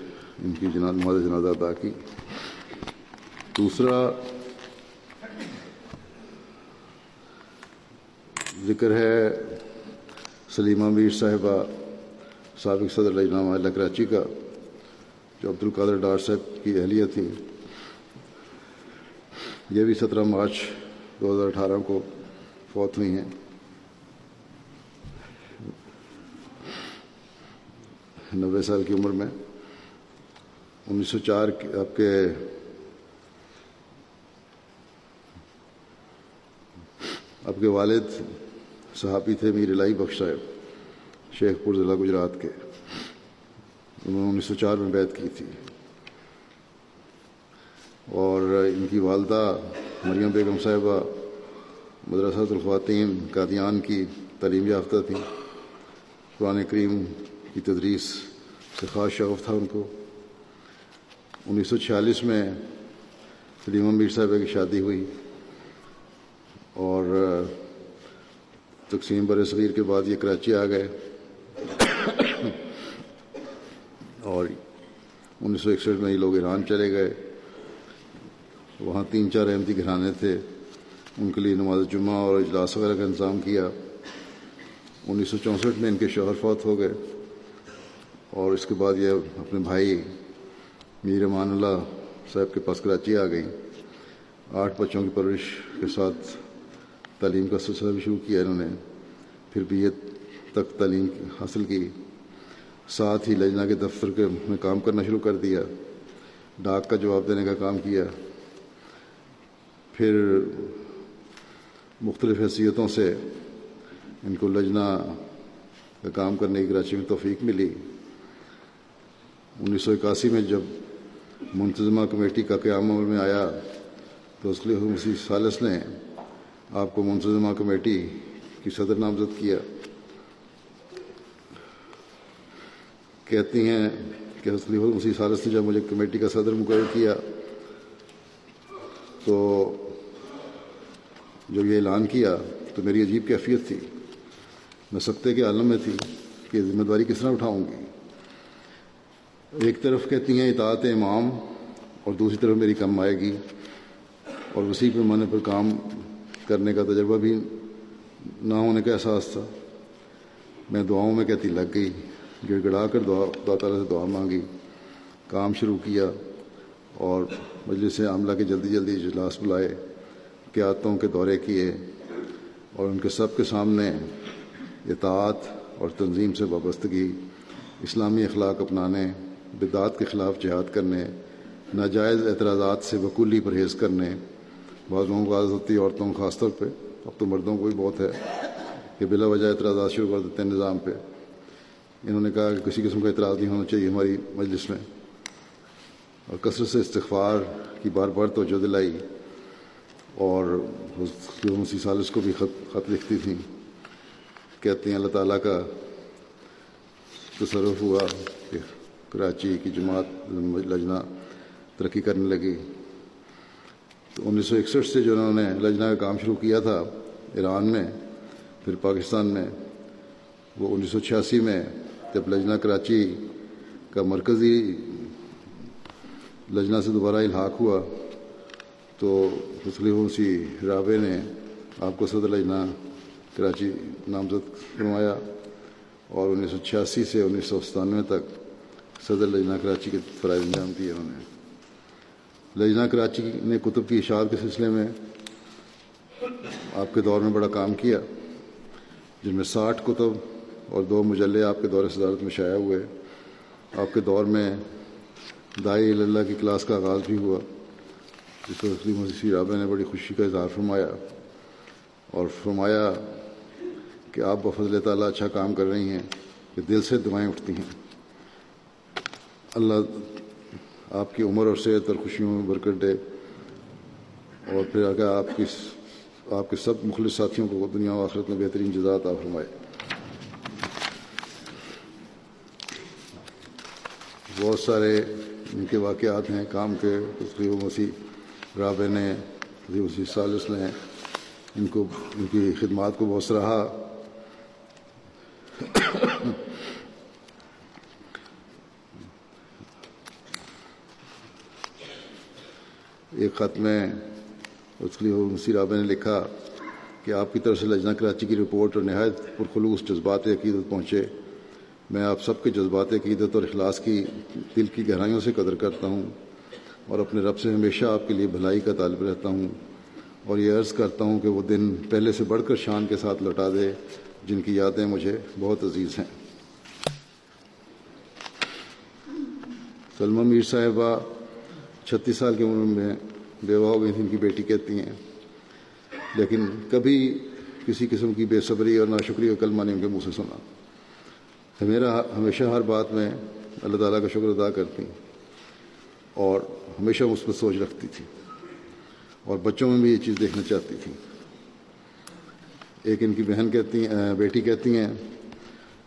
ان کی جناز نماز جنازہ ادا کی۔ دوسرا ذکر ہے سلیمہ میر صاحبہ سابق صدر لجنہ معاہدہ کراچی کا، جو عبد القادر ڈار صاحب کی اہلیہ تھیں۔ یہ بھی سترہ مارچ دو ہزار اٹھارہ کو فوت ہوئی ہیں۔ نوے سال کی عمر میں۔ انیس سو چار آپ کے آپ کے والد صحافی تھے میر الہی بخش صاحب، شیخ پور ضلع گجرات کے۔ انہوں نے انیس سو چار میں بیعت کی تھی۔ اور ان کی والدہ مریم بیگم صاحبہ، مدرسۃ الخواتین، قادیان کی تعلیم یافتہ تھیں قرآن کریم کی تدریس سے خاص شوق تھا ان کو۔ انیس سو چھیالیس میں سلیمہ میر صاحبہ کی شادی ہوئی۔ اور تقسیم بر صغیر کے بعد یہ کراچی آ گئے۔ اور انیس سو اکسٹھ میں یہ لوگ ایران چلے گئے۔ وہاں تین چار احمدی گھرانے تھے۔ ان کے لیے نماز جمعہ اور اجلاس وغیرہ کا انتظام کیا۔ انیس سو چونسٹھ میں ان کے شوہر فوت ہو گئے۔ اور اس کے بعد یہ اپنے بھائی میر امان اللہ صاحب کے پاس کراچی آ گئیں۔ آٹھ بچوں کی پرورش کے ساتھ تعلیم کا سلسلہ بھی شروع کیا انہوں نے۔ پھر بی اے تک تعلیم حاصل کی۔ ساتھ ہی لجنا کے دفتر کے میں کام کرنا شروع کر دیا۔ ڈاک کا جواب دینے کا کام کیا۔ پھر مختلف حیثیتوں سے ان کو لجنا کا کام کرنے کی کراچی میں توفیق ملی۔ انیس سو اکاسی میں جب منتظمہ کمیٹی کا قیام عمل میں آیا تو اس لیے مسیح سالس نے آپ کو منتظمہ کمیٹی کی صدر نامزد کیا۔ کہتی ہیں کہ خلیف مسیح سالس نے جب مجھے کمیٹی کا صدر مقرر کیا تو جب یہ اعلان کیا تو میری عجیب کیفیت تھی۔ میں سکتے کے عالم میں تھی کہ ذمہ داری کس طرح اٹھاؤں گی۔ ایک طرف کہتی ہیں اطاعت امام اور دوسری طرف میری کم آئے گی اور وسیع پیمانے پر کام کرنے کا تجربہ بھی نہ ہونے کا احساس تھا۔ میں دعاؤں میں کہتی، لگ گئی۔ گڑ گڑا کر دعا، اللہ تعالیٰ سے دعا مانگی۔ کام شروع کیا اور مجلس عاملہ کے جلدی جلدی اجلاس بلائے۔ قیادتوں کے دورے کیے اور ان کے سب کے سامنے اطاعت اور تنظیم سے وابستگی، اسلامی اخلاق اپنانے، بدعات کے خلاف جہاد کرنے، ناجائز اعتراضات سے وکولی پرہیز کرنے بعض لوگوں کو عادت ہوتی ہے عورتوں کو خاص طور پہ، اب تو مردوں کو بھی بہت ہے کہ بلا وجہ اعتراضات شروع کر دیتے ہیں نظام پہ۔ انہوں نے کہا کہ کسی قسم کا اعتراض نہیں ہونا چاہیے ہماری مجلس میں۔ اور کثرت سے استغفار کی بار بار توجہ دلائی۔ اور مسیح سالس کو بھی خط خط لکھتی تھیں۔ کہتے ہیں اللہ تعالیٰ کا تصرف ہوا کہ کراچی کی جماعت لجنا ترقی کرنے لگی۔ تو انیس سو اکسٹھ سے جو انہوں نے لجنا کا کام شروع کیا تھا ایران میں، پھر پاکستان میں، وہ انیس سو چھیاسی میں جب لجنا کراچی کا مرکزی لجنا سے دوبارہ الحاق ہوا تو مسلم سی رابع نے آپ کو صدر لجنا کراچی نامزد کروایا اور انیس سو چھیاسی سے انیس سو ستانوے تک صدر لجنا کراچی کے فرائض انجام دیے انہوں نے۔ لجنا کراچی نے کتب کی اشاعت کے سلسلے میں آپ کے دور میں بڑا کام کیا، جن میں ساٹھ کتب اور دو مجلے آپ کے دور صدارت میں شائع ہوئے۔ آپ کے دور میں دائی اللہ کی کلاس کا آغاز بھی ہوا، جس پر وسلیم مسیح رابع نے بڑی خوشی کا اظہار فرمایا اور فرمایا کہ آپ بفضل تعالیٰ اچھا کام کر رہی ہیں، کہ دل سے دعائیں اٹھتی ہیں۔ اللہ آپ کی عمر اور صحت اور خوشیوں میں برکت دے اور پھر اگر آپ کی آپ کے سب مخلص ساتھیوں کو دنیا و آخرت میں بہترین جزات آپ فرمائے۔ بہت سارے ان کے واقعات ہیں، کام کے تصویر مسیح رابع نے حضیب وسیع سالس نے ان کو، ان کی خدمات کو بہت سراہا ایک خط میں اس لیے مسیح رابع نے لکھا کہ آپ کی طرف سے لجنہ کراچی کی رپورٹ اور نہایت پرخلوص جذبات عقیدت پہنچے۔ میں آپ سب کے جذبات عقیدت اور اخلاص کی، دل کی گہرائیوں سے قدر کرتا ہوں اور اپنے رب سے ہمیشہ آپ کے لیے بھلائی کا طالب رہتا ہوں اور یہ عرض کرتا ہوں کہ وہ دن پہلے سے بڑھ کر شان کے ساتھ لوٹا دے، جن کی یادیں مجھے بہت عزیز ہیں۔ سلمہ میر صاحبہ چھتیس سال کی عمر میں بیوہ ہو گئی تھی، ان کی بیٹی کہتی ہیں۔ لیکن کبھی کسی قسم کی بے صبری اور ناشکری کا کلمہ نے ان کے منہ سے سنا۔ میرا ہمیشہ ہر بات میں اللہ تعالیٰ کا شکر ادا کرتی۔ اور ہمیشہ مثبت سوچ رکھتی تھی۔ اور بچوں میں بھی یہ چیز دیکھنا چاہتی تھی۔ ایک ان کی بہن کہتی ہیں بیٹی کہتی ہیں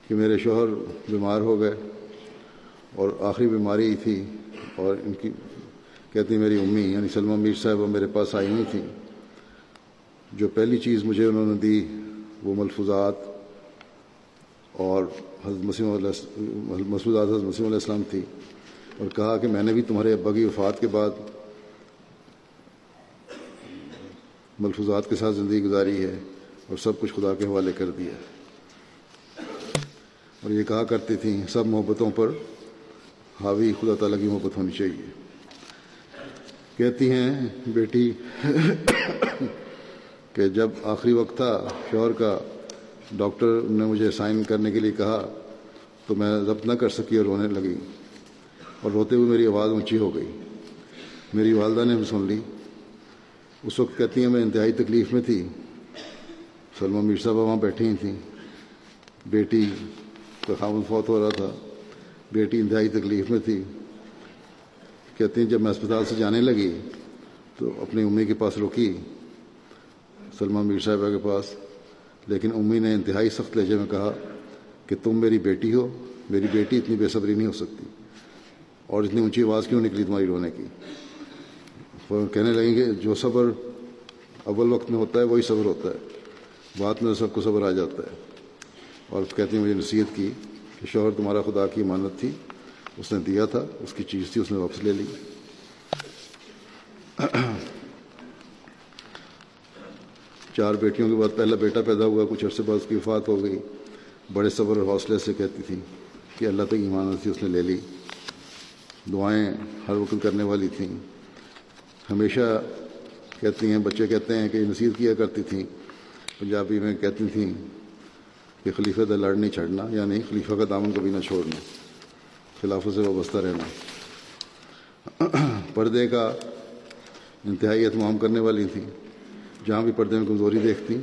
کہ میرے شوہر بیمار ہو گئے اور آخری بیماری تھی اور ان کی کہتی میری امی یعنی سلمہ میر صاحبہ میرے پاس آئی ہوئی تھیں۔ جو پہلی چیز مجھے انہوں نے دی وہ ملفوظات اور حضرت مسیم مسعودات حضرت مسیم علیہ السلام تھی اور کہا کہ میں نے بھی تمہارے ابا کی وفات کے بعد ملفوظات کے ساتھ زندگی گزاری ہے اور سب کچھ خدا کے حوالے کر دیا اور یہ کہا کرتی تھیں، سب محبتوں پر حاوی خدا تعالیٰ کی محبت ہونی چاہیے۔ کہتی ہیں، بیٹی، کہ جب آخری وقت تھا شوہر کا، ڈاکٹر نے مجھے سائن کرنے کے لیے کہا تو میں ضبط نہ کر سکی اور رونے لگی اور روتے ہوئے میری آواز اونچی ہو گئی۔ میری والدہ نے بھی سن لی۔ اس وقت کہتی ہیں، میں انتہائی تکلیف میں تھی۔ سلمہ میر صاحبہ وہاں بیٹھی ہی تھیں۔ بیٹی کا خامد فوت ہو رہا تھا۔ بیٹی انتہائی تکلیف میں تھی۔ کہتی ہیں، جب میں اسپتال سے جانے لگی تو اپنی امی کے پاس رکی، سلمہ میر صاحبہ کے پاس، لیکن امی نے انتہائی سخت لہجے میں کہا کہ تم میری بیٹی ہو، میری بیٹی اتنی بے صبری نہیں ہو سکتی، اور اتنی اونچی آواز کیوں نکلی تمہاری رونے کی؟ کہنے لگیں کہ جو صبر اول وقت میں ہوتا ہے، وہی صبر ہوتا ہے، بعد میں سب کو صبر آ جاتا ہے۔ اور کہتی ہیں، مجھے نصیحت کی کہ شوہر تمہارا خدا کی امانت تھی۔ اس نے دیا تھا، اس کی چیز تھی، اس نے واپس لے لی۔ چار بیٹیوں کے بعد پہلا بیٹا پیدا ہوا، کچھ عرصے بعد اس کی وفات ہو گئی۔ بڑے صبر اور حوصلے سے کہتی تھی کہ اللہ تک ایمانت تھی اس نے لے لی۔ دعائیں ہر وقت کرنے والی تھیں۔ ہمیشہ کہتی ہیں، بچے کہتے ہیں کہ نصیحت کیا کرتی تھیں پنجابی میں کہتی تھیں کہ خلیفہ دا لڑ نہیں چھڑنا یعنی خلیفہ کا دامن کبھی نہ چھوڑنا۔ خلافوں سے وابستہ رہنا۔ پردے کا انتہائی اہتمام کرنے والی تھیں، جہاں بھی پردے میں کمزوری دیکھتی،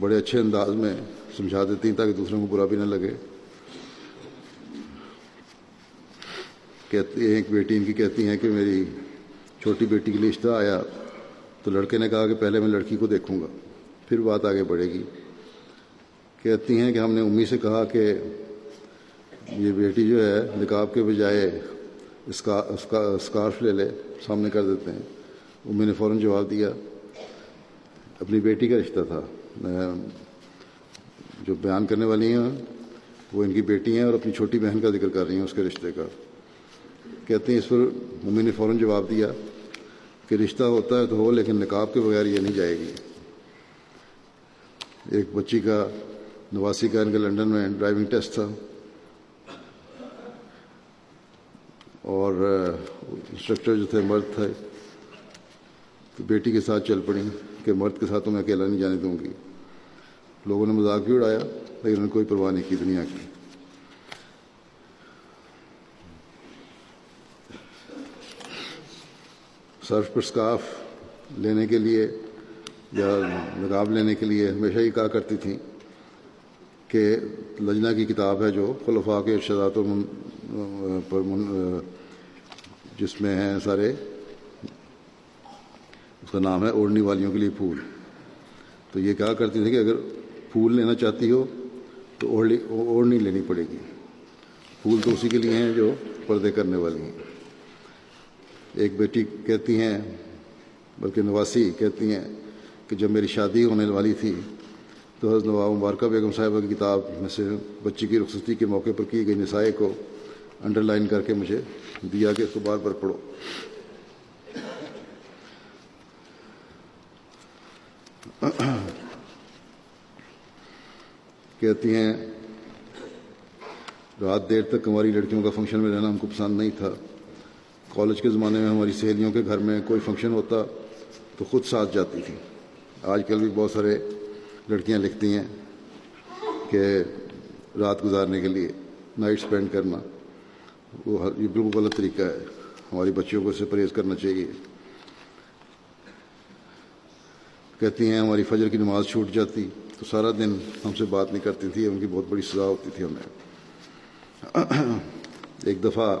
بڑے اچھے انداز میں سمجھا دیتی تاکہ دوسروں کو برا بھی نہ لگے۔ کہتی ایک بیٹی ان کی کہتی ہیں کہ میری چھوٹی بیٹی کے لیے رشتہ آیا، تو لڑکے نے کہا کہ پہلے میں لڑکی کو دیکھوں گا، پھر بات آگے بڑھے گی۔ کہتی ہیں کہ ہم نے امی سے کہا کہ یہ بیٹی جو ہے نکاب کے بجائے اسکارف لے لے، سامنے کر دیتے ہیں۔ امی نے فوراً جواب دیا۔ اپنی بیٹی کا رشتہ تھا۔ جو بیان کرنے والی ہیں، وہ ان کی بیٹی ہیں اور اپنی چھوٹی بہن کا ذکر کر رہی ہیں اس کے رشتے کا۔ کہتے ہیں اس پر ممی نے فوراً جواب دیا کہ رشتہ ہوتا ہے تو ہو، لیکن نکاب کے بغیر یہ نہیں جائے گی۔ ایک بچی کا نواسی کا ان کا لنڈن میں ڈرائیونگ ٹیسٹ تھا۔ اور انسٹرکٹر جو تھے، مرد تھے، تو بیٹی کے ساتھ چل پڑی کہ مرد کے ساتھ تو میں اکیلا نہیں جانے دوں گی۔ لوگوں نے مذاق بھی اڑایا، لیکن انہوں نے کوئی پرواہ نہیں کی، دنیا کی۔ سرف پر اسکارف لینے کے لیے یا نقاب لینے کے لیے ہمیشہ ہی کہا کرتی تھیں کہ لجنا کی کتاب ہے جو خلفاء کے ارشادات پر جس میں ہیں سارے، اس کا نام ہے اوڑھنے والیوں کے لیے پھول۔ تو یہ کہا کرتی تھی کہ اگر پھول لینا چاہتی ہو تو اوڑھنی اوڑھنی لینی پڑے گی۔ پھول تو اسی کے لیے ہیں جو پردے کرنے والی ہیں۔ ایک بیٹی کہتی ہیں، بلکہ نواسی کہتی ہیں کہ جب میری شادی ہونے والی تھی تو حضرت نواب مبارکہ بیگم صاحبہ کی کتاب میں سے بچی کی رخصتی کے موقع پر کی گئی نسائے کو انڈر لائن کر کے مجھے دیا کہ اس کو بار بار پڑھو۔ کہتی ہیں، رات دیر تک ہماری لڑکیوں کا فنکشن میں رہنا ہم کو پسند نہیں تھا۔ کالج کے زمانے میں ہماری سہیلیوں کے گھر میں کوئی فنکشن ہوتا تو خود ساتھ جاتی تھی۔ آج کل بھی بہت سارے لڑکیاں لکھتی ہیں کہ رات گزارنے کے لیے نائٹ سپینڈ کرنا۔ وہ یہ بالکل غلط طریقہ ہے۔ ہماری بچیوں کو اس سے پرہیز کرنا چاہیے۔ کہتی ہیں، ہماری فجر کی نماز چھوٹ جاتی۔ تو سارا دن ہم سے بات نہیں کرتی تھی، ان کی بہت بڑی سزا ہوتی تھی ہمیں۔ ایک دفعہ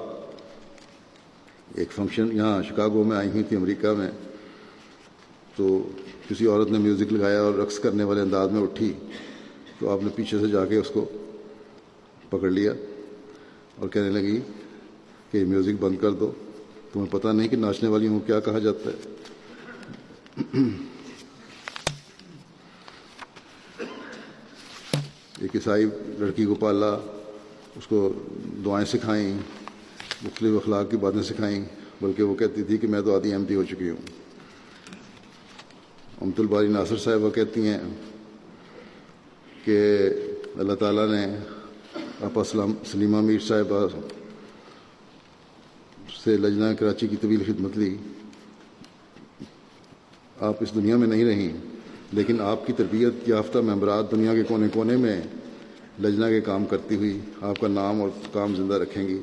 ایک فنکشن یہاں شکاگو میں آئی ہوئی تھی، امریکہ میں۔ تو کسی عورت نے میوزک لگایا اور رقص کرنے والے انداز میں اٹھی۔ تو آپ نے پیچھے سے جا کے اس کو پکڑ لیا اور کہنے لگی کہ میوزک بند کر دو۔ تمہیں پتہ نہیں کہ ناچنے والی ہوں کیا کہا جاتا ہے۔ ایک عیسائی لڑکی کو پالا، اس کو دعائیں سکھائیں، مختلف اخلاق کی باتیں سکھائیں، بلکہ وہ کہتی تھی کہ میں تو آدھی احمدی ہو چکی ہوں۔ امت الباری ناصر صاحبہ کہتی ہیں کہ اللہ تعالیٰ نے آپا سلام سلیمہ میر صاحبہ سے لجنا کراچی کی طویل خدمت لی۔ آپ اس دنیا میں نہیں رہیں، لیکن آپ کی تربیت یافتہ ممبرات دنیا کے کونے کونے میں لجنا کے کام کرتی ہوئی آپ کا نام اور کام زندہ رکھیں گی۔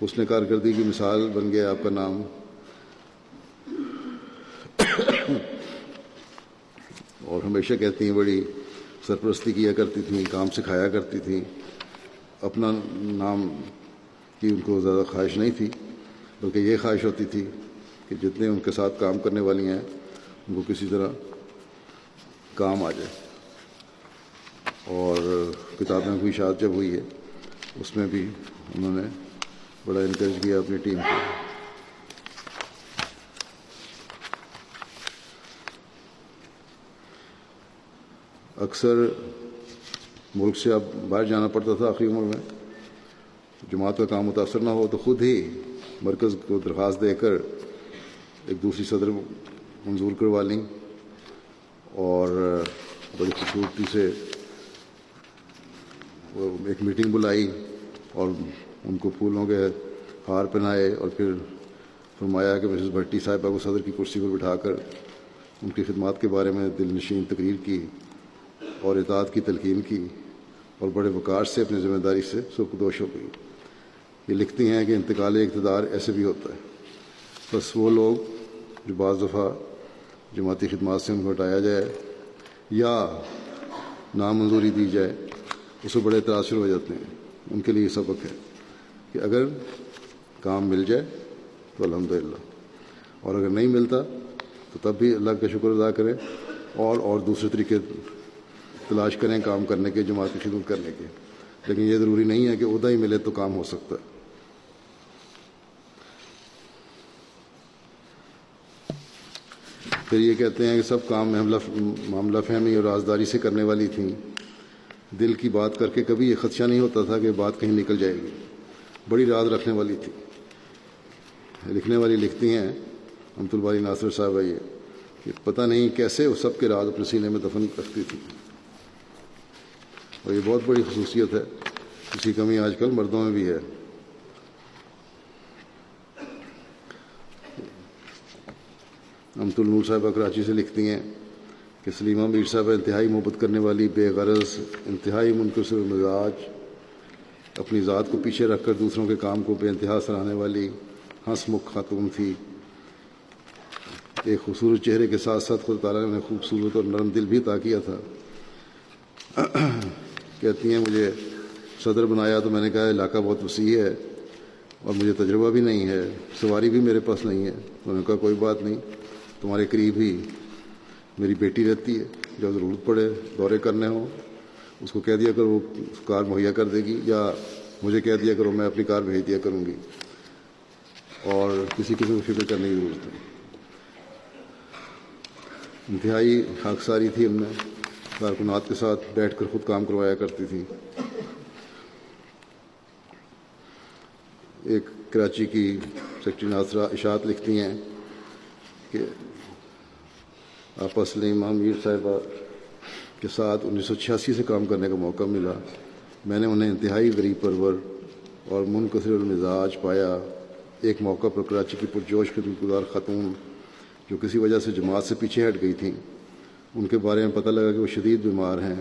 اس نے کارکردگی کی مثال بن گیا آپ کا نام۔ اور ہمیشہ کہتی ہیں، بڑی سرپرستی کیا کرتی تھیں، کام سکھایا کرتی تھیں۔ اپنا نام کی ان کو زیادہ خواہش نہیں تھی، بلکہ یہ خواہش ہوتی تھی کہ جتنے ان کے ساتھ کام کرنے والی ہیں، ان کو کسی طرح کام آ جائے۔ اور کتابیں کوئی شاد جب ہوئی ہے، اس میں بھی انہوں نے بڑا انکریج کیا اپنی ٹیم کو۔ اکثر ملک سے اب باہر جانا پڑتا تھا، آخری عمر میں۔ جماعت کا کام متاثر نہ ہو تو خود ہی مرکز کو درخواست دے کر ایک دوسری صدر منظور کروا لیں اور بڑی خوبصورتی سے ایک میٹنگ بلائی اور ان کو پھولوں کے ہار پہنائے اور پھر فرمایا کہ مسز بھٹی صاحبہ کو صدر کی کرسی پر بٹھا کر ان کی خدمات کے بارے میں دل نشین تقریر کی اور اطاعت کی تلقین کی اور بڑے وقار سے اپنی ذمہ داری سے سرخدوش ہو گئی۔ یہ لکھتی ہیں کہ انتقال اقتدار ایسے بھی ہوتا ہے۔ بس وہ لوگ جو بعض دفعہ جماعتی خدمات سے ان کو ہٹایا جائے یا نامنظوری دی جائے، اس سے بڑے تاثر ہو جاتے ہیں۔ ان کے لیے یہ سبق ہے کہ اگر کام مل جائے تو الحمدللہ، اور اگر نہیں ملتا تو تب بھی اللہ کا شکر ادا کریں اور اور دوسرے طریقے تلاش کریں کام کرنے کے جماعت کی خدمت کرنے کے۔ لیکن یہ ضروری نہیں ہے کہ عہدہ ہی ملے تو کام ہو سکتا ہے۔ پھر یہ کہتے ہیں کہ سب کام معاملہ فہمی اور رازداری سے کرنے والی تھیں۔ دل کی بات کر کے کبھی یہ خدشہ نہیں ہوتا تھا کہ بات کہیں نکل جائے گی۔ بڑی راز رکھنے والی تھی۔ لکھنے والی لکھتی ہیں۔ امت الباری ناصر صاحب یہ۔ کہ پتہ نہیں کیسے وہ سب کے راز اپنے سینے میں دفن رکھتی تھی۔ اور یہ بہت بڑی خصوصیت ہے۔ اس کی کمی آج کل مردوں میں بھی ہے۔ امت النور صاحبہ کراچی سے لکھتی ہیں کہ سلیمہ میر صاحبہ انتہائی محبت کرنے والی بے غرض، انتہائی منقصر مزاج، اپنی ذات کو پیچھے رکھ کر دوسروں کے کام کو بے انتہا سرانے والی ہنس مکھ خاتون تھی۔ ایک خوبصورت چہرے کے ساتھ ساتھ خود تعالیٰ نے خوبصورت اور نرم دل بھی عطا کیا تھا۔ کہتی ہیں، مجھے صدر بنایا تو میں نے کہا، علاقہ بہت وسیع ہے اور مجھے تجربہ بھی نہیں ہے، سواری بھی میرے پاس نہیں ہے۔ تو میں نے کہا، کوئی بات نہیں۔ تمہارے قریب ہی میری بیٹی رہتی ہے، جب ضرورت پڑے دورے کرنے ہوں، اس کو کہہ دیا کرو وہ کار مہیا کر دے گی، یا مجھے کہہ دیا کرو، میں اپنی کار بھیج دیا کروں گی۔ اور کسی قسم کی فکر کرنے کی ضرورت ہے انتہائی خاکساری تھی ہم نے۔ کارکنات کے ساتھ بیٹھ کر خود کام کروایا کرتی تھی۔ ایک کراچی کی سیکٹری ناصرہ اشاعت لکھتی ہیں کہ آپا سلیم میر صاحبہ کے ساتھ انیس سو چھیاسی سے کام کرنے کا موقع ملا۔ میں نے انہیں انتہائی غریب پرور اور منقصر المزاج پایا۔ ایک موقع پر کراچی کی پرجوش خدمت گزار خاتون جو کسی وجہ سے جماعت سے پیچھے ہٹ گئی تھیں، ان کے بارے میں پتہ لگا کہ وہ شدید بیمار ہیں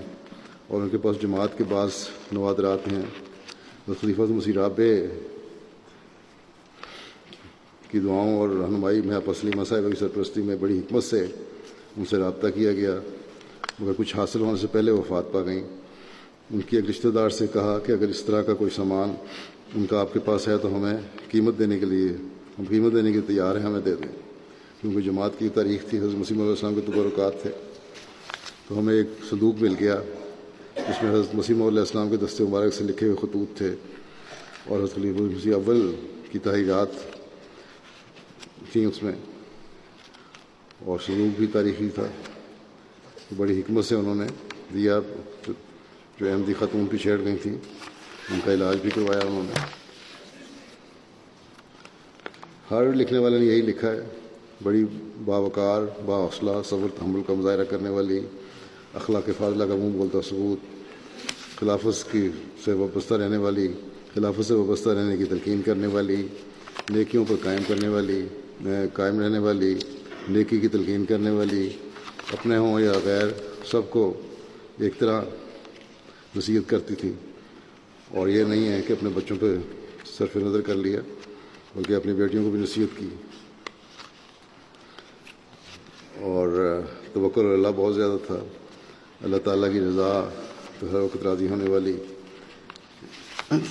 اور ان کے پاس جماعت کے بعض نوادرات ہیں۔ خلیفہ مسیح رابع کی دعاؤں اور رہنمائی میں آپ اسلیم صاحب کی سرپرستی میں بڑی حکمت سے ان سے رابطہ کیا گیا، مگر کچھ حاصل ہونے سے پہلے وفات پا گئیں۔ ان کی ایک رشتہ دار سے کہا کہ اگر اس طرح کا کوئی سامان ان کا آپ کے پاس ہے تو ہمیں قیمت دینے کے لیے، ہم قیمت دینے کے تیار ہیں، ہمیں دے دیں۔ کیونکہ جماعت کی تاریخ تھی، حضرت مسیم علیہ السلام کے تبرکات تھے۔ تو ہمیں ایک صندوق مل گیا، جس میں حضرت مسیم علیہ السلام کے دستے مبارک سے لکھے ہوئے خطوط تھے۔ اور حضرت خلیف مسیح اول کی تحریرات تھیں اس میں۔ اور صندوق بھی تاریخی تھا۔ بڑی حکمت سے انہوں نے دیا۔ جو احمدی خاتون پیچھے ہٹ گئی تھیں، ان کا علاج بھی کروایا انہوں نے۔ ہر لکھنے والے نے یہی لکھا ہے۔ بڑی باوقار، با حوصلہ، صبر، تحمل کا مظاہرہ کرنے والی، اخلاق فاضلہ کا منہ بولتا ثبوت، خلافت کی سے وابستہ رہنے والی، خلافت سے وابستہ رہنے کی تلقین کرنے والی، نیکیوں پر قائم کرنے والی قائم رہنے والی نیکی کی تلقین کرنے والی، اپنے ہوں یا غیر، سب کو ایک طرح نصیحت کرتی تھی۔ اور یہ نہیں ہے کہ اپنے بچوں پہ صرف نظر کر لیا، بلکہ اپنی بیٹیوں کو بھی نصیحت کی۔ اور، توکل اللہ بہت زیادہ تھا۔ اللہ تعالیٰ کی رضا تو ہر وقت راضی ہونے والی۔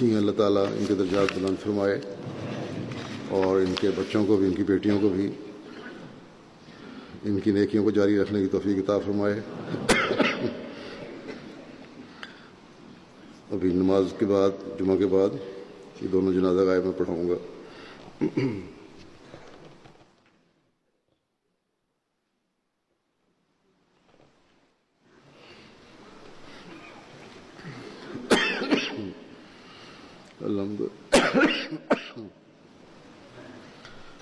اللہ تعالیٰ ان کے درجات بلند فرمائے۔ اور ان کے بچوں کو بھی، ان کی بیٹیوں کو بھی ان کی نیکیوں کو جاری رکھنے کی توفیق کتاب فرمائے۔ ابھی نماز کے بعد، جمعہ کے بعد یہ دونوں جنازہ غائب میں پڑھاؤں گا۔ الحمد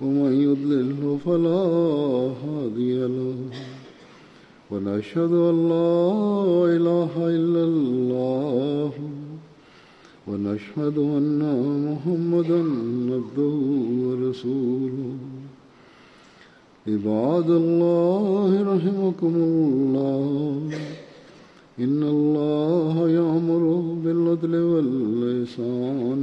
ومن يضلله فلا هادي له ونشهد أن لا إله إلا الله ونشهد أن محمدا عبده ورسوله عباد الله رحمكم الله إن الله يأمر بالعدل والإحسان